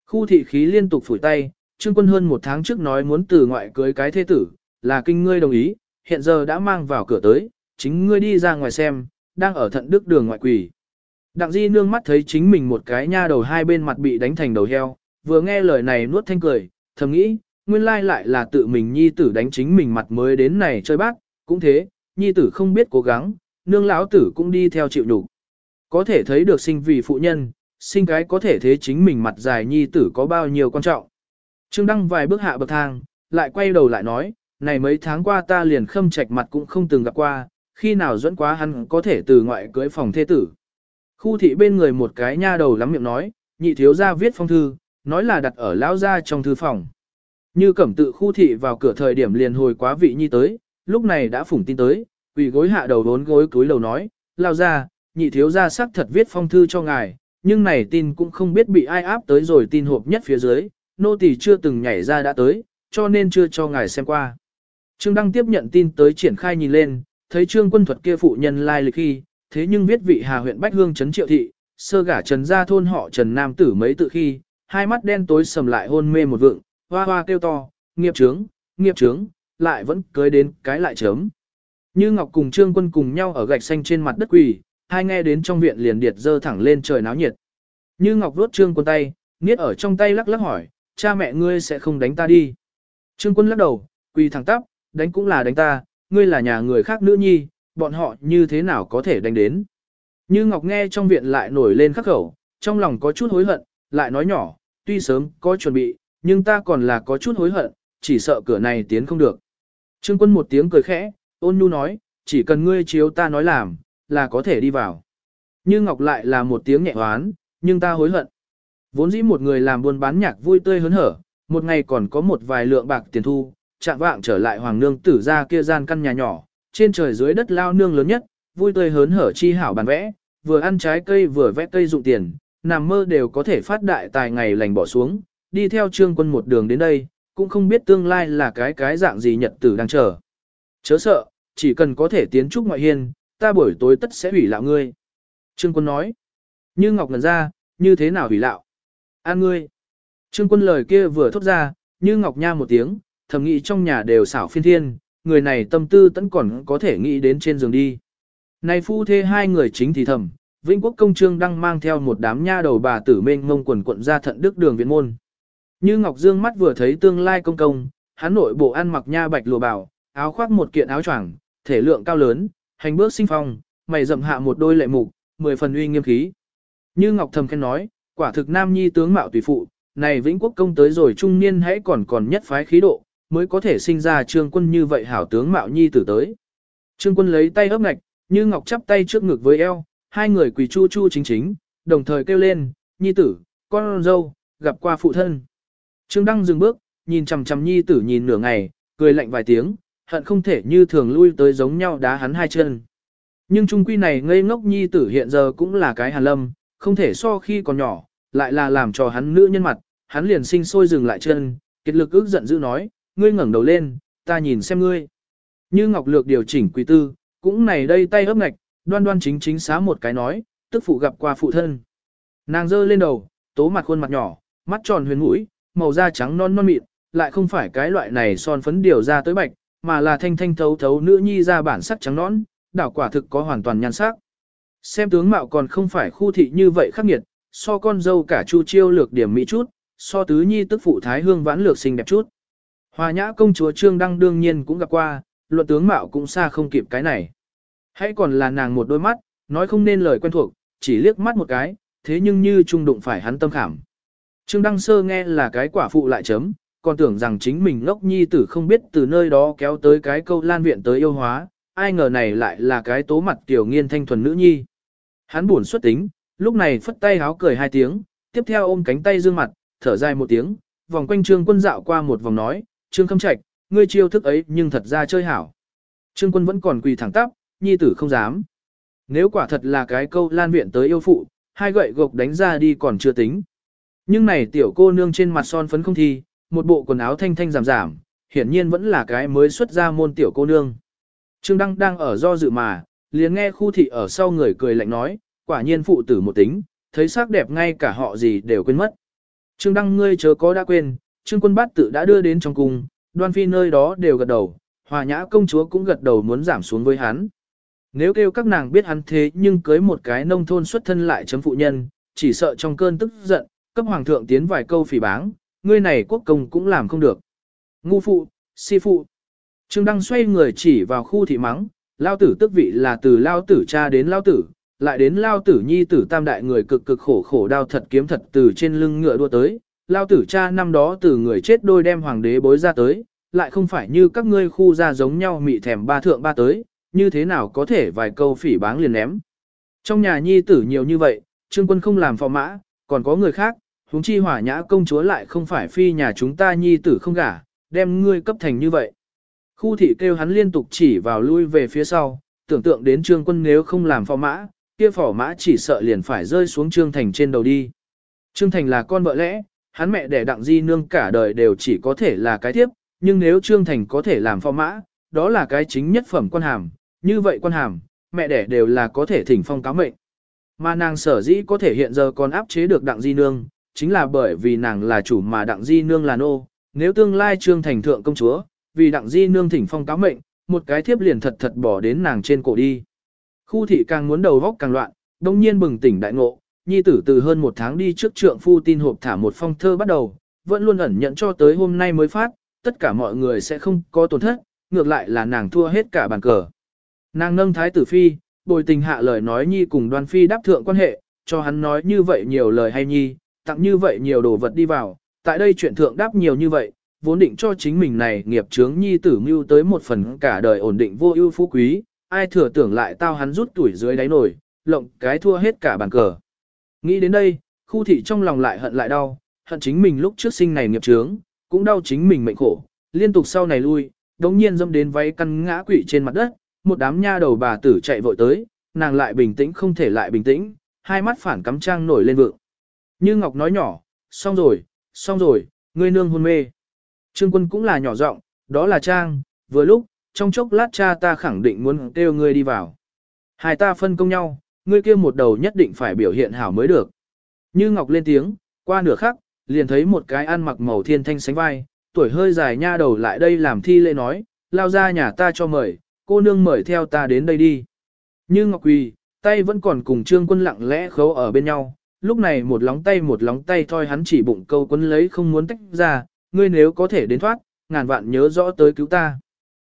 Khu thị khí liên tục phủi tay, Trương Quân hơn một tháng trước nói muốn từ ngoại cưới cái thế tử, là kinh ngươi đồng ý, hiện giờ đã mang vào cửa tới, chính ngươi đi ra ngoài xem, đang ở thận đức đường ngoại quỷ. Đặng di nương mắt thấy chính mình một cái nha đầu hai bên mặt bị đánh thành đầu heo, vừa nghe lời này nuốt thanh cười, thầm nghĩ, nguyên lai lại là tự mình nhi tử đánh chính mình mặt mới đến này chơi bác, cũng thế, nhi tử không biết cố gắng, nương lão tử cũng đi theo chịu đủ. Có thể thấy được sinh vì phụ nhân, sinh cái có thể thế chính mình mặt dài nhi tử có bao nhiêu quan trọng. Trương Đăng vài bước hạ bậc thang, lại quay đầu lại nói, này mấy tháng qua ta liền khâm trạch mặt cũng không từng gặp qua, khi nào dẫn quá hắn có thể từ ngoại cưới phòng thế tử. Khu thị bên người một cái nha đầu lắm miệng nói, nhị thiếu gia viết phong thư, nói là đặt ở lão gia trong thư phòng. Như cẩm tự khu thị vào cửa thời điểm liền hồi quá vị nhi tới, lúc này đã phủng tin tới, quỳ gối hạ đầu đốn gối cúi đầu nói, lao ra, nhị thiếu gia sắc thật viết phong thư cho ngài, nhưng này tin cũng không biết bị ai áp tới rồi tin hộp nhất phía dưới, nô tỳ chưa từng nhảy ra đã tới, cho nên chưa cho ngài xem qua. Trương Đăng tiếp nhận tin tới triển khai nhìn lên, thấy trương quân thuật kia phụ nhân lai lịch khi, thế nhưng viết vị hà huyện Bách Hương Trấn Triệu Thị, sơ gả trần gia thôn họ trần nam tử mấy tự khi, hai mắt đen tối sầm lại hôn mê một vượng, hoa hoa kêu to, nghiệp trướng, nghiệp trướng, lại vẫn cưới đến cái lại chớm. Như Ngọc cùng Trương Quân cùng nhau ở gạch xanh trên mặt đất quỳ, hai nghe đến trong viện liền điệt dơ thẳng lên trời náo nhiệt. Như Ngọc vuốt Trương Quân tay, niết ở trong tay lắc lắc hỏi, cha mẹ ngươi sẽ không đánh ta đi. Trương Quân lắc đầu, quỳ thẳng tắp, đánh cũng là đánh ta, ngươi là nhà người khác nữ nhi, bọn họ như thế nào có thể đánh đến. Như Ngọc nghe trong viện lại nổi lên khắc khẩu, trong lòng có chút hối hận, lại nói nhỏ, tuy sớm có chuẩn bị, nhưng ta còn là có chút hối hận, chỉ sợ cửa này tiến không được. Trương quân một tiếng cười khẽ, ôn nhu nói, chỉ cần ngươi chiếu ta nói làm, là có thể đi vào. Như Ngọc lại là một tiếng nhẹ hoán, nhưng ta hối hận. Vốn dĩ một người làm buôn bán nhạc vui tươi hớn hở, một ngày còn có một vài lượng bạc tiền thu, chạm vạng trở lại hoàng nương tử ra kia gian căn nhà nhỏ, trên trời dưới đất lao nương lớn nhất, vui tươi hớn hở chi hảo bàn vẽ, vừa ăn trái cây vừa vẽ cây dụng tiền, nằm mơ đều có thể phát đại tài ngày lành bỏ xuống, đi theo trương quân một đường đến đây, cũng không biết tương lai là cái cái dạng gì nhật tử đang chờ. Chớ sợ, chỉ cần có thể tiến trúc ngoại hiên, ta buổi tối tất sẽ hủy lạo ngươi. Trương quân nói, như ngọc ngần ra, như thế nào hủy lạo? An ngươi. Trương quân lời kia vừa thốt ra, như ngọc nha một tiếng, thầm nghĩ trong nhà đều xảo phiên thiên, người này tâm tư tẫn còn có thể nghĩ đến trên giường đi. Này phu thê hai người chính thì thầm, Vĩnh Quốc công trương đang mang theo một đám nha đầu bà tử mênh ngông quần quận ra thận đức đường viện môn. Như Ngọc Dương mắt vừa thấy tương lai công công, hắn nội bộ ăn mặc nha bạch lụa bảo, áo khoác một kiện áo choàng, thể lượng cao lớn, hành bước sinh phong, mày rậm hạ một đôi lệ mục, mười phần uy nghiêm khí. Như Ngọc thầm khen nói, quả thực nam nhi tướng mạo tùy phụ, này vĩnh quốc công tới rồi trung niên hãy còn còn nhất phái khí độ, mới có thể sinh ra trương quân như vậy hảo tướng mạo nhi tử tới. Trương quân lấy tay ấp ngạch, như Ngọc chắp tay trước ngực với eo, hai người quỳ chu chu chính chính, đồng thời kêu lên, nhi tử, con dâu, gặp qua phụ thân. Trương Đăng dừng bước, nhìn chằm chằm nhi tử nhìn nửa ngày, cười lạnh vài tiếng, hận không thể như thường lui tới giống nhau đá hắn hai chân. Nhưng trung quy này ngây ngốc nhi tử hiện giờ cũng là cái hàn lâm, không thể so khi còn nhỏ, lại là làm cho hắn nữ nhân mặt, hắn liền sinh sôi dừng lại chân, kiệt lực ước giận dữ nói, ngươi ngẩng đầu lên, ta nhìn xem ngươi. Như Ngọc Lược điều chỉnh quý tư, cũng này đây tay ấp ngạch, đoan đoan chính chính xá một cái nói, tức phụ gặp qua phụ thân. Nàng giơ lên đầu, tố mặt khuôn mặt nhỏ, mắt tròn huyền mũi, màu da trắng non non mịn, lại không phải cái loại này son phấn điều ra tới bạch, mà là thanh thanh thấu thấu nữ nhi ra bản sắc trắng nón, đảo quả thực có hoàn toàn nhan sắc. Xem tướng mạo còn không phải khu thị như vậy khắc nghiệt, so con dâu cả chu chiêu lược điểm mỹ chút, so tứ nhi tức phụ thái hương vãn lược xinh đẹp chút. Hòa nhã công chúa Trương Đăng đương nhiên cũng gặp qua, luận tướng mạo cũng xa không kịp cái này. Hãy còn là nàng một đôi mắt, nói không nên lời quen thuộc, chỉ liếc mắt một cái, thế nhưng như trung đụng phải hắn tâm khảm. Trương Đăng Sơ nghe là cái quả phụ lại chấm, còn tưởng rằng chính mình ngốc nhi tử không biết từ nơi đó kéo tới cái câu lan viện tới yêu hóa, ai ngờ này lại là cái tố mặt tiểu nghiên thanh thuần nữ nhi. Hắn buồn xuất tính, lúc này phất tay háo cười hai tiếng, tiếp theo ôm cánh tay dương mặt, thở dài một tiếng, vòng quanh trương quân dạo qua một vòng nói, trương khâm trạch, ngươi chiêu thức ấy nhưng thật ra chơi hảo. Trương quân vẫn còn quỳ thẳng tắp, nhi tử không dám. Nếu quả thật là cái câu lan viện tới yêu phụ, hai gậy gộc đánh ra đi còn chưa tính. Nhưng này tiểu cô nương trên mặt son phấn không thi, một bộ quần áo thanh thanh giảm giảm, hiển nhiên vẫn là cái mới xuất ra môn tiểu cô nương. Trương Đăng đang ở do dự mà, liền nghe khu thị ở sau người cười lạnh nói, quả nhiên phụ tử một tính, thấy sắc đẹp ngay cả họ gì đều quên mất. Trương Đăng ngươi chớ có đã quên, Trương quân bát tự đã đưa đến trong cung, đoan phi nơi đó đều gật đầu, hòa nhã công chúa cũng gật đầu muốn giảm xuống với hắn. Nếu kêu các nàng biết hắn thế nhưng cưới một cái nông thôn xuất thân lại chấm phụ nhân, chỉ sợ trong cơn tức giận, cấp hoàng thượng tiến vài câu phỉ báng, ngươi này quốc công cũng làm không được. Ngu phụ, si phụ. Trương Đăng xoay người chỉ vào khu thị mắng, lao tử tức vị là từ lao tử cha đến lao tử, lại đến lao tử nhi tử tam đại người cực cực khổ khổ đao thật kiếm thật từ trên lưng ngựa đua tới, lao tử cha năm đó từ người chết đôi đem hoàng đế bối ra tới, lại không phải như các ngươi khu ra giống nhau mị thèm ba thượng ba tới, như thế nào có thể vài câu phỉ báng liền ném. Trong nhà nhi tử nhiều như vậy, trương quân không làm phò mã, còn có người khác, huống chi hỏa nhã công chúa lại không phải phi nhà chúng ta nhi tử không gả, đem ngươi cấp thành như vậy. Khu thị kêu hắn liên tục chỉ vào lui về phía sau, tưởng tượng đến trương quân nếu không làm phò mã, kia phò mã chỉ sợ liền phải rơi xuống trương thành trên đầu đi. Trương thành là con vợ lẽ, hắn mẹ đẻ đặng di nương cả đời đều chỉ có thể là cái tiếp, nhưng nếu trương thành có thể làm phò mã, đó là cái chính nhất phẩm quan hàm, như vậy quan hàm, mẹ đẻ đều là có thể thỉnh phong cáo mệnh. Mà nàng sở dĩ có thể hiện giờ còn áp chế được đặng di nương, chính là bởi vì nàng là chủ mà đặng di nương là nô, nếu tương lai trương thành thượng công chúa, vì đặng di nương thỉnh phong cáo mệnh, một cái thiếp liền thật thật bỏ đến nàng trên cổ đi. Khu thị càng muốn đầu góc càng loạn, đông nhiên bừng tỉnh đại ngộ, nhi tử từ hơn một tháng đi trước trượng phu tin hộp thả một phong thơ bắt đầu, vẫn luôn ẩn nhận cho tới hôm nay mới phát, tất cả mọi người sẽ không có tổn thất, ngược lại là nàng thua hết cả bàn cờ. Nàng nâng thái tử phi, bồi tình hạ lời nói nhi cùng đoan phi đáp thượng quan hệ, cho hắn nói như vậy nhiều lời hay nhi, tặng như vậy nhiều đồ vật đi vào, tại đây chuyện thượng đáp nhiều như vậy, vốn định cho chính mình này nghiệp chướng nhi tử mưu tới một phần cả đời ổn định vô ưu phú quý, ai thừa tưởng lại tao hắn rút tuổi dưới đáy nổi, lộng cái thua hết cả bàn cờ. Nghĩ đến đây, khu thị trong lòng lại hận lại đau, hận chính mình lúc trước sinh này nghiệp chướng, cũng đau chính mình mệnh khổ, liên tục sau này lui, đống nhiên dâm đến váy căn ngã quỵ trên mặt đất, một đám nha đầu bà tử chạy vội tới, nàng lại bình tĩnh không thể lại bình tĩnh, hai mắt phản cắm trang nổi lên vượng. Như Ngọc nói nhỏ, xong rồi, xong rồi, ngươi nương hôn mê. Trương quân cũng là nhỏ giọng, đó là Trang, vừa lúc, trong chốc lát cha ta khẳng định muốn kêu ngươi đi vào. Hai ta phân công nhau, ngươi kia một đầu nhất định phải biểu hiện hảo mới được. Như Ngọc lên tiếng, qua nửa khắc, liền thấy một cái ăn mặc màu thiên thanh sánh vai, tuổi hơi dài nha đầu lại đây làm thi lễ nói, lao ra nhà ta cho mời, cô nương mời theo ta đến đây đi. Như Ngọc quỳ, tay vẫn còn cùng trương quân lặng lẽ khấu ở bên nhau, lúc này một lóng tay một lóng tay thôi hắn chỉ bụng câu quấn lấy không muốn tách ra, ngươi nếu có thể đến thoát, ngàn vạn nhớ rõ tới cứu ta.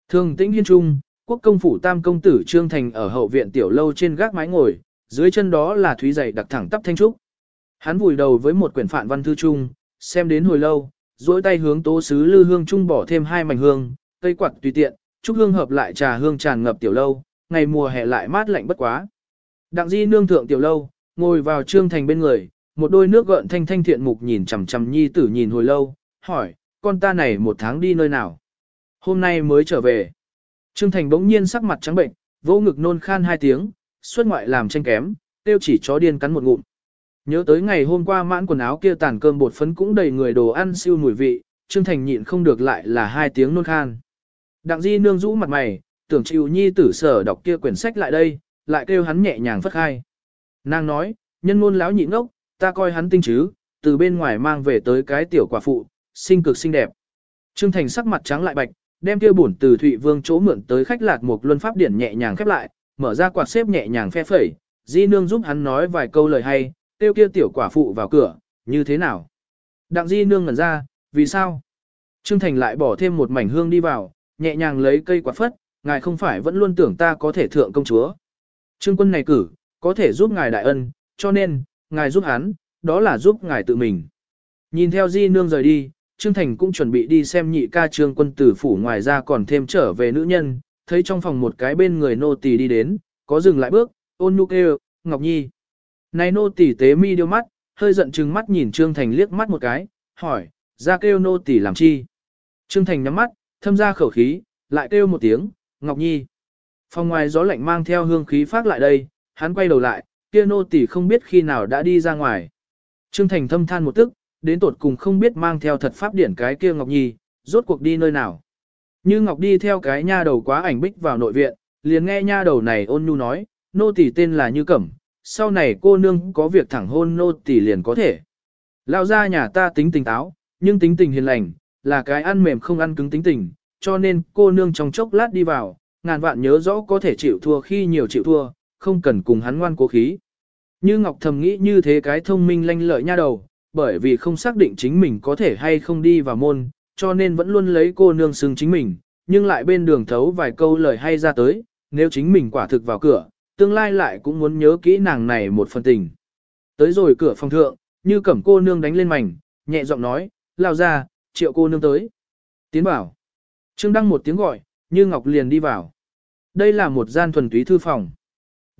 Thường tĩnh hiên trung, quốc công phủ tam công tử Trương Thành ở hậu viện tiểu lâu trên gác mái ngồi, dưới chân đó là thúy dày đặc thẳng tắp thanh trúc. Hắn vùi đầu với một quyển phản văn thư trung xem đến hồi lâu, duỗi tay hướng tố sứ lư hương trung bỏ thêm hai mảnh hương, cây quạt tùy tiện, trúc hương hợp lại trà hương tràn ngập tiểu lâu, ngày mùa hè lại mát lạnh bất quá. Đặng di nương thượng tiểu lâu, ngồi vào trương thành bên người, một đôi nước gợn thanh thanh thiện mục nhìn chằm chằm nhi tử nhìn hồi lâu, hỏi, con ta này một tháng đi nơi nào? Hôm nay mới trở về. Trương Thành bỗng nhiên sắc mặt trắng bệnh, vỗ ngực nôn khan hai tiếng, xuất ngoại làm tranh kém, tiêu chỉ chó điên cắn một ngụm. Nhớ tới ngày hôm qua mãn quần áo kia tàn cơm bột phấn cũng đầy người đồ ăn siêu mùi vị, Trương Thành nhịn không được lại là hai tiếng nôn khan. Đặng Di nương rũ mặt mày, tưởng chịu nhi tử sở đọc kia quyển sách lại đây, lại kêu hắn nhẹ nhàng phất khai. Nàng nói, nhân ngôn láo nhịn ngốc, ta coi hắn tinh chứ, từ bên ngoài mang về tới cái tiểu quả phụ, xinh cực xinh đẹp. Trương Thành sắc mặt trắng lại bạch, đem kia bổn từ Thụy Vương chỗ mượn tới khách lạc một luân pháp điển nhẹ nhàng khép lại, mở ra quạt xếp nhẹ nhàng phe phẩy, Di nương giúp hắn nói vài câu lời hay, tiêu kia tiểu quả phụ vào cửa, như thế nào? Đặng Di nương ngẩn ra, vì sao? Trương Thành lại bỏ thêm một mảnh hương đi vào, nhẹ nhàng lấy cây quạt phất, ngài không phải vẫn luôn tưởng ta có thể thượng công chúa. Trương quân này cử, có thể giúp ngài đại ân, cho nên, ngài giúp hắn, đó là giúp ngài tự mình. Nhìn theo Di nương rời đi, Trương Thành cũng chuẩn bị đi xem nhị ca trương quân tử phủ ngoài ra còn thêm trở về nữ nhân, thấy trong phòng một cái bên người nô tỳ đi đến, có dừng lại bước, ôn nhu kêu, Ngọc Nhi. Này nô tỳ tế mi điêu mắt, hơi giận trừng mắt nhìn Trương Thành liếc mắt một cái, hỏi, ra kêu nô tỳ làm chi? Trương Thành nhắm mắt, thâm ra khẩu khí, lại kêu một tiếng, Ngọc Nhi. Phòng ngoài gió lạnh mang theo hương khí phát lại đây, hắn quay đầu lại, kia nô tỳ không biết khi nào đã đi ra ngoài. Trương Thành thâm than một tức, đến tột cùng không biết mang theo thật pháp điển cái kia Ngọc Nhi, rốt cuộc đi nơi nào. Như Ngọc đi theo cái nha đầu quá ảnh bích vào nội viện, liền nghe nha đầu này ôn nhu nói, nô tỳ tên là Như Cẩm, sau này cô nương có việc thẳng hôn nô tỳ liền có thể. Lao ra nhà ta tính tình táo, nhưng tính tình hiền lành, là cái ăn mềm không ăn cứng tính tình, cho nên cô nương trong chốc lát đi vào, ngàn vạn nhớ rõ có thể chịu thua khi nhiều chịu thua, không cần cùng hắn ngoan cố khí. Như Ngọc thầm nghĩ như thế cái thông minh lanh lợi nha đầu, bởi vì không xác định chính mình có thể hay không đi vào môn, cho nên vẫn luôn lấy cô nương xưng chính mình, nhưng lại bên đường thấu vài câu lời hay ra tới, nếu chính mình quả thực vào cửa, tương lai lại cũng muốn nhớ kỹ nàng này một phần tình. Tới rồi cửa phòng thượng, như cẩm cô nương đánh lên mảnh, nhẹ giọng nói, lao ra, triệu cô nương tới. Tiến bảo. Trương Đăng một tiếng gọi, như ngọc liền đi vào. Đây là một gian thuần túy thư phòng.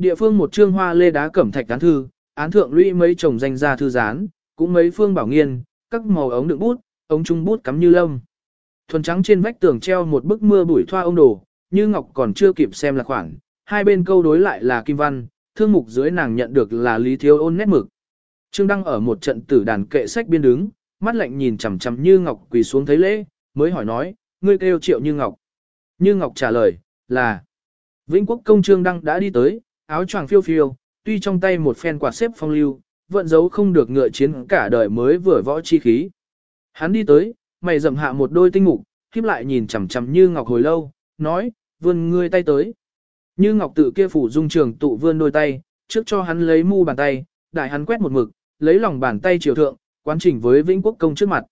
Địa phương một trương hoa lê đá cẩm thạch án thư, án thượng lũy mấy chồng danh gia thư gián, cũng mấy phương bảo nghiên, các màu ống đựng bút, ống trung bút cắm như lông. Thuần trắng trên vách tường treo một bức mưa bụi thoa ông đồ, như ngọc còn chưa kịp xem là khoảng, hai bên câu đối lại là kim văn, thương mục dưới nàng nhận được là lý thiếu ôn nét mực. Trương Đăng ở một trận tử đàn kệ sách biên đứng, mắt lạnh nhìn chằm chằm như ngọc quỳ xuống thấy lễ, mới hỏi nói, ngươi kêu triệu như ngọc. Như ngọc trả lời, là, Vĩnh Quốc công Trương Đăng đã đi tới, áo choàng phiêu phiêu, tuy trong tay một phen quạt xếp phong lưu, vẫn giấu không được ngựa chiến cả đời mới vừa võ chi khí. Hắn đi tới, mày rậm hạ một đôi tinh mục, khiếp lại nhìn chằm chằm như ngọc hồi lâu, nói, vươn ngươi tay tới. Như ngọc tự kia phủ dung trường tụ vươn đôi tay, trước cho hắn lấy mu bàn tay, đại hắn quét một mực, lấy lòng bàn tay triều thượng, quán chỉnh với vĩnh quốc công trước mặt.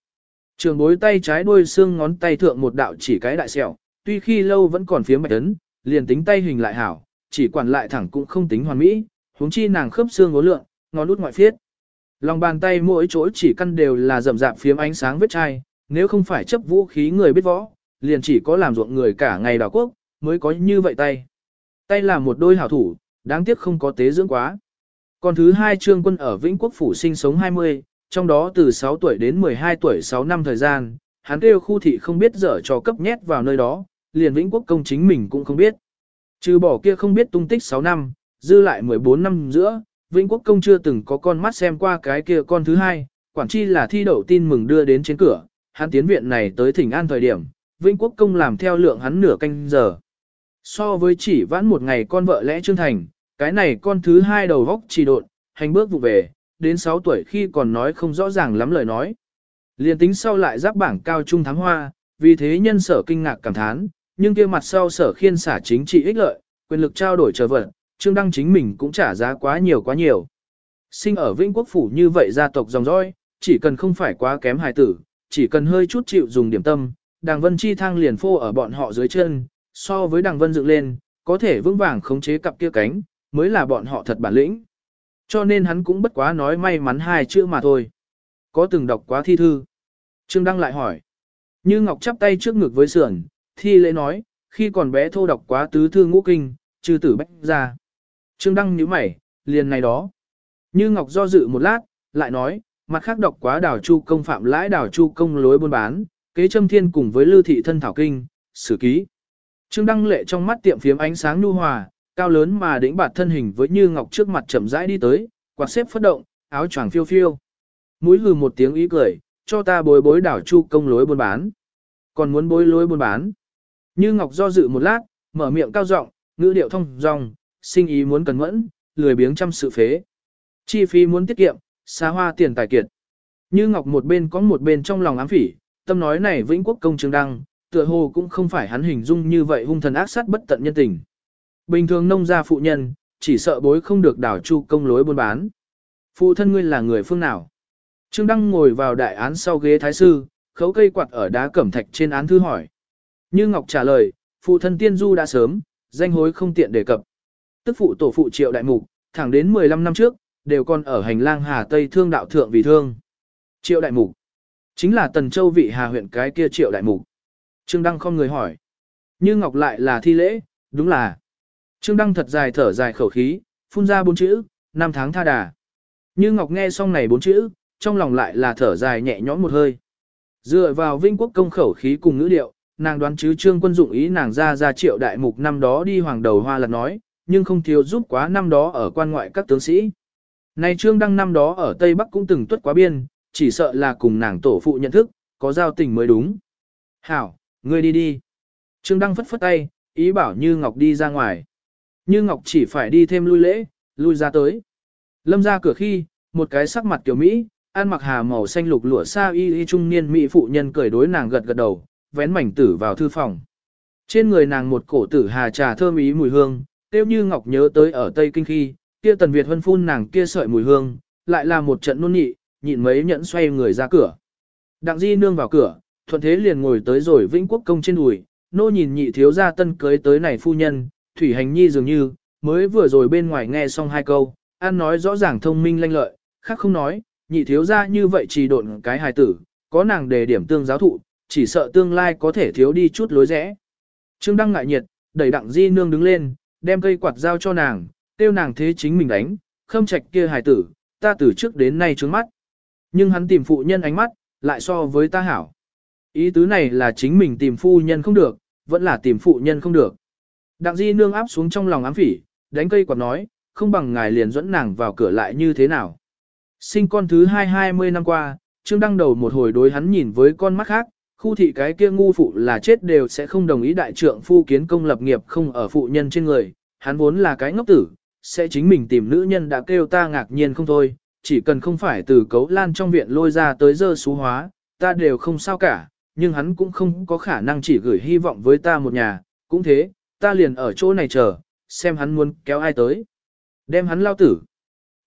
Trường bối tay trái đuôi xương ngón tay thượng một đạo chỉ cái đại sẹo, tuy khi lâu vẫn còn phía mạch ấn, liền tính tay hình lại hảo, chỉ quản lại thẳng cũng không tính hoàn mỹ, huống chi nàng khớp xương ngố lượng, ngón út ngoại phiết. Lòng bàn tay mỗi chỗ chỉ căn đều là rậm rạp phiếm ánh sáng vết chai, nếu không phải chấp vũ khí người biết võ, liền chỉ có làm ruộng người cả ngày đảo quốc, mới có như vậy tay. Tay là một đôi hảo thủ, đáng tiếc không có tế dưỡng quá. Còn thứ hai trương quân ở Vĩnh Quốc Phủ sinh sống 20, trong đó từ 6 tuổi đến 12 tuổi 6 năm thời gian, hắn kêu khu thị không biết dở cho cấp nhét vào nơi đó, liền Vĩnh Quốc công chính mình cũng không biết. Trừ bỏ kia không biết tung tích 6 năm, dư lại 14 năm giữa, Vĩnh Quốc công chưa từng có con mắt xem qua cái kia con thứ hai, quản chi là thi đậu tin mừng đưa đến trên cửa, hắn tiến viện này tới thỉnh an thời điểm, Vĩnh Quốc công làm theo lượng hắn nửa canh giờ. So với chỉ vãn một ngày con vợ lẽ trương thành, cái này con thứ hai đầu góc trì độn, hành bước vụ về, đến 6 tuổi khi còn nói không rõ ràng lắm lời nói. Liên tính sau lại giáp bảng cao trung thắng hoa, vì thế nhân sở kinh ngạc cảm thán, nhưng kia mặt sau sở khiên xả chính trị ích lợi, quyền lực trao đổi trở vật, Trương Đăng chính mình cũng trả giá quá nhiều quá nhiều. Sinh ở Vĩnh Quốc Phủ như vậy gia tộc dòng dõi, chỉ cần không phải quá kém hài tử, chỉ cần hơi chút chịu dùng điểm tâm, đàng vân chi thang liền phô ở bọn họ dưới chân, so với đàng vân dựng lên, có thể vững vàng khống chế cặp kia cánh, mới là bọn họ thật bản lĩnh. Cho nên hắn cũng bất quá nói may mắn hai chữ mà thôi. Có từng đọc quá thi thư. Trương Đăng lại hỏi. Như Ngọc chắp tay trước ngực với sườn, thi lễ nói, khi còn bé thô đọc quá tứ thư ngũ kinh, trừ tử bách ra. Trương Đăng nhíu mày, liền này đó. Như Ngọc do dự một lát, lại nói, mặt khác đọc quá đảo chu công phạm lãi đảo chu công lối buôn bán, kế châm thiên cùng với lưu thị thân thảo kinh, sử ký. Trương Đăng lệ trong mắt tiệm phiếm ánh sáng nhu hòa, cao lớn mà đĩnh bạt thân hình với Như Ngọc trước mặt chậm rãi đi tới, quạt xếp phất động, áo choàng phiêu phiêu. Mũi hừ một tiếng ý cười, cho ta bối bối đảo chu công lối buôn bán. Còn muốn bối lối buôn bán. Như Ngọc do dự một lát, mở miệng cao giọng, ngữ điệu thông dong, sinh ý muốn cẩn mẫn, lười biếng chăm sự phế. Chi phí muốn tiết kiệm, xa hoa tiền tài kiệt. Như Ngọc một bên có một bên trong lòng ám phỉ, tâm nói này vĩnh quốc công trường đăng, tựa hồ cũng không phải hắn hình dung như vậy hung thần ác sát bất tận nhân tình. Bình thường nông gia phụ nhân, chỉ sợ bối không được đảo chu công lối buôn bán. Phụ thân ngươi là người phương nào? Trương Đăng ngồi vào đại án sau ghế thái sư, khấu cây quạt ở đá cẩm thạch trên án thư hỏi. Như Ngọc trả lời, phụ thân tiên du đã sớm, danh hối không tiện đề cập. Tức phụ tổ phụ triệu đại mục, thẳng đến 15 năm trước, đều còn ở hành lang Hà Tây thương đạo thượng vì thương. Triệu đại mục, chính là Tần Châu vị Hà huyện cái kia triệu đại mục. Trương Đăng không người hỏi. Như Ngọc lại là thi lễ, đúng là. Trương Đăng thật dài thở dài khẩu khí, phun ra bốn chữ, năm tháng tha đà. Như Ngọc nghe xong này bốn chữ, trong lòng lại là thở dài nhẹ nhõm một hơi. Dựa vào vinh quốc công khẩu khí cùng ngữ điệu, nàng đoán chứ trương quân dụng ý nàng ra ra triệu đại mục năm đó đi hoàng đầu hoa lật nói, nhưng không thiếu giúp quá năm đó ở quan ngoại các tướng sĩ. Này trương đăng năm đó ở Tây Bắc cũng từng tuất quá biên, chỉ sợ là cùng nàng tổ phụ nhận thức, có giao tình mới đúng. Hảo, ngươi đi đi. Trương đăng phất phất tay, ý bảo Như Ngọc đi ra ngoài. Như Ngọc chỉ phải đi thêm lui lễ, lui ra tới. Lâm ra cửa khi, một cái sắc mặt tiểu Mỹ, ăn mặc hà màu xanh lục lụa sa y y trung niên Mỹ phụ nhân cười đối nàng gật gật đầu, vén mảnh tử vào thư phòng. Trên người nàng một cổ tử hà trà thơm ý mùi hương, tiêu như ngọc nhớ tới ở Tây Kinh khi, kia tần Việt hân phun nàng kia sợi mùi hương, lại là một trận nôn nhị, nhịn mấy nhẫn xoay người ra cửa. Đặng di nương vào cửa, thuận thế liền ngồi tới rồi vĩnh quốc công trên đùi, nô nhìn nhị thiếu gia tân cưới tới này phu nhân, thủy hành nhi dường như, mới vừa rồi bên ngoài nghe xong hai câu, an nói rõ ràng thông minh lanh lợi, khác không nói, nhị thiếu gia như vậy chỉ độn cái hài tử, có nàng đề điểm tương giáo thụ, chỉ sợ tương lai có thể thiếu đi chút lối rẽ. Trương Đăng ngại nhiệt, đẩy đặng di nương đứng lên, đem cây quạt giao cho nàng, tiêu nàng thế chính mình đánh, khâm trạch kia hài tử, ta từ trước đến nay trướng mắt. Nhưng hắn tìm phụ nhân ánh mắt, lại so với ta hảo. Ý tứ này là chính mình tìm phu nhân không được, vẫn là tìm phụ nhân không được. Đặng di nương áp xuống trong lòng ám phỉ, đánh cây quạt nói, không bằng ngài liền dẫn nàng vào cửa lại như thế nào. Sinh con thứ hai hai mươi năm qua, Trương Đăng đầu một hồi đối hắn nhìn với con mắt khác, khu thị cái kia ngu phụ là chết đều sẽ không đồng ý đại trượng phu kiến công lập nghiệp không ở phụ nhân trên người, hắn vốn là cái ngốc tử, sẽ chính mình tìm nữ nhân đã kêu ta ngạc nhiên không thôi, chỉ cần không phải từ cấu lan trong viện lôi ra tới dơ xú hóa, ta đều không sao cả, nhưng hắn cũng không có khả năng chỉ gửi hy vọng với ta một nhà, cũng thế, ta liền ở chỗ này chờ, xem hắn muốn kéo ai tới. Đem hắn lao tử.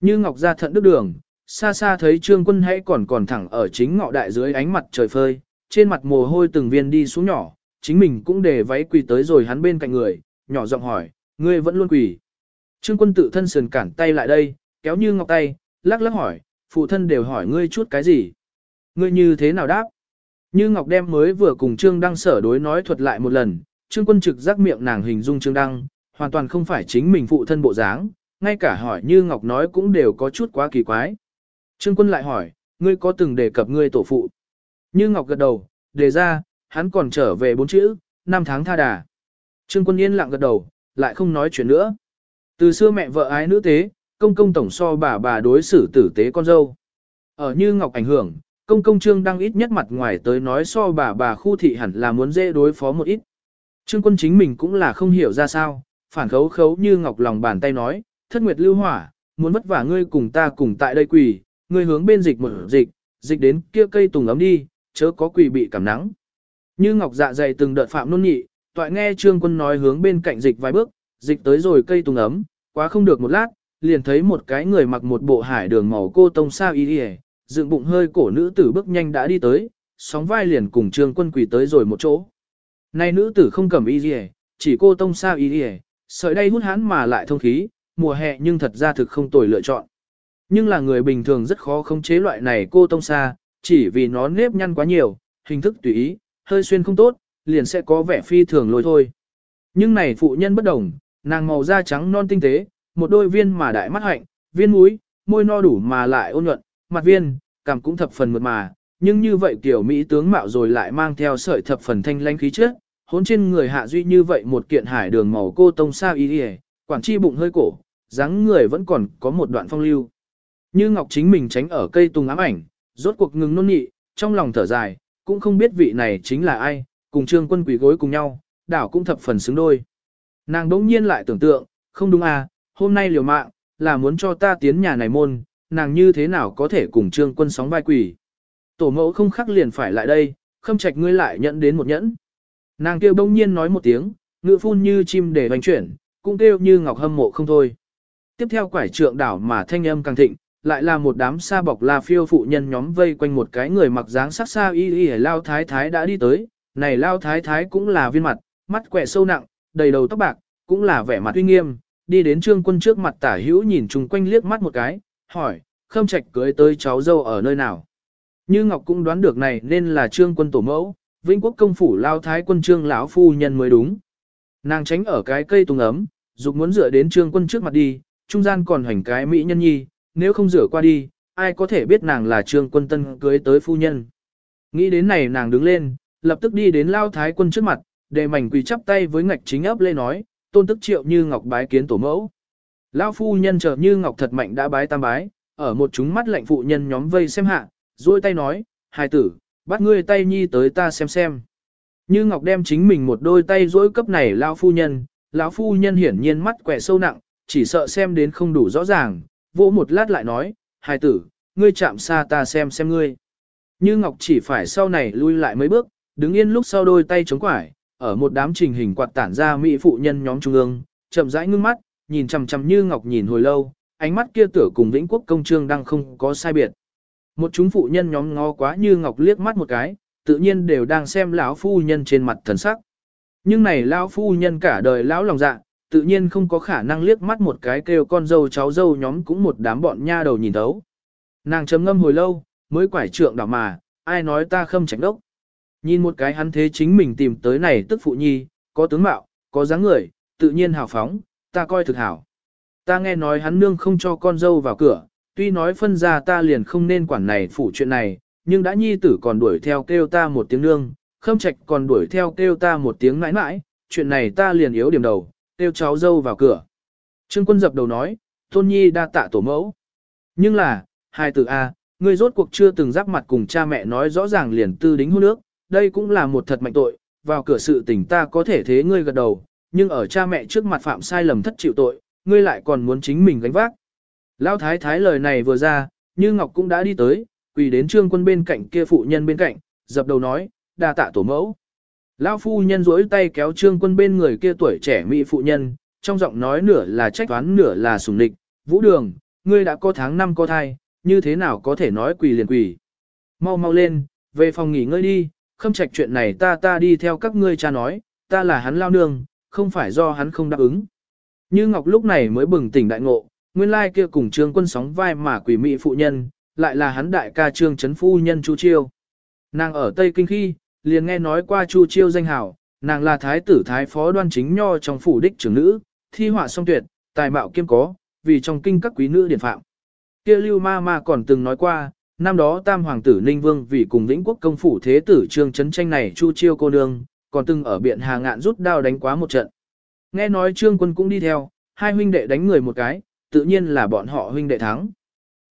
Như Ngọc ra thận đức đường, xa xa thấy trương quân hãy còn còn thẳng ở chính ngọ đại dưới ánh mặt trời phơi, trên mặt mồ hôi từng viên đi xuống nhỏ, chính mình cũng để váy quỳ tới rồi hắn bên cạnh người, nhỏ giọng hỏi, ngươi vẫn luôn quỳ. Trương quân tự thân sườn cản tay lại đây, kéo như ngọc tay, lắc lắc hỏi, phụ thân đều hỏi ngươi chút cái gì. Ngươi như thế nào đáp? Như ngọc đem mới vừa cùng Trương Đăng sở đối nói thuật lại một lần, Trương quân trực giác miệng nàng hình dung Trương Đăng, hoàn toàn không phải chính mình phụ thân bộ dáng, ngay cả hỏi như ngọc nói cũng đều có chút quá kỳ quái. Trương quân lại hỏi, ngươi có từng đề cập ngươi tổ phụ? Như Ngọc gật đầu, đề ra, hắn còn trở về bốn chữ, năm tháng tha đà. Trương quân yên lặng gật đầu, lại không nói chuyện nữa. Từ xưa mẹ vợ ái nữ tế, công công tổng so bà bà đối xử tử tế con dâu. Ở Như Ngọc ảnh hưởng, công công trương đang ít nhất mặt ngoài tới nói so bà bà khu thị hẳn là muốn dễ đối phó một ít. Trương quân chính mình cũng là không hiểu ra sao, phản khấu khấu Như Ngọc lòng bàn tay nói, thất nguyệt lưu hỏa, muốn vất vả ngươi cùng ta cùng tại đây quỳ, ngươi hướng bên dịch một dịch, dịch đến kia cây tùng ấm đi, chớ có quỷ bị cảm nắng. Như ngọc dạ dày từng đợt phạm nôn nhị, toại nghe trương quân nói hướng bên cạnh dịch vài bước, dịch tới rồi cây tùng ấm, quá không được một lát, liền thấy một cái người mặc một bộ hải đường màu cô tông sao y đi dựng bụng hơi cổ nữ tử bước nhanh đã đi tới, sóng vai liền cùng trương quân quỳ tới rồi một chỗ. Này nữ tử không cầm y đi chỉ cô tông sao y đi sợi đây hút hán mà lại thông khí, mùa hè nhưng thật ra thực không tồi lựa chọn. Nhưng là người bình thường rất khó khống chế loại này cô tông sa chỉ vì nó nếp nhăn quá nhiều, hình thức tùy ý, hơi xuyên không tốt, liền sẽ có vẻ phi thường lôi thôi. Nhưng này phụ nhân bất đồng, nàng màu da trắng non tinh tế, một đôi viên mà đại mắt hạnh, viên mũi, môi no đủ mà lại ôn nhuận, mặt viên, cảm cũng thập phần mượt mà, nhưng như vậy kiểu Mỹ tướng mạo rồi lại mang theo sợi thập phần thanh lanh khí trước, hốn trên người hạ duy như vậy một kiện hải đường màu cô tông sao y y, quản chi bụng hơi cổ, dáng người vẫn còn có một đoạn phong lưu. Như Ngọc chính mình tránh ở cây tùng ám ảnh, rốt cuộc ngừng nôn nhị, trong lòng thở dài, cũng không biết vị này chính là ai, cùng trương quân quỷ gối cùng nhau, đảo cũng thập phần xứng đôi. Nàng đỗng nhiên lại tưởng tượng, không đúng à, hôm nay liều mạng, là muốn cho ta tiến nhà này môn, nàng như thế nào có thể cùng trương quân sóng vai quỷ. Tổ mẫu không khắc liền phải lại đây, khâm trạch ngươi lại nhận đến một nhẫn. Nàng kêu bỗng nhiên nói một tiếng, ngựa phun như chim để hoành chuyển, cũng kêu như ngọc hâm mộ không thôi. Tiếp theo quải trượng đảo mà thanh âm càng thịnh, lại là một đám sa bọc la phiêu phụ nhân nhóm vây quanh một cái người mặc dáng sắc xa y y lao thái thái đã đi tới, này lao thái thái cũng là viên mặt, mắt quẹ sâu nặng, đầy đầu tóc bạc, cũng là vẻ mặt uy nghiêm, đi đến trương quân trước mặt tả hữu nhìn chung quanh liếc mắt một cái, hỏi, khâm trạch cưới tới cháu dâu ở nơi nào. Như Ngọc cũng đoán được này nên là trương quân tổ mẫu, vĩnh quốc công phủ lao thái quân trương lão phu nhân mới đúng. Nàng tránh ở cái cây tùng ấm, dục muốn dựa đến trương quân trước mặt đi, trung gian còn hoành cái mỹ nhân nhi, nếu không rửa qua đi, ai có thể biết nàng là trương quân tân cưới tới phu nhân. Nghĩ đến này nàng đứng lên, lập tức đi đến lao thái quân trước mặt, để mảnh quỳ chắp tay với ngạch chính ấp lên nói, tôn tức triệu như ngọc bái kiến tổ mẫu. Lao phu nhân chờ như ngọc thật mạnh đã bái tam bái, ở một chúng mắt lạnh phụ nhân nhóm vây xem hạ, duỗi tay nói, hài tử, bắt ngươi tay nhi tới ta xem xem. Như ngọc đem chính mình một đôi tay duỗi cấp này lao phu nhân, lão phu nhân hiển nhiên mắt quẻ sâu nặng, chỉ sợ xem đến không đủ rõ ràng, vỗ một lát lại nói, hài tử, ngươi chạm xa ta xem xem ngươi. Như Ngọc chỉ phải sau này lui lại mấy bước, đứng yên lúc sau đôi tay chống quải, ở một đám trình hình quạt tản ra mỹ phụ nhân nhóm trung ương, chậm rãi ngưng mắt, nhìn chằm chằm Như Ngọc nhìn hồi lâu, ánh mắt kia tựa cùng Vĩnh Quốc công trương đang không có sai biệt. Một chúng phụ nhân nhóm ngó quá Như Ngọc liếc mắt một cái, tự nhiên đều đang xem lão phu nhân trên mặt thần sắc. Nhưng này lão phu nhân cả đời lão lòng dạ, tự nhiên không có khả năng liếc mắt một cái kêu con dâu cháu dâu nhóm cũng một đám bọn nha đầu nhìn thấu. Nàng chấm ngâm hồi lâu, mới quải trượng đảo mà, ai nói ta khâm tránh đốc. Nhìn một cái hắn thế chính mình tìm tới này tức phụ nhi, có tướng mạo, có dáng người, tự nhiên hào phóng, ta coi thực hảo. Ta nghe nói hắn nương không cho con dâu vào cửa, tuy nói phân ra ta liền không nên quản này phụ chuyện này, nhưng đã nhi tử còn đuổi theo kêu ta một tiếng nương, khâm trạch còn đuổi theo kêu ta một tiếng mãi mãi, chuyện này ta liền yếu điểm đầu, kêu cháu dâu vào cửa. Trương quân dập đầu nói, tôn nhi đa tạ tổ mẫu. Nhưng là, hai tử A, ngươi rốt cuộc chưa từng giáp mặt cùng cha mẹ nói rõ ràng liền tư đính hôn nước, đây cũng là một thật mạnh tội, vào cửa sự tình ta có thể thế ngươi gật đầu, nhưng ở cha mẹ trước mặt phạm sai lầm thất chịu tội, ngươi lại còn muốn chính mình gánh vác. Lão thái thái lời này vừa ra, như Ngọc cũng đã đi tới, quỳ đến trương quân bên cạnh kia phụ nhân bên cạnh, dập đầu nói, đa tạ tổ mẫu. Lão phu nhân duỗi tay kéo trương quân bên người kia tuổi trẻ mỹ phụ nhân, trong giọng nói nửa là trách toán nửa là sùng địch, vũ đường, ngươi đã có tháng năm có thai, như thế nào có thể nói quỳ liền quỳ. Mau mau lên, về phòng nghỉ ngơi đi, khâm trạch chuyện này ta ta đi theo các ngươi cha nói, ta là hắn lao nương, không phải do hắn không đáp ứng. Như Ngọc lúc này mới bừng tỉnh đại ngộ, nguyên lai kia cùng trương quân sóng vai mà quỷ mỹ phụ nhân, lại là hắn đại ca trương chấn phu nhân Chu Chiêu. Nàng ở Tây Kinh khi, liền nghe nói qua Chu Chiêu danh hảo, nàng là thái tử thái phó đoan chính nho trong phủ đích trưởng nữ, thi họa song tuyệt, tài mạo kiêm có, vì trong kinh các quý nữ điển phạm. Kia Lưu Ma Ma còn từng nói qua, năm đó tam hoàng tử Ninh Vương vì cùng Vĩnh Quốc công phủ thế tử Trương Chấn tranh này Chu Chiêu cô nương, còn từng ở biện Hà Ngạn rút đao đánh quá một trận. Nghe nói Trương Quân cũng đi theo, hai huynh đệ đánh người một cái, tự nhiên là bọn họ huynh đệ thắng.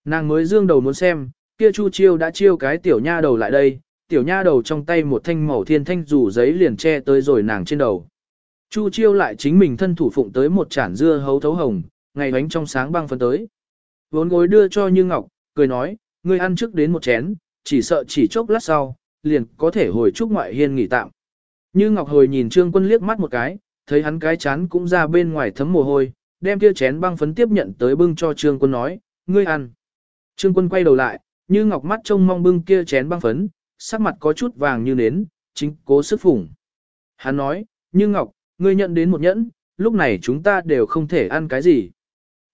Nàng mới dương đầu muốn xem, kia Chu Chiêu đã chiêu cái tiểu nha đầu lại đây, tiểu nha đầu trong tay một thanh màu thiên thanh rủ giấy liền che tới rồi nàng trên đầu. Chu chiêu lại chính mình thân thủ phụng tới một chản dưa hấu thấu hồng, ngày bánh trong sáng băng phân tới. Vốn gối đưa cho Như Ngọc, cười nói, ngươi ăn trước đến một chén, chỉ sợ chỉ chốc lát sau, liền có thể hồi chúc ngoại hiên nghỉ tạm. Như Ngọc hồi nhìn Trương Quân liếc mắt một cái, thấy hắn cái chán cũng ra bên ngoài thấm mồ hôi, đem kia chén băng phấn tiếp nhận tới bưng cho Trương Quân nói, ngươi ăn. Trương Quân quay đầu lại, Như Ngọc mắt trông mong bưng kia chén băng phấn, sắc mặt có chút vàng như nến, chính cố sức phủng. Hắn nói, như Ngọc, ngươi nhận đến một nhẫn, lúc này chúng ta đều không thể ăn cái gì.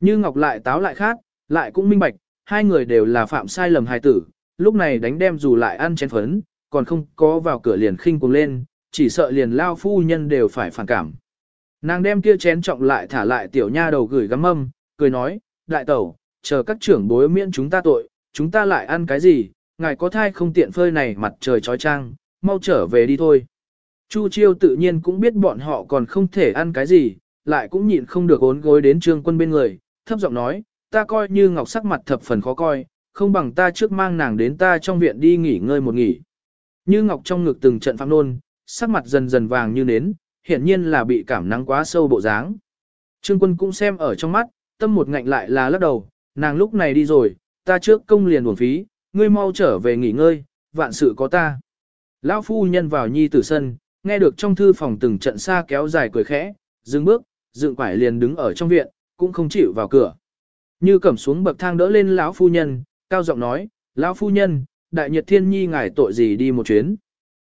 Như Ngọc lại táo lại khác, lại cũng minh bạch, hai người đều là phạm sai lầm hài tử, lúc này đánh đem dù lại ăn chén phấn, còn không có vào cửa liền khinh cuồng lên, chỉ sợ liền lao phu nhân đều phải phản cảm. Nàng đem kia chén trọng lại thả lại tiểu nha đầu gửi gắm âm, cười nói, đại tẩu, chờ các trưởng bối miễn chúng ta tội, chúng ta lại ăn cái gì, ngài có thai không tiện phơi này mặt trời trói trang, mau trở về đi thôi. Chu chiêu tự nhiên cũng biết bọn họ còn không thể ăn cái gì, lại cũng nhịn không được ốn gối đến trương quân bên người, thấp giọng nói, ta coi như ngọc sắc mặt thập phần khó coi, không bằng ta trước mang nàng đến ta trong viện đi nghỉ ngơi một nghỉ. Như ngọc trong ngực từng trận phạm nôn, sắc mặt dần dần vàng như nến, hiển nhiên là bị cảm nắng quá sâu bộ dáng. Trương quân cũng xem ở trong mắt, tâm một ngạnh lại là lắc đầu, nàng lúc này đi rồi, ta trước công liền buồn phí, ngươi mau trở về nghỉ ngơi, vạn sự có ta. Lão phu nhân vào nhi tử sân, nghe được trong thư phòng từng trận xa kéo dài cười khẽ, dừng bước, dựng quải liền đứng ở trong viện, cũng không chịu vào cửa. Như cầm xuống bậc thang đỡ lên lão phu nhân, cao giọng nói, lão phu nhân, đại nhật thiên nhi ngài tội gì đi một chuyến.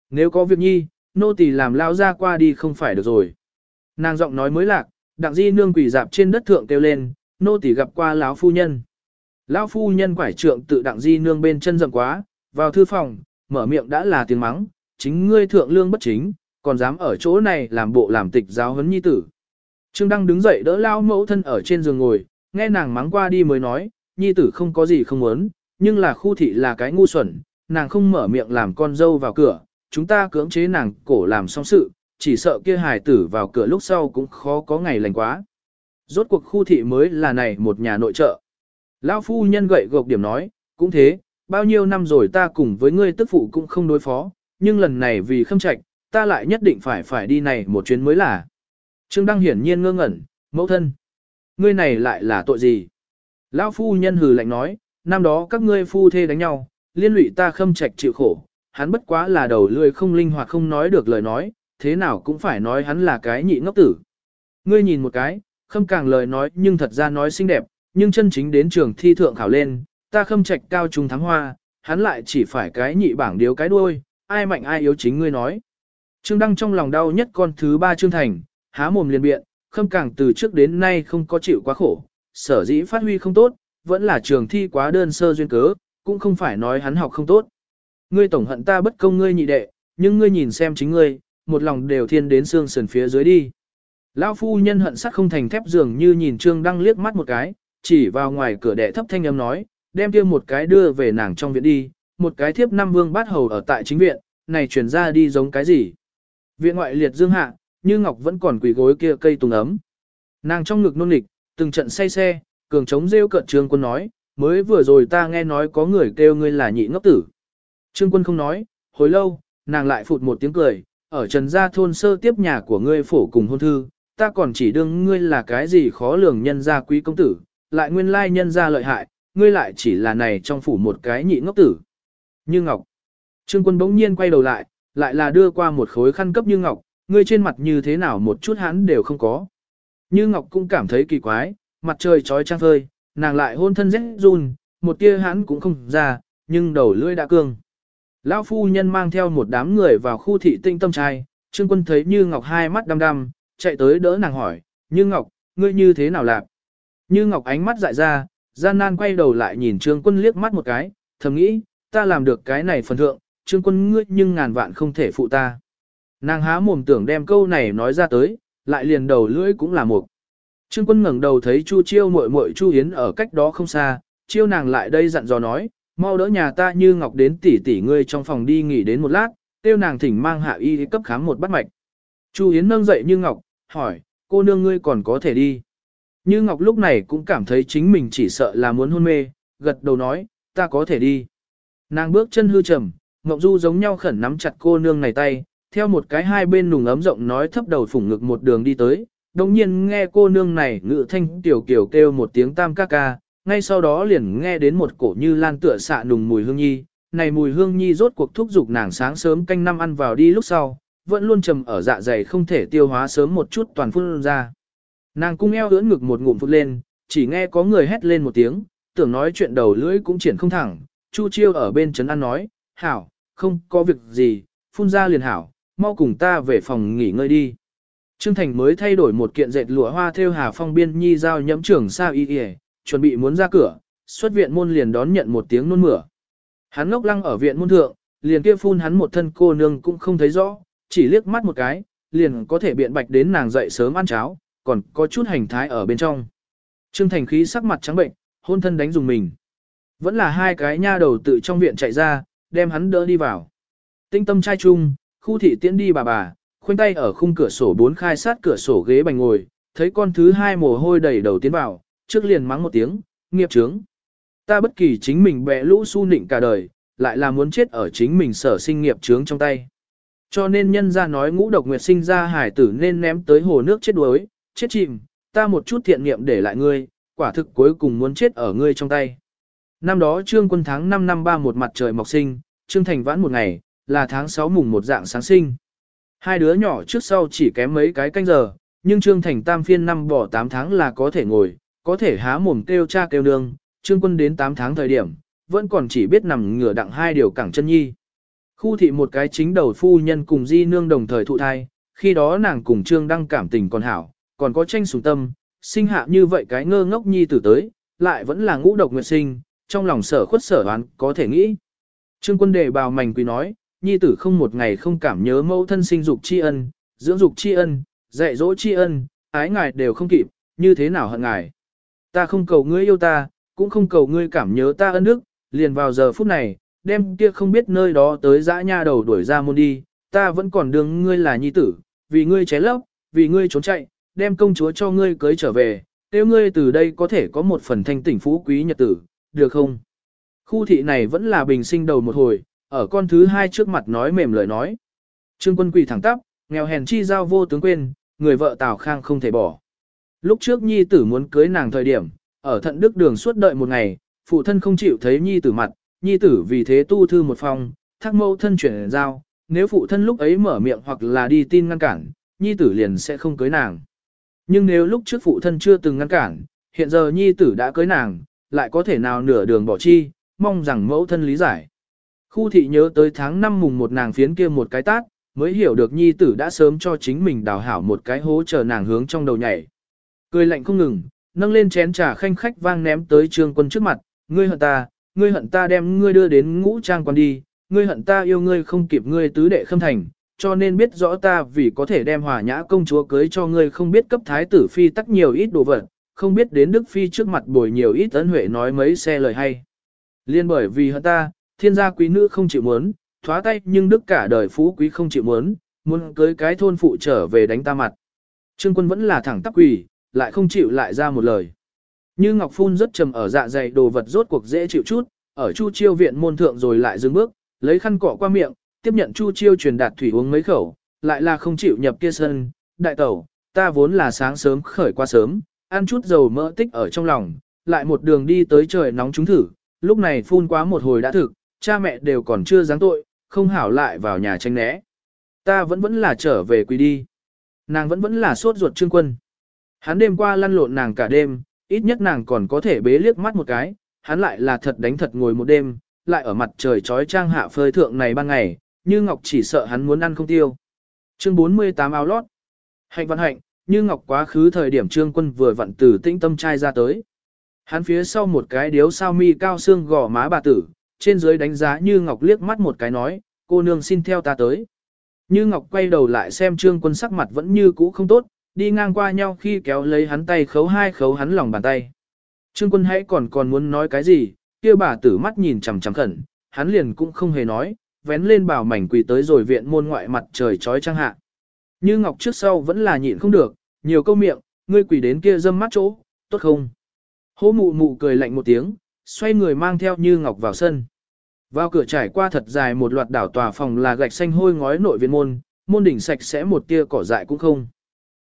Nếu có việc nhi, nô tỳ làm lão ra qua đi không phải được rồi. Nàng giọng nói mới lạc, đặng di nương quỷ dạp trên đất thượng kêu lên, nô tỳ gặp qua lão phu nhân. Lão phu nhân quải trượng tự đặng di nương bên chân rậm quá, vào thư phòng, mở miệng đã là tiếng mắng, chính ngươi thượng lương bất chính, còn dám ở chỗ này làm bộ làm tịch giáo huấn nhi tử. Trương Đăng đứng dậy đỡ lao mẫu thân ở trên giường ngồi, nghe nàng mắng qua đi mới nói, nhi tử không có gì không muốn, nhưng là khu thị là cái ngu xuẩn, nàng không mở miệng làm con dâu vào cửa, chúng ta cưỡng chế nàng cổ làm xong sự, chỉ sợ kia hài tử vào cửa lúc sau cũng khó có ngày lành quá. Rốt cuộc khu thị mới là này một nhà nội trợ. Lão phu nhân gậy gộc điểm nói, cũng thế, bao nhiêu năm rồi ta cùng với ngươi tức phụ cũng không đối phó, nhưng lần này vì khâm trạch, ta lại nhất định phải phải đi này một chuyến mới là. Trương Đăng hiển nhiên ngơ ngẩn, mẫu thân. Ngươi này lại là tội gì? Lão phu nhân hừ lạnh nói, năm đó các ngươi phu thê đánh nhau, liên lụy ta khâm trạch chịu khổ, hắn bất quá là đầu lươi không linh hoạt không nói được lời nói, thế nào cũng phải nói hắn là cái nhị ngốc tử. Ngươi nhìn một cái, khâm càng lời nói nhưng thật ra nói xinh đẹp, nhưng chân chính đến trường thi thượng khảo lên, ta khâm trạch cao trung thắng hoa, hắn lại chỉ phải cái nhị bảng điếu cái đuôi, ai mạnh ai yếu chính ngươi nói. Trương Đăng trong lòng đau nhất con thứ ba Trương Thành, há mồm liền biện, khâm càng từ trước đến nay không có chịu quá khổ, sở dĩ phát huy không tốt, vẫn là trường thi quá đơn sơ duyên cớ, cũng không phải nói hắn học không tốt. Ngươi tổng hận ta bất công ngươi nhị đệ, nhưng ngươi nhìn xem chính ngươi, một lòng đều thiên đến xương sườn phía dưới đi. Lão phu nhân hận sắt không thành thép dường như nhìn Trương Đăng liếc mắt một cái, chỉ vào ngoài cửa đệ thấp thanh âm nói, đem kia một cái đưa về nàng trong viện đi, một cái thiếp năm vương bát hầu ở tại chính viện, này chuyển ra đi giống cái gì. Viện ngoại liệt dương hạ, như ngọc vẫn còn quỳ gối kia cây tùng ấm. Nàng trong ngực nôn nịch, từng trận say xe, cường chống rêu cận trương quân nói, mới vừa rồi ta nghe nói có người kêu ngươi là nhị ngốc tử. Trương quân không nói, hồi lâu, nàng lại phụt một tiếng cười, ở trần gia thôn sơ tiếp nhà của ngươi phổ cùng hôn thư, ta còn chỉ đương ngươi là cái gì khó lường nhân gia quý công tử, lại nguyên lai nhân gia lợi hại, ngươi lại chỉ là này trong phủ một cái nhị ngốc tử. Như Ngọc. Trương quân bỗng nhiên quay đầu lại, lại là đưa qua một khối khăn cấp Như Ngọc, ngươi trên mặt như thế nào một chút hắn đều không có. Như Ngọc cũng cảm thấy kỳ quái, mặt trời trói trang phơi, nàng lại hôn thân rét run, một tia hắn cũng không ra, nhưng đầu lưỡi đã cương. Lão phu nhân mang theo một đám người vào khu thị tinh tâm trai, Trương Quân thấy Như Ngọc hai mắt đăm đăm, chạy tới đỡ nàng hỏi, Như Ngọc, ngươi như thế nào lạc? Như Ngọc ánh mắt dại ra, gian nan quay đầu lại nhìn Trương Quân liếc mắt một cái, thầm nghĩ, ta làm được cái này phần thượng, Trương Quân ngươi nhưng ngàn vạn không thể phụ ta. Nàng há mồm tưởng đem câu này nói ra tới, lại liền đầu lưỡi cũng là một. Trương Quân ngẩng đầu thấy Chu Chiêu muội muội Chu Hiến ở cách đó không xa, chiêu nàng lại đây dặn dò nói, mau đỡ nhà ta như ngọc đến tỷ tỷ ngươi trong phòng đi nghỉ đến một lát, tiêu nàng thỉnh mang hạ y cấp khám một bát mạch. Chu Hiến nâng dậy như ngọc, hỏi, cô nương ngươi còn có thể đi. Như ngọc lúc này cũng cảm thấy chính mình chỉ sợ là muốn hôn mê, gật đầu nói, ta có thể đi. Nàng bước chân hư trầm, Ngọc Du giống nhau khẩn nắm chặt cô nương này tay, theo một cái hai bên nùng ấm rộng nói thấp đầu phủng ngực một đường đi tới, đồng nhiên nghe cô nương này ngự thanh tiểu kiểu kêu một tiếng tam ca ca, ngay sau đó liền nghe đến một cổ như lan tựa xạ nùng mùi hương nhi, này mùi hương nhi rốt cuộc thúc giục nàng sáng sớm canh năm ăn vào đi lúc sau, vẫn luôn trầm ở dạ dày không thể tiêu hóa sớm một chút toàn phun ra. Nàng cung eo ưỡn ngực một ngụm phút lên, chỉ nghe có người hét lên một tiếng, tưởng nói chuyện đầu lưỡi cũng triển không thẳng, Chu Chiêu ở bên trấn ăn nói, hảo, không có việc gì, phun ra liền hảo, mau cùng ta về phòng nghỉ ngơi đi. Trương Thành mới thay đổi một kiện dệt lụa hoa theo Hà Phong biên nhi giao nhẫm trưởng sao y y, chuẩn bị muốn ra cửa, xuất viện môn liền đón nhận một tiếng nôn mửa. Hắn ngốc lăng ở viện môn thượng, liền kia phun hắn một thân cô nương cũng không thấy rõ, chỉ liếc mắt một cái, liền có thể biện bạch đến nàng dậy sớm ăn cháo, còn có chút hành thái ở bên trong. Trương Thành khí sắc mặt trắng bệnh, hôn thân đánh dùng mình. Vẫn là hai cái nha đầu tự trong viện chạy ra, đem hắn đỡ đi vào. Tinh tâm trai chung, khu thị tiễn đi bà bà, khoanh tay ở khung cửa sổ bốn khai sát cửa sổ ghế bành ngồi, thấy con thứ hai mồ hôi đầy đầu tiến vào, trước liền mắng một tiếng, nghiệp trướng. Ta bất kỳ chính mình bẻ lũ su nịnh cả đời, lại là muốn chết ở chính mình sở sinh nghiệp trướng trong tay. Cho nên nhân ra nói ngũ độc nguyệt sinh ra hải tử nên ném tới hồ nước chết đuối, chết chìm, ta một chút thiện niệm để lại ngươi, quả thực cuối cùng muốn chết ở ngươi trong tay. Năm đó trương quân tháng 5 năm ba một mặt trời mọc sinh, trương thành vãn một ngày, là tháng 6 mùng một dạng sáng sinh. Hai đứa nhỏ trước sau chỉ kém mấy cái canh giờ, nhưng trương thành tam phiên năm bỏ 8 tháng là có thể ngồi, có thể há mồm kêu cha kêu nương, trương quân đến 8 tháng thời điểm, vẫn còn chỉ biết nằm ngửa đặng hai điều cẳng chân nhi. Khu thị một cái chính đầu phu nhân cùng di nương đồng thời thụ thai, khi đó nàng cùng trương đăng cảm tình còn hảo, còn có tranh sùng tâm, sinh hạ như vậy cái ngơ ngốc nhi tử tới, lại vẫn là ngũ độc nguyệt sinh, trong lòng sở khuất sở oán có thể nghĩ. Trương quân đề bào mảnh quý nói, nhi tử không một ngày không cảm nhớ mẫu thân sinh dục tri ân, dưỡng dục tri ân, dạy dỗ tri ân, ái ngài đều không kịp, như thế nào hận ngài. Ta không cầu ngươi yêu ta, cũng không cầu ngươi cảm nhớ ta ân đức, liền vào giờ phút này, đem kia không biết nơi đó tới dã nha đầu đuổi ra môn đi, ta vẫn còn đường ngươi là nhi tử, vì ngươi ché lấp, vì ngươi trốn chạy, đem công chúa cho ngươi cưới trở về, nếu ngươi từ đây có thể có một phần thanh tỉnh phú quý nhật tử, được không? Khu thị này vẫn là bình sinh đầu một hồi, ở con thứ hai trước mặt nói mềm lời nói. Trương quân quỳ thẳng tắp, nghèo hèn chi giao vô tướng quên, người vợ Tào Khang không thể bỏ. Lúc trước nhi tử muốn cưới nàng thời điểm, ở thận đức đường suốt đợi một ngày, phụ thân không chịu thấy nhi tử mặt, nhi tử vì thế tu thư một phòng, thác mâu thân chuyển giao, nếu phụ thân lúc ấy mở miệng hoặc là đi tin ngăn cản, nhi tử liền sẽ không cưới nàng. Nhưng nếu lúc trước phụ thân chưa từng ngăn cản, hiện giờ nhi tử đã cưới nàng, lại có thể nào nửa đường bỏ chi, mong rằng mẫu thân lý giải. Khu thị nhớ tới tháng 5 mùng một nàng phiến kia một cái tát, mới hiểu được nhi tử đã sớm cho chính mình đào hảo một cái hố chờ nàng hướng trong đầu nhảy. Cười lạnh không ngừng, nâng lên chén trà khanh khách vang ném tới trương quân trước mặt, ngươi hận ta, ngươi hận ta đem ngươi đưa đến ngũ trang quan đi, ngươi hận ta yêu ngươi không kịp ngươi tứ đệ khâm thành, cho nên biết rõ ta vì có thể đem hòa nhã công chúa cưới cho ngươi không biết cấp thái tử phi tắc nhiều ít đồ vật, không biết đến đức phi trước mặt bồi nhiều ít ấn huệ nói mấy xe lời hay. Liên bởi vì hận ta, thiên gia quý nữ không chịu muốn, thoá tay nhưng đức cả đời phú quý không chịu muốn, muốn cưới cái thôn phụ trở về đánh ta mặt. Trương quân vẫn là thẳng tắc quỷ, lại không chịu lại ra một lời. Như Ngọc Phun rất trầm ở dạ dày đồ vật rốt cuộc dễ chịu chút, ở Chu Chiêu viện môn thượng rồi lại dừng bước, lấy khăn cọ qua miệng, tiếp nhận Chu Chiêu truyền đạt thủy uống mấy khẩu, lại là không chịu nhập kia sân, đại tẩu, ta vốn là sáng sớm khởi qua sớm, ăn chút dầu mỡ tích ở trong lòng, lại một đường đi tới trời nóng chúng thử, lúc này phun quá một hồi đã thực, cha mẹ đều còn chưa dáng tội, không hảo lại vào nhà tranh né. Ta vẫn vẫn là trở về quỳ đi. Nàng vẫn vẫn là sốt ruột trương quân. Hắn đêm qua lăn lộn nàng cả đêm, ít nhất nàng còn có thể bế liếc mắt một cái, hắn lại là thật đánh thật ngồi một đêm, lại ở mặt trời trói trang hạ phơi thượng này ban ngày, như Ngọc chỉ sợ hắn muốn ăn không tiêu. Chương 48 áo lót. Hạnh văn hạnh, như Ngọc quá khứ thời điểm trương quân vừa vặn từ tĩnh tâm trai ra tới. Hắn phía sau một cái điếu sao mi cao xương gò má bà tử, trên dưới đánh giá như Ngọc liếc mắt một cái nói, cô nương xin theo ta tới. Như Ngọc quay đầu lại xem trương quân sắc mặt vẫn như cũ không tốt, đi ngang qua nhau khi kéo lấy hắn tay khấu hai khấu hắn lòng bàn tay. Trương quân hãy còn còn muốn nói cái gì, kia bà tử mắt nhìn chằm chằm khẩn, hắn liền cũng không hề nói, vén lên bảo mảnh quỳ tới rồi viện môn ngoại mặt trời trói trăng hạ. Như Ngọc trước sau vẫn là nhịn không được, nhiều câu miệng, ngươi quỳ đến kia dâm mắt chỗ, tốt không? Hô mụ mụ cười lạnh một tiếng, xoay người mang theo Như Ngọc vào sân. Vào cửa trải qua thật dài một loạt đảo tòa phòng là gạch xanh hôi ngói nội viện môn, môn đỉnh sạch sẽ một tia cỏ dại cũng không.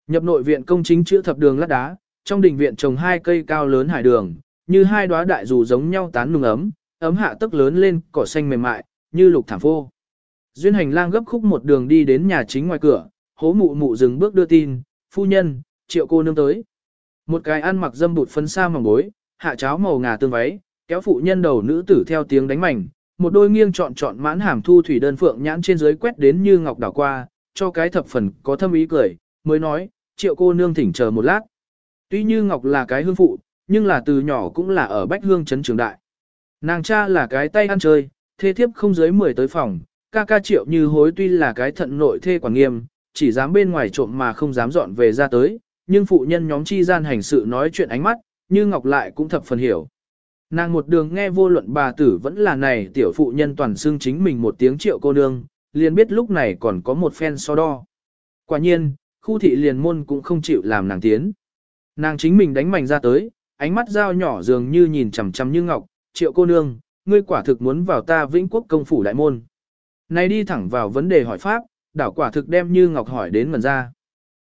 Nhập nội viện công chính chữa thập đường lát đá, trong đình viện trồng hai cây cao lớn hải đường, như hai đóa đại dù giống nhau tán nung ấm, ấm hạ tức lớn lên, cỏ xanh mềm mại, như lục thảm phô. Duyên hành lang gấp khúc một đường đi đến nhà chính ngoài cửa, hố mụ mụ dừng bước đưa tin, phu nhân, triệu cô nương tới. Một cái ăn mặc dâm bụt phấn xa mỏng bối, hạ cháo màu ngà tương váy, kéo phụ nhân đầu nữ tử theo tiếng đánh mảnh, một đôi nghiêng trọn trọn mãn hàm thu thủy đơn phượng nhãn trên dưới quét đến như ngọc đảo qua, cho cái thập phần có thâm ý cười, mới nói, triệu cô nương thỉnh chờ một lát. Tuy như ngọc là cái hương phụ, nhưng là từ nhỏ cũng là ở Bách Hương Trấn Trường Đại. Nàng cha là cái tay ăn chơi, thê thiếp không dưới 10 tới phòng, ca ca triệu như hối tuy là cái thận nội thê quản nghiêm, chỉ dám bên ngoài trộm mà không dám dọn về ra tới, nhưng phụ nhân nhóm chi gian hành sự nói chuyện ánh mắt, như Ngọc lại cũng thập phần hiểu. Nàng một đường nghe vô luận bà tử vẫn là này tiểu phụ nhân toàn xưng chính mình một tiếng triệu cô nương, liền biết lúc này còn có một phen so đo. Quả nhiên, khu thị liền môn cũng không chịu làm nàng tiến. Nàng chính mình đánh mảnh ra tới, ánh mắt dao nhỏ dường như nhìn chằm chằm như ngọc, triệu cô nương, ngươi quả thực muốn vào ta vĩnh quốc công phủ đại môn. Này đi thẳng vào vấn đề hỏi pháp, đảo quả thực đem như ngọc hỏi đến mần ra.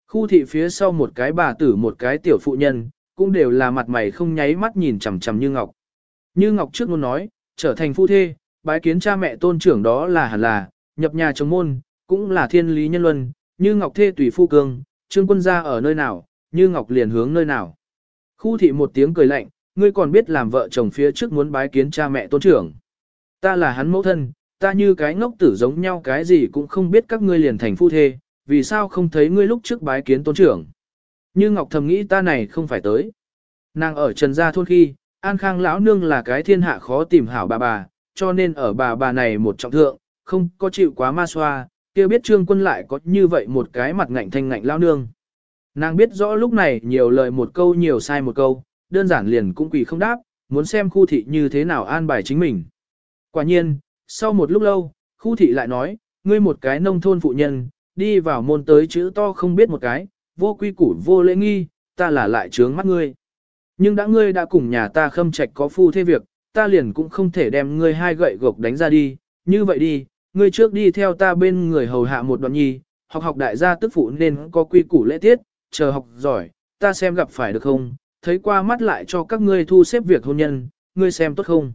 Khu thị phía sau một cái bà tử một cái tiểu phụ nhân, cũng đều là mặt mày không nháy mắt nhìn chằm chằm như ngọc. Như ngọc trước luôn nói, trở thành phu thê, bái kiến cha mẹ tôn trưởng đó là hẳn là, nhập nhà chống môn, cũng là thiên lý nhân luân, như ngọc thê tùy phu cương, trương quân gia ở nơi nào, như ngọc liền hướng nơi nào. Khu thị một tiếng cười lạnh, ngươi còn biết làm vợ chồng phía trước muốn bái kiến cha mẹ tôn trưởng. Ta là hắn mẫu thân, ta như cái ngốc tử giống nhau cái gì cũng không biết các ngươi liền thành phu thê, vì sao không thấy ngươi lúc trước bái kiến tôn trưởng. Như Ngọc thầm nghĩ ta này không phải tới. Nàng ở Trần Gia thôn khi, An Khang lão nương là cái thiên hạ khó tìm hảo bà bà, cho nên ở bà bà này một trọng thượng, không có chịu quá ma xoa, kia biết trương quân lại có như vậy một cái mặt ngạnh thanh ngạnh lão nương. Nàng biết rõ lúc này nhiều lời một câu nhiều sai một câu, đơn giản liền cũng quỳ không đáp, muốn xem khu thị như thế nào an bài chính mình. Quả nhiên, sau một lúc lâu, khu thị lại nói, ngươi một cái nông thôn phụ nhân, đi vào môn tới chữ to không biết một cái, vô quy củ vô lễ nghi, ta là lại trướng mắt ngươi. Nhưng đã ngươi đã cùng nhà ta khâm trạch có phu thế việc, ta liền cũng không thể đem ngươi hai gậy gộc đánh ra đi, như vậy đi, ngươi trước đi theo ta bên người hầu hạ một đoạn nhi, học học đại gia tức phụ nên có quy củ lễ tiết, chờ học giỏi, ta xem gặp phải được không, thấy qua mắt lại cho các ngươi thu xếp việc hôn nhân, ngươi xem tốt không.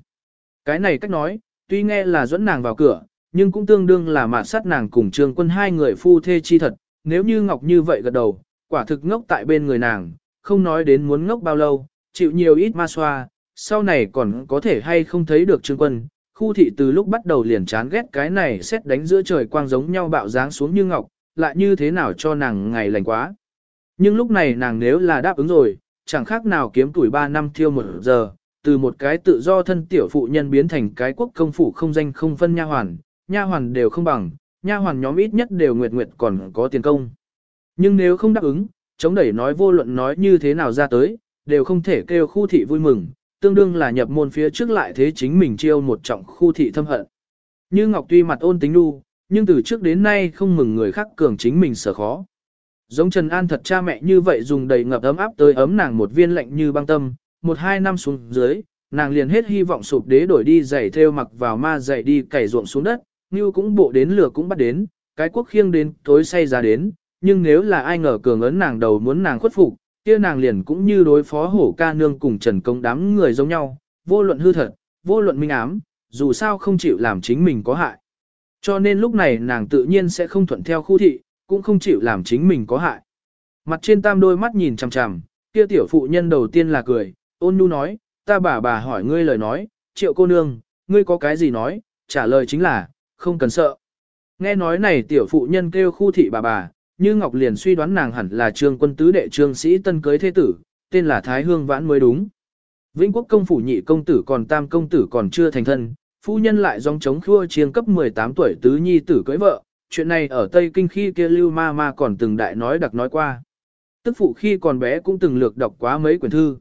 Cái này cách nói, tuy nghe là dẫn nàng vào cửa, nhưng cũng tương đương là mạt sát nàng cùng trương quân hai người phu thê chi thật, nếu như Ngọc như vậy gật đầu, quả thực ngốc tại bên người nàng, không nói đến muốn ngốc bao lâu, chịu nhiều ít ma xoa, sau này còn có thể hay không thấy được trương quân. Khu thị từ lúc bắt đầu liền chán ghét cái này xét đánh giữa trời quang giống nhau bạo dáng xuống như ngọc, lại như thế nào cho nàng ngày lành quá. Nhưng lúc này nàng nếu là đáp ứng rồi, chẳng khác nào kiếm tuổi 3 năm thiêu một giờ, từ một cái tự do thân tiểu phụ nhân biến thành cái quốc công phủ không danh không phân nha hoàn, nha hoàn đều không bằng, nha hoàn nhóm ít nhất đều nguyệt nguyệt còn có tiền công. Nhưng nếu không đáp ứng, chống đẩy nói vô luận nói như thế nào ra tới, đều không thể kêu khu thị vui mừng, tương đương là nhập môn phía trước lại thế chính mình chiêu một trọng khu thị thâm hận. Như Ngọc tuy mặt ôn tính đu, nhưng từ trước đến nay không mừng người khác cường chính mình sở khó. Giống Trần An thật cha mẹ như vậy dùng đầy ngập ấm áp tới ấm nàng một viên lạnh như băng tâm, một hai năm xuống dưới, nàng liền hết hy vọng sụp đế đổi đi giày theo mặc vào ma giày đi cày ruộng xuống đất, như cũng bộ đến lửa cũng bắt đến, cái quốc khiêng đến tối say ra đến, nhưng nếu là ai ngờ cường ấn nàng đầu muốn nàng khuất phục, kia nàng liền cũng như đối phó hổ ca nương cùng Trần Công đám người giống nhau, vô luận hư thật, vô luận minh ám, dù sao không chịu làm chính mình có hại. Cho nên lúc này nàng tự nhiên sẽ không thuận theo khu thị, cũng không chịu làm chính mình có hại. Mặt trên tam đôi mắt nhìn chằm chằm, kia tiểu phụ nhân đầu tiên là cười, ôn nhu nói, ta bà bà hỏi ngươi lời nói, triệu cô nương, ngươi có cái gì nói, trả lời chính là, không cần sợ. Nghe nói này tiểu phụ nhân kêu khu thị bà bà, như Ngọc liền suy đoán nàng hẳn là trương quân tứ đệ trương sĩ tân cưới thế tử, tên là Thái Hương Vãn mới đúng. Vĩnh quốc công phủ nhị công tử còn tam công tử còn chưa thành thân, phu nhân lại dòng chống khua chiêng cấp 18 tuổi tứ nhi tử cưới vợ, chuyện này ở Tây Kinh khi kia lưu ma ma còn từng đại nói đặc nói qua. Tức phụ khi còn bé cũng từng lược đọc quá mấy quyển thư.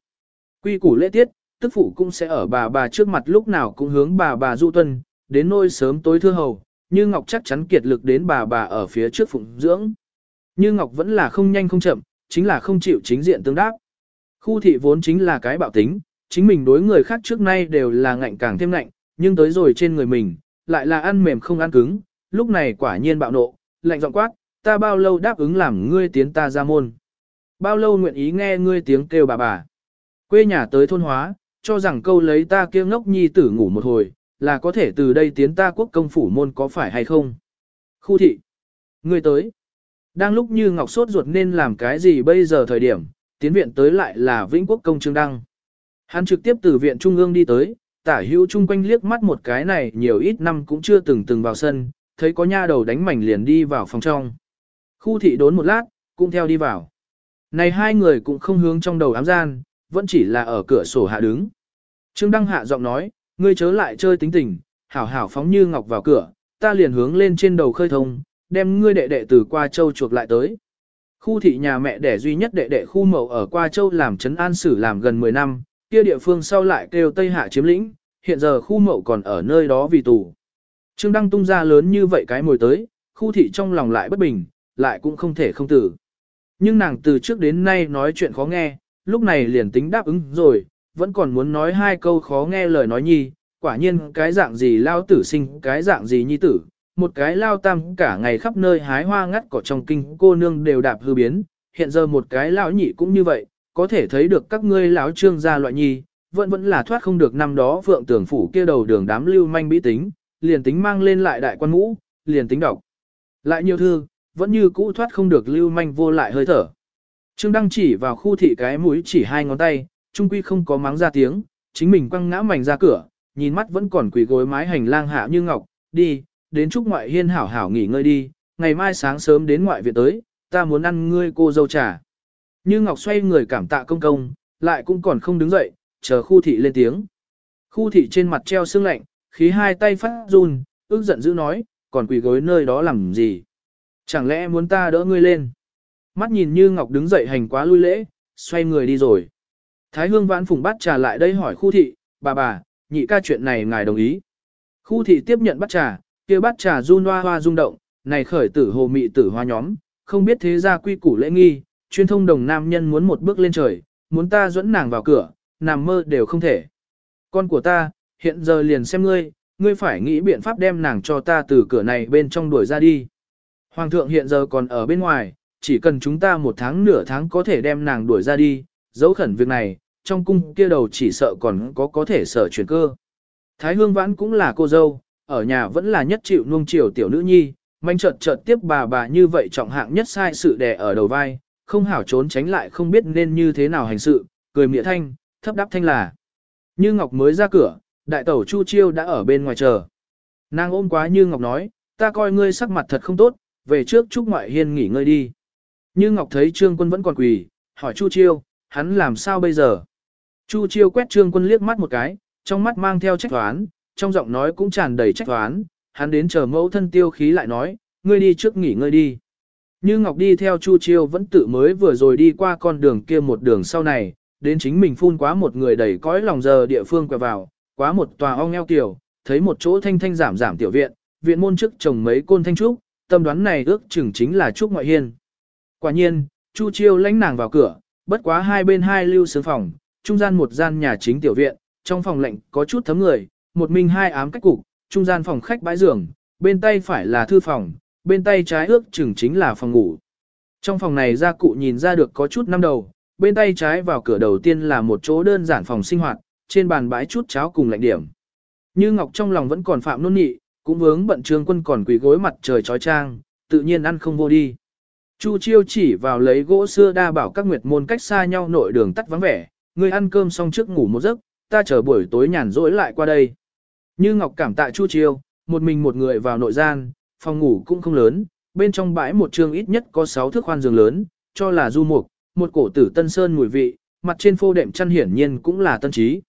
Quy củ lễ tiết, tức phụ cũng sẽ ở bà bà trước mặt lúc nào cũng hướng bà bà du tuân, đến nôi sớm tối thưa hầu, như Ngọc chắc chắn kiệt lực đến bà bà ở phía trước phụng dưỡng. Như Ngọc vẫn là không nhanh không chậm, chính là không chịu chính diện tương đáp. Khu thị vốn chính là cái bạo tính, chính mình đối người khác trước nay đều là ngạnh càng thêm ngạnh, nhưng tới rồi trên người mình, lại là ăn mềm không ăn cứng, lúc này quả nhiên bạo nộ, lạnh giọng quát, ta bao lâu đáp ứng làm ngươi tiến ta ra môn. Bao lâu nguyện ý nghe ngươi tiếng kêu bà bà. Quê nhà tới thôn hóa, cho rằng câu lấy ta kia ngốc nhi tử ngủ một hồi, là có thể từ đây tiến ta quốc công phủ môn có phải hay không. Khu thị. Ngươi tới. Đang lúc như Ngọc sốt ruột nên làm cái gì bây giờ thời điểm, tiến viện tới lại là Vĩnh Quốc công Trương Đăng. Hắn trực tiếp từ viện Trung ương đi tới, tả hữu chung quanh liếc mắt một cái này nhiều ít năm cũng chưa từng từng vào sân, thấy có nha đầu đánh mảnh liền đi vào phòng trong. Khu thị đốn một lát, cũng theo đi vào. Này hai người cũng không hướng trong đầu ám gian, vẫn chỉ là ở cửa sổ hạ đứng. Trương Đăng hạ giọng nói, ngươi chớ lại chơi tính tình, hảo hảo phóng như ngọc vào cửa, ta liền hướng lên trên đầu khơi thông, đem ngươi đệ đệ từ qua châu chuộc lại tới. Khu thị nhà mẹ đẻ duy nhất đệ đệ khu mậu ở qua châu làm trấn an sử làm gần 10 năm, kia địa phương sau lại kêu Tây Hạ chiếm lĩnh, hiện giờ khu mậu còn ở nơi đó vì tù. Trương Đăng tung ra lớn như vậy cái mồi tới, khu thị trong lòng lại bất bình, lại cũng không thể không tử. Nhưng nàng từ trước đến nay nói chuyện khó nghe, lúc này liền tính đáp ứng rồi, vẫn còn muốn nói hai câu khó nghe lời nói nhi, quả nhiên cái dạng gì lao tử sinh, cái dạng gì nhi tử, một cái lao tam cả ngày khắp nơi hái hoa ngắt cỏ trong kinh cô nương đều đạp hư biến, hiện giờ một cái lão nhị cũng như vậy, có thể thấy được các ngươi lão trương gia loại nhi, vẫn vẫn là thoát không được năm đó vượng tưởng phủ kia đầu đường đám lưu manh bí tính, liền tính mang lên lại đại quan ngũ, liền tính đọc. Lại nhiều thư, vẫn như cũ thoát không được lưu manh vô lại hơi thở. Trương Đăng chỉ vào khu thị cái mũi chỉ hai ngón tay, trung quy không có mắng ra tiếng, chính mình quăng ngã mảnh ra cửa, nhìn mắt vẫn còn quỳ gối mái hành lang hạ như ngọc, đi, đến chúc ngoại hiên hảo hảo nghỉ ngơi đi, ngày mai sáng sớm đến ngoại viện tới, ta muốn ăn ngươi cô dâu trà. Như ngọc xoay người cảm tạ công công, lại cũng còn không đứng dậy, chờ khu thị lên tiếng. Khu thị trên mặt treo sương lạnh, khí hai tay phát run, ước giận dữ nói, còn quỳ gối nơi đó làm gì? Chẳng lẽ muốn ta đỡ ngươi lên? Mắt nhìn như ngọc đứng dậy hành quá lui lễ, xoay người đi rồi. Thái hương vãn phùng bắt trà lại đây hỏi khu thị, bà bà, nhị ca chuyện này ngài đồng ý. Khu thị tiếp nhận bắt trà, kia bắt trà run hoa hoa rung động, này khởi tử hồ mị tử hoa nhóm, không biết thế gia quy củ lễ nghi, chuyên thông đồng nam nhân muốn một bước lên trời, muốn ta dẫn nàng vào cửa, nằm mơ đều không thể. Con của ta, hiện giờ liền xem ngươi, ngươi phải nghĩ biện pháp đem nàng cho ta từ cửa này bên trong đuổi ra đi. Hoàng thượng hiện giờ còn ở bên ngoài, chỉ cần chúng ta một tháng nửa tháng có thể đem nàng đuổi ra đi, dấu khẩn việc này, trong cung kia đầu chỉ sợ còn có có thể sở chuyển cơ. Thái hương vãn cũng là cô dâu, ở nhà vẫn là nhất chịu nuông chiều tiểu nữ nhi, manh chợt chợt tiếp bà bà như vậy trọng hạng nhất sai sự đè ở đầu vai, không hảo trốn tránh lại không biết nên như thế nào hành sự, cười mỉa thanh, thấp đáp thanh là. Như Ngọc mới ra cửa, đại tẩu Chu Chiêu đã ở bên ngoài chờ. Nàng ôm quá Như Ngọc nói, ta coi ngươi sắc mặt thật không tốt, về trước chúc ngoại hiên nghỉ ngơi đi. Như Ngọc thấy Trương Quân vẫn còn quỳ, hỏi Chu Chiêu, hắn làm sao bây giờ? Chu Chiêu quét Trương Quân liếc mắt một cái, trong mắt mang theo trách toán, trong giọng nói cũng tràn đầy trách toán, hắn đến chờ mẫu thân tiêu khí lại nói, ngươi đi trước nghỉ ngơi đi. Như Ngọc đi theo Chu Chiêu vẫn tự mới vừa rồi đi qua con đường kia một đường sau này, đến chính mình phun quá một người đầy cõi lòng giờ địa phương quẹo vào, quá một tòa ong eo kiểu, thấy một chỗ thanh thanh giảm giảm tiểu viện, viện môn trước trồng mấy côn thanh trúc, tâm đoán này ước chừng chính là trúc ngoại hiên. Quả nhiên, Chu Chiêu lãnh nàng vào cửa, bất quá hai bên hai lưu sướng phòng, trung gian một gian nhà chính tiểu viện, trong phòng lạnh có chút thấm người, một mình hai ám cách cục, trung gian phòng khách bãi giường, bên tay phải là thư phòng, bên tay trái ước chừng chính là phòng ngủ. Trong phòng này gia cụ nhìn ra được có chút năm đầu, bên tay trái vào cửa đầu tiên là một chỗ đơn giản phòng sinh hoạt, trên bàn bãi chút cháo cùng lạnh điểm. Như Ngọc trong lòng vẫn còn phạm nôn nhị, cũng vướng bận trương quân còn quỳ gối mặt trời trói trang, tự nhiên ăn không vô đi. Chu Chiêu chỉ vào lấy gỗ xưa đa bảo các nguyệt môn cách xa nhau nội đường tắt vắng vẻ, người ăn cơm xong trước ngủ một giấc, ta chờ buổi tối nhàn rỗi lại qua đây. Như Ngọc cảm tạ Chu Chiêu, một mình một người vào nội gian, phòng ngủ cũng không lớn, bên trong bãi một trường ít nhất có 6 thước khoan giường lớn, cho là du mục, một cổ tử tân sơn mùi vị, mặt trên phô đệm chăn hiển nhiên cũng là tân trí.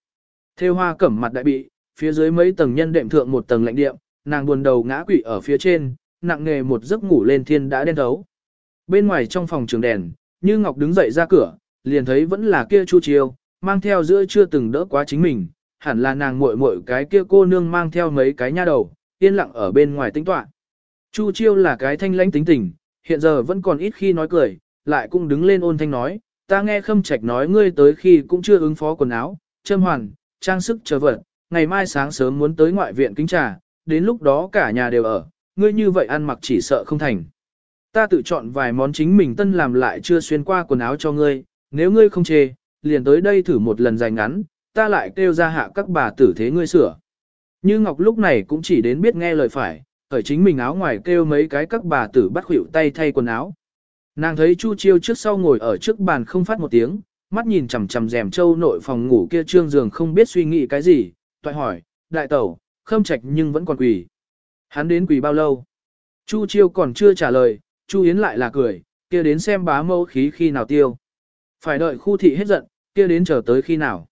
Thêu hoa cẩm mặt đại bị, phía dưới mấy tầng nhân đệm thượng một tầng lạnh điệm, nàng buồn đầu ngã quỵ ở phía trên, nặng nghề một giấc ngủ lên thiên đã đen thấu. Bên ngoài trong phòng trường đèn, Như Ngọc đứng dậy ra cửa, liền thấy vẫn là kia Chu Chiêu, mang theo giữa chưa từng đỡ quá chính mình, hẳn là nàng muội muội cái kia cô nương mang theo mấy cái nha đầu, yên lặng ở bên ngoài tính toán. Chu Chiêu là cái thanh lãnh tính tình, hiện giờ vẫn còn ít khi nói cười, lại cũng đứng lên ôn thanh nói, ta nghe khâm trạch nói ngươi tới khi cũng chưa ứng phó quần áo, châm hoàn, trang sức chờ vật, ngày mai sáng sớm muốn tới ngoại viện kính trà, đến lúc đó cả nhà đều ở, ngươi như vậy ăn mặc chỉ sợ không thành. Ta tự chọn vài món chính mình tân làm lại chưa xuyên qua quần áo cho ngươi, nếu ngươi không chê, liền tới đây thử một lần dài ngắn, ta lại kêu ra hạ các bà tử thế ngươi sửa. Như Ngọc lúc này cũng chỉ đến biết nghe lời phải, ở chính mình áo ngoài kêu mấy cái các bà tử bắt hữu tay thay quần áo. Nàng thấy Chu Chiêu trước sau ngồi ở trước bàn không phát một tiếng, mắt nhìn chằm chằm rèm châu nội phòng ngủ kia trương giường không biết suy nghĩ cái gì, toại hỏi, đại tẩu, khâm trạch nhưng vẫn còn quỳ. Hắn đến quỳ bao lâu? Chu Chiêu còn chưa trả lời, Chu Yến lại là cười, kia đến xem bá mẫu khí khi nào tiêu. Phải đợi khu thị hết giận, kia đến chờ tới khi nào.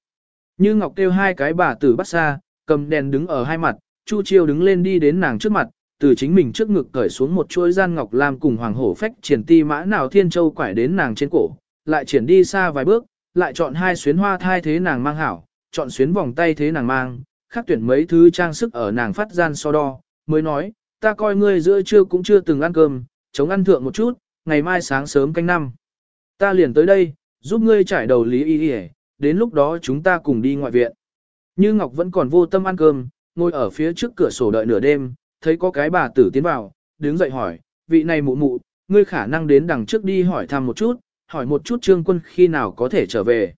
Như Ngọc kêu hai cái bà tử bắt xa, cầm đèn đứng ở hai mặt, Chu Chiêu đứng lên đi đến nàng trước mặt, từ chính mình trước ngực cởi xuống một chuỗi gian ngọc lam cùng hoàng hổ phách triển ti mã nào thiên châu quải đến nàng trên cổ, lại triển đi xa vài bước, lại chọn hai xuyến hoa thai thế nàng mang hảo, chọn xuyến vòng tay thế nàng mang, khắc tuyển mấy thứ trang sức ở nàng phát gian so đo, mới nói, ta coi ngươi giữa trưa cũng chưa từng ăn cơm, chống ăn thượng một chút, ngày mai sáng sớm canh năm. Ta liền tới đây, giúp ngươi trải đầu lý y y đến lúc đó chúng ta cùng đi ngoại viện. Như Ngọc vẫn còn vô tâm ăn cơm, ngồi ở phía trước cửa sổ đợi nửa đêm, thấy có cái bà tử tiến vào, đứng dậy hỏi, vị này mụ mụ, ngươi khả năng đến đằng trước đi hỏi thăm một chút, hỏi một chút trương quân khi nào có thể trở về.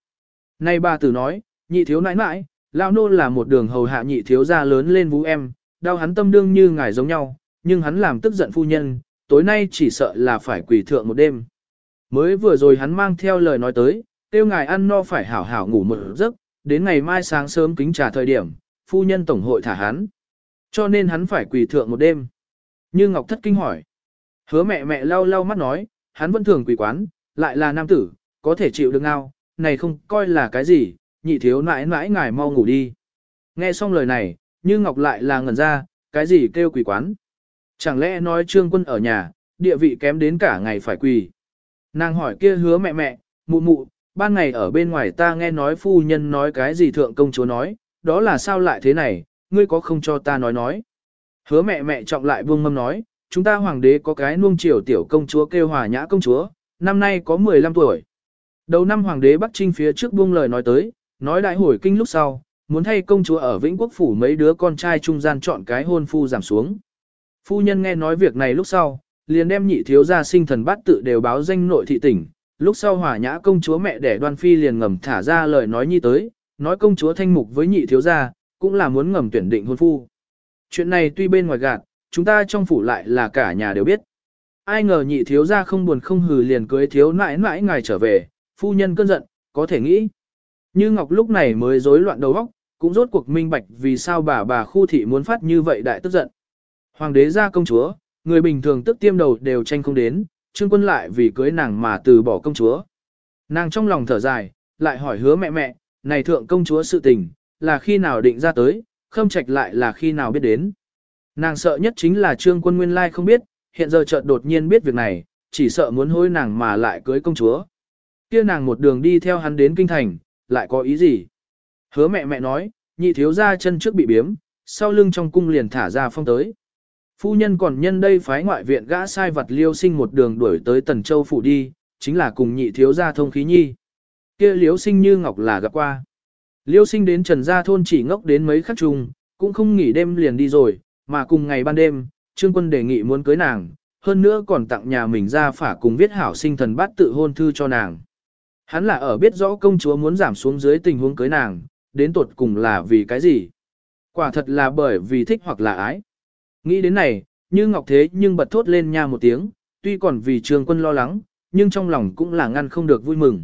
Này bà tử nói, nhị thiếu nãi nãi, lão nô là một đường hầu hạ nhị thiếu gia lớn lên vũ em, đau hắn tâm đương như ngài giống nhau, nhưng hắn làm tức giận phu nhân, tối nay chỉ sợ là phải quỳ thượng một đêm. Mới vừa rồi hắn mang theo lời nói tới, tiêu ngài ăn no phải hảo hảo ngủ một giấc, đến ngày mai sáng sớm kính trà thời điểm, phu nhân tổng hội thả hắn. Cho nên hắn phải quỳ thượng một đêm. Như Ngọc thất kinh hỏi. Hứa mẹ mẹ lau lau mắt nói, hắn vẫn thường quỳ quán, lại là nam tử, có thể chịu được nào? này không coi là cái gì, nhị thiếu nãi nãi ngài mau ngủ đi. Nghe xong lời này, Như Ngọc lại là ngẩn ra, cái gì kêu quỳ quán. Chẳng lẽ nói trương quân ở nhà, địa vị kém đến cả ngày phải quỳ. Nàng hỏi kia hứa mẹ mẹ, mụ mụ, ban ngày ở bên ngoài ta nghe nói phu nhân nói cái gì thượng công chúa nói, đó là sao lại thế này, ngươi có không cho ta nói nói. Hứa mẹ mẹ trọng lại buông mâm nói, chúng ta hoàng đế có cái nuông chiều tiểu công chúa kêu hòa nhã công chúa, năm nay có 15 tuổi. Đầu năm hoàng đế Bắc Trinh phía trước buông lời nói tới, nói đại hồi kinh lúc sau, muốn thay công chúa ở Vĩnh Quốc Phủ mấy đứa con trai trung gian chọn cái hôn phu giảm xuống. Phu nhân nghe nói việc này lúc sau, liền đem nhị thiếu gia sinh thần bát tự đều báo danh nội thị tỉnh, lúc sau hỏa nhã công chúa mẹ đẻ đoan phi liền ngầm thả ra lời nói nhi tới, nói công chúa thanh mục với nhị thiếu gia, cũng là muốn ngầm tuyển định hôn phu. Chuyện này tuy bên ngoài gạt, chúng ta trong phủ lại là cả nhà đều biết. Ai ngờ nhị thiếu gia không buồn không hừ liền cưới thiếu nãi nãi ngài trở về, phu nhân cơn giận, có thể nghĩ. Như Ngọc lúc này mới rối loạn đầu óc, cũng rốt cuộc minh bạch vì sao bà bà khu thị muốn phát như vậy đại tức giận. Hoàng đế ra công chúa, người bình thường tức tiêm đầu đều tranh không đến, trương quân lại vì cưới nàng mà từ bỏ công chúa. Nàng trong lòng thở dài, lại hỏi hứa mẹ mẹ, này thượng công chúa sự tình, là khi nào định ra tới, khâm trạch lại là khi nào biết đến. Nàng sợ nhất chính là trương quân nguyên lai không biết, hiện giờ chợt đột nhiên biết việc này, chỉ sợ muốn hối nàng mà lại cưới công chúa. kia nàng một đường đi theo hắn đến kinh thành, lại có ý gì? Hứa mẹ mẹ nói, nhị thiếu ra chân trước bị biếm, sau lưng trong cung liền thả ra phong tới. Phu nhân còn nhân đây phái ngoại viện gã sai vật liêu sinh một đường đuổi tới Tần Châu phủ đi, chính là cùng nhị thiếu gia thông khí nhi. kia liêu sinh như ngọc là gặp qua. Liêu sinh đến Trần Gia thôn chỉ ngốc đến mấy khắc trùng cũng không nghỉ đêm liền đi rồi, mà cùng ngày ban đêm, Trương Quân đề nghị muốn cưới nàng, hơn nữa còn tặng nhà mình ra phả cùng viết hảo sinh thần bát tự hôn thư cho nàng. Hắn là ở biết rõ công chúa muốn giảm xuống dưới tình huống cưới nàng, đến tột cùng là vì cái gì? Quả thật là bởi vì thích hoặc là ái. Nghĩ đến này, như ngọc thế nhưng bật thốt lên nha một tiếng, tuy còn vì Trương Quân lo lắng, nhưng trong lòng cũng là ngăn không được vui mừng.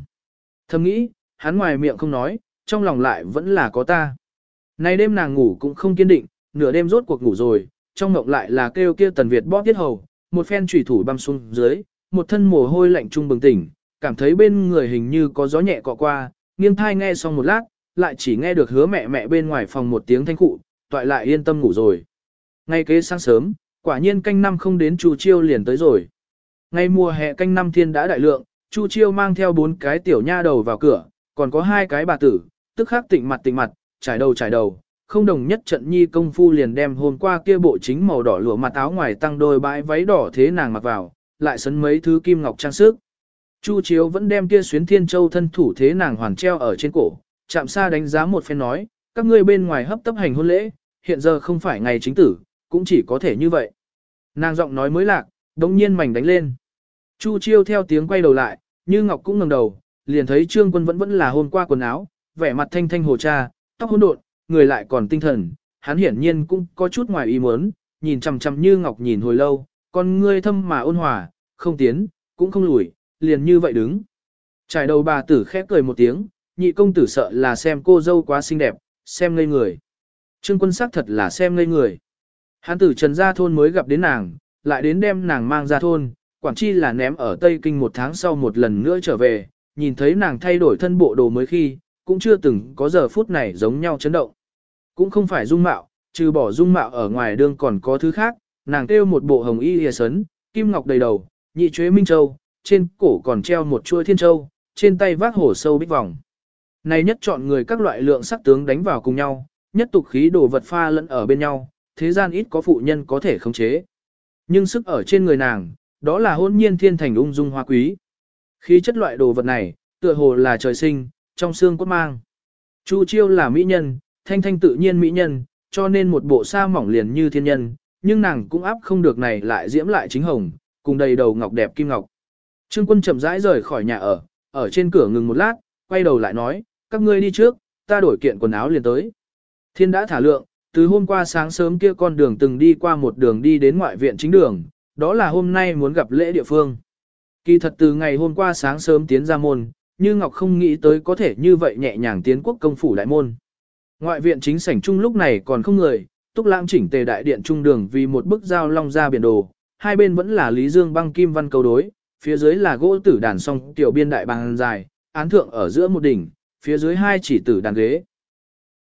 Thầm nghĩ, hắn ngoài miệng không nói, trong lòng lại vẫn là có ta. Nay đêm nàng ngủ cũng không kiên định, nửa đêm rốt cuộc ngủ rồi, trong ngộng lại là kêu kia tần Việt bóp tiết hầu, một phen chủy thủ băm xuống dưới, một thân mồ hôi lạnh trung bừng tỉnh, cảm thấy bên người hình như có gió nhẹ cọ qua, nghiêng thai nghe xong một lát, lại chỉ nghe được hứa mẹ mẹ bên ngoài phòng một tiếng thanh cụ, toại lại yên tâm ngủ rồi. Ngay kế sáng sớm, quả nhiên canh năm không đến Chu Chiêu liền tới rồi. Ngay mùa hè canh năm thiên đã đại lượng, Chu Chiêu mang theo bốn cái tiểu nha đầu vào cửa, còn có hai cái bà tử, tức khắc tịnh mặt tịnh mặt, trải đầu trải đầu, không đồng nhất trận nhi công phu liền đem hôm qua kia bộ chính màu đỏ lụa mặt áo ngoài tăng đôi bãi váy đỏ thế nàng mặc vào, lại sấn mấy thứ kim ngọc trang sức. Chu Chiếu vẫn đem kia xuyến thiên châu thân thủ thế nàng hoàn treo ở trên cổ, chạm xa đánh giá một phen nói, các ngươi bên ngoài hấp tấp hành hôn lễ, hiện giờ không phải ngày chính tử, cũng chỉ có thể như vậy. Nàng giọng nói mới lạc, đống nhiên mảnh đánh lên. Chu Chiêu theo tiếng quay đầu lại, như Ngọc cũng ngẩng đầu, liền thấy Trương Quân vẫn vẫn là hôm qua quần áo, vẻ mặt thanh thanh hồ cha, tóc hỗn độn, người lại còn tinh thần, hắn hiển nhiên cũng có chút ngoài ý muốn, nhìn chằm chằm như Ngọc nhìn hồi lâu, con ngươi thâm mà ôn hòa, không tiến, cũng không lùi, liền như vậy đứng. Trải đầu bà tử khép cười một tiếng, nhị công tử sợ là xem cô dâu quá xinh đẹp, xem ngây người. Trương quân sắc thật là xem ngây người. Hắn tử trần gia thôn mới gặp đến nàng, lại đến đem nàng mang ra thôn, quản chi là ném ở Tây Kinh một tháng sau một lần nữa trở về, nhìn thấy nàng thay đổi thân bộ đồ mới khi, cũng chưa từng có giờ phút này giống nhau chấn động. Cũng không phải dung mạo, trừ bỏ dung mạo ở ngoài đương còn có thứ khác, nàng kêu một bộ hồng y hìa sấn, kim ngọc đầy đầu, nhị chuế minh châu, trên cổ còn treo một chuôi thiên châu, trên tay vác hổ sâu bích vòng. Này nhất chọn người các loại lượng sắc tướng đánh vào cùng nhau, nhất tục khí đồ vật pha lẫn ở bên nhau, thế gian ít có phụ nhân có thể khống chế. Nhưng sức ở trên người nàng, đó là hôn nhiên thiên thành ung dung hoa quý. Khí chất loại đồ vật này, tựa hồ là trời sinh, trong xương cốt mang. Chu chiêu là mỹ nhân, thanh thanh tự nhiên mỹ nhân, cho nên một bộ sa mỏng liền như thiên nhân, nhưng nàng cũng áp không được này lại diễm lại chính hồng, cùng đầy đầu ngọc đẹp kim ngọc. Trương quân chậm rãi rời khỏi nhà ở, ở trên cửa ngừng một lát, quay đầu lại nói, các ngươi đi trước, ta đổi kiện quần áo liền tới. Thiên đã thả lượng, từ hôm qua sáng sớm kia con đường từng đi qua một đường đi đến ngoại viện chính đường, đó là hôm nay muốn gặp lễ địa phương. Kỳ thật từ ngày hôm qua sáng sớm tiến ra môn, như Ngọc không nghĩ tới có thể như vậy nhẹ nhàng tiến quốc công phủ đại môn. Ngoại viện chính sảnh chung lúc này còn không người, túc lãng chỉnh tề đại điện trung đường vì một bức giao long ra biển đồ, hai bên vẫn là Lý Dương băng kim văn câu đối, phía dưới là gỗ tử đàn song tiểu biên đại bàn dài, án thượng ở giữa một đỉnh, phía dưới hai chỉ tử đàn ghế.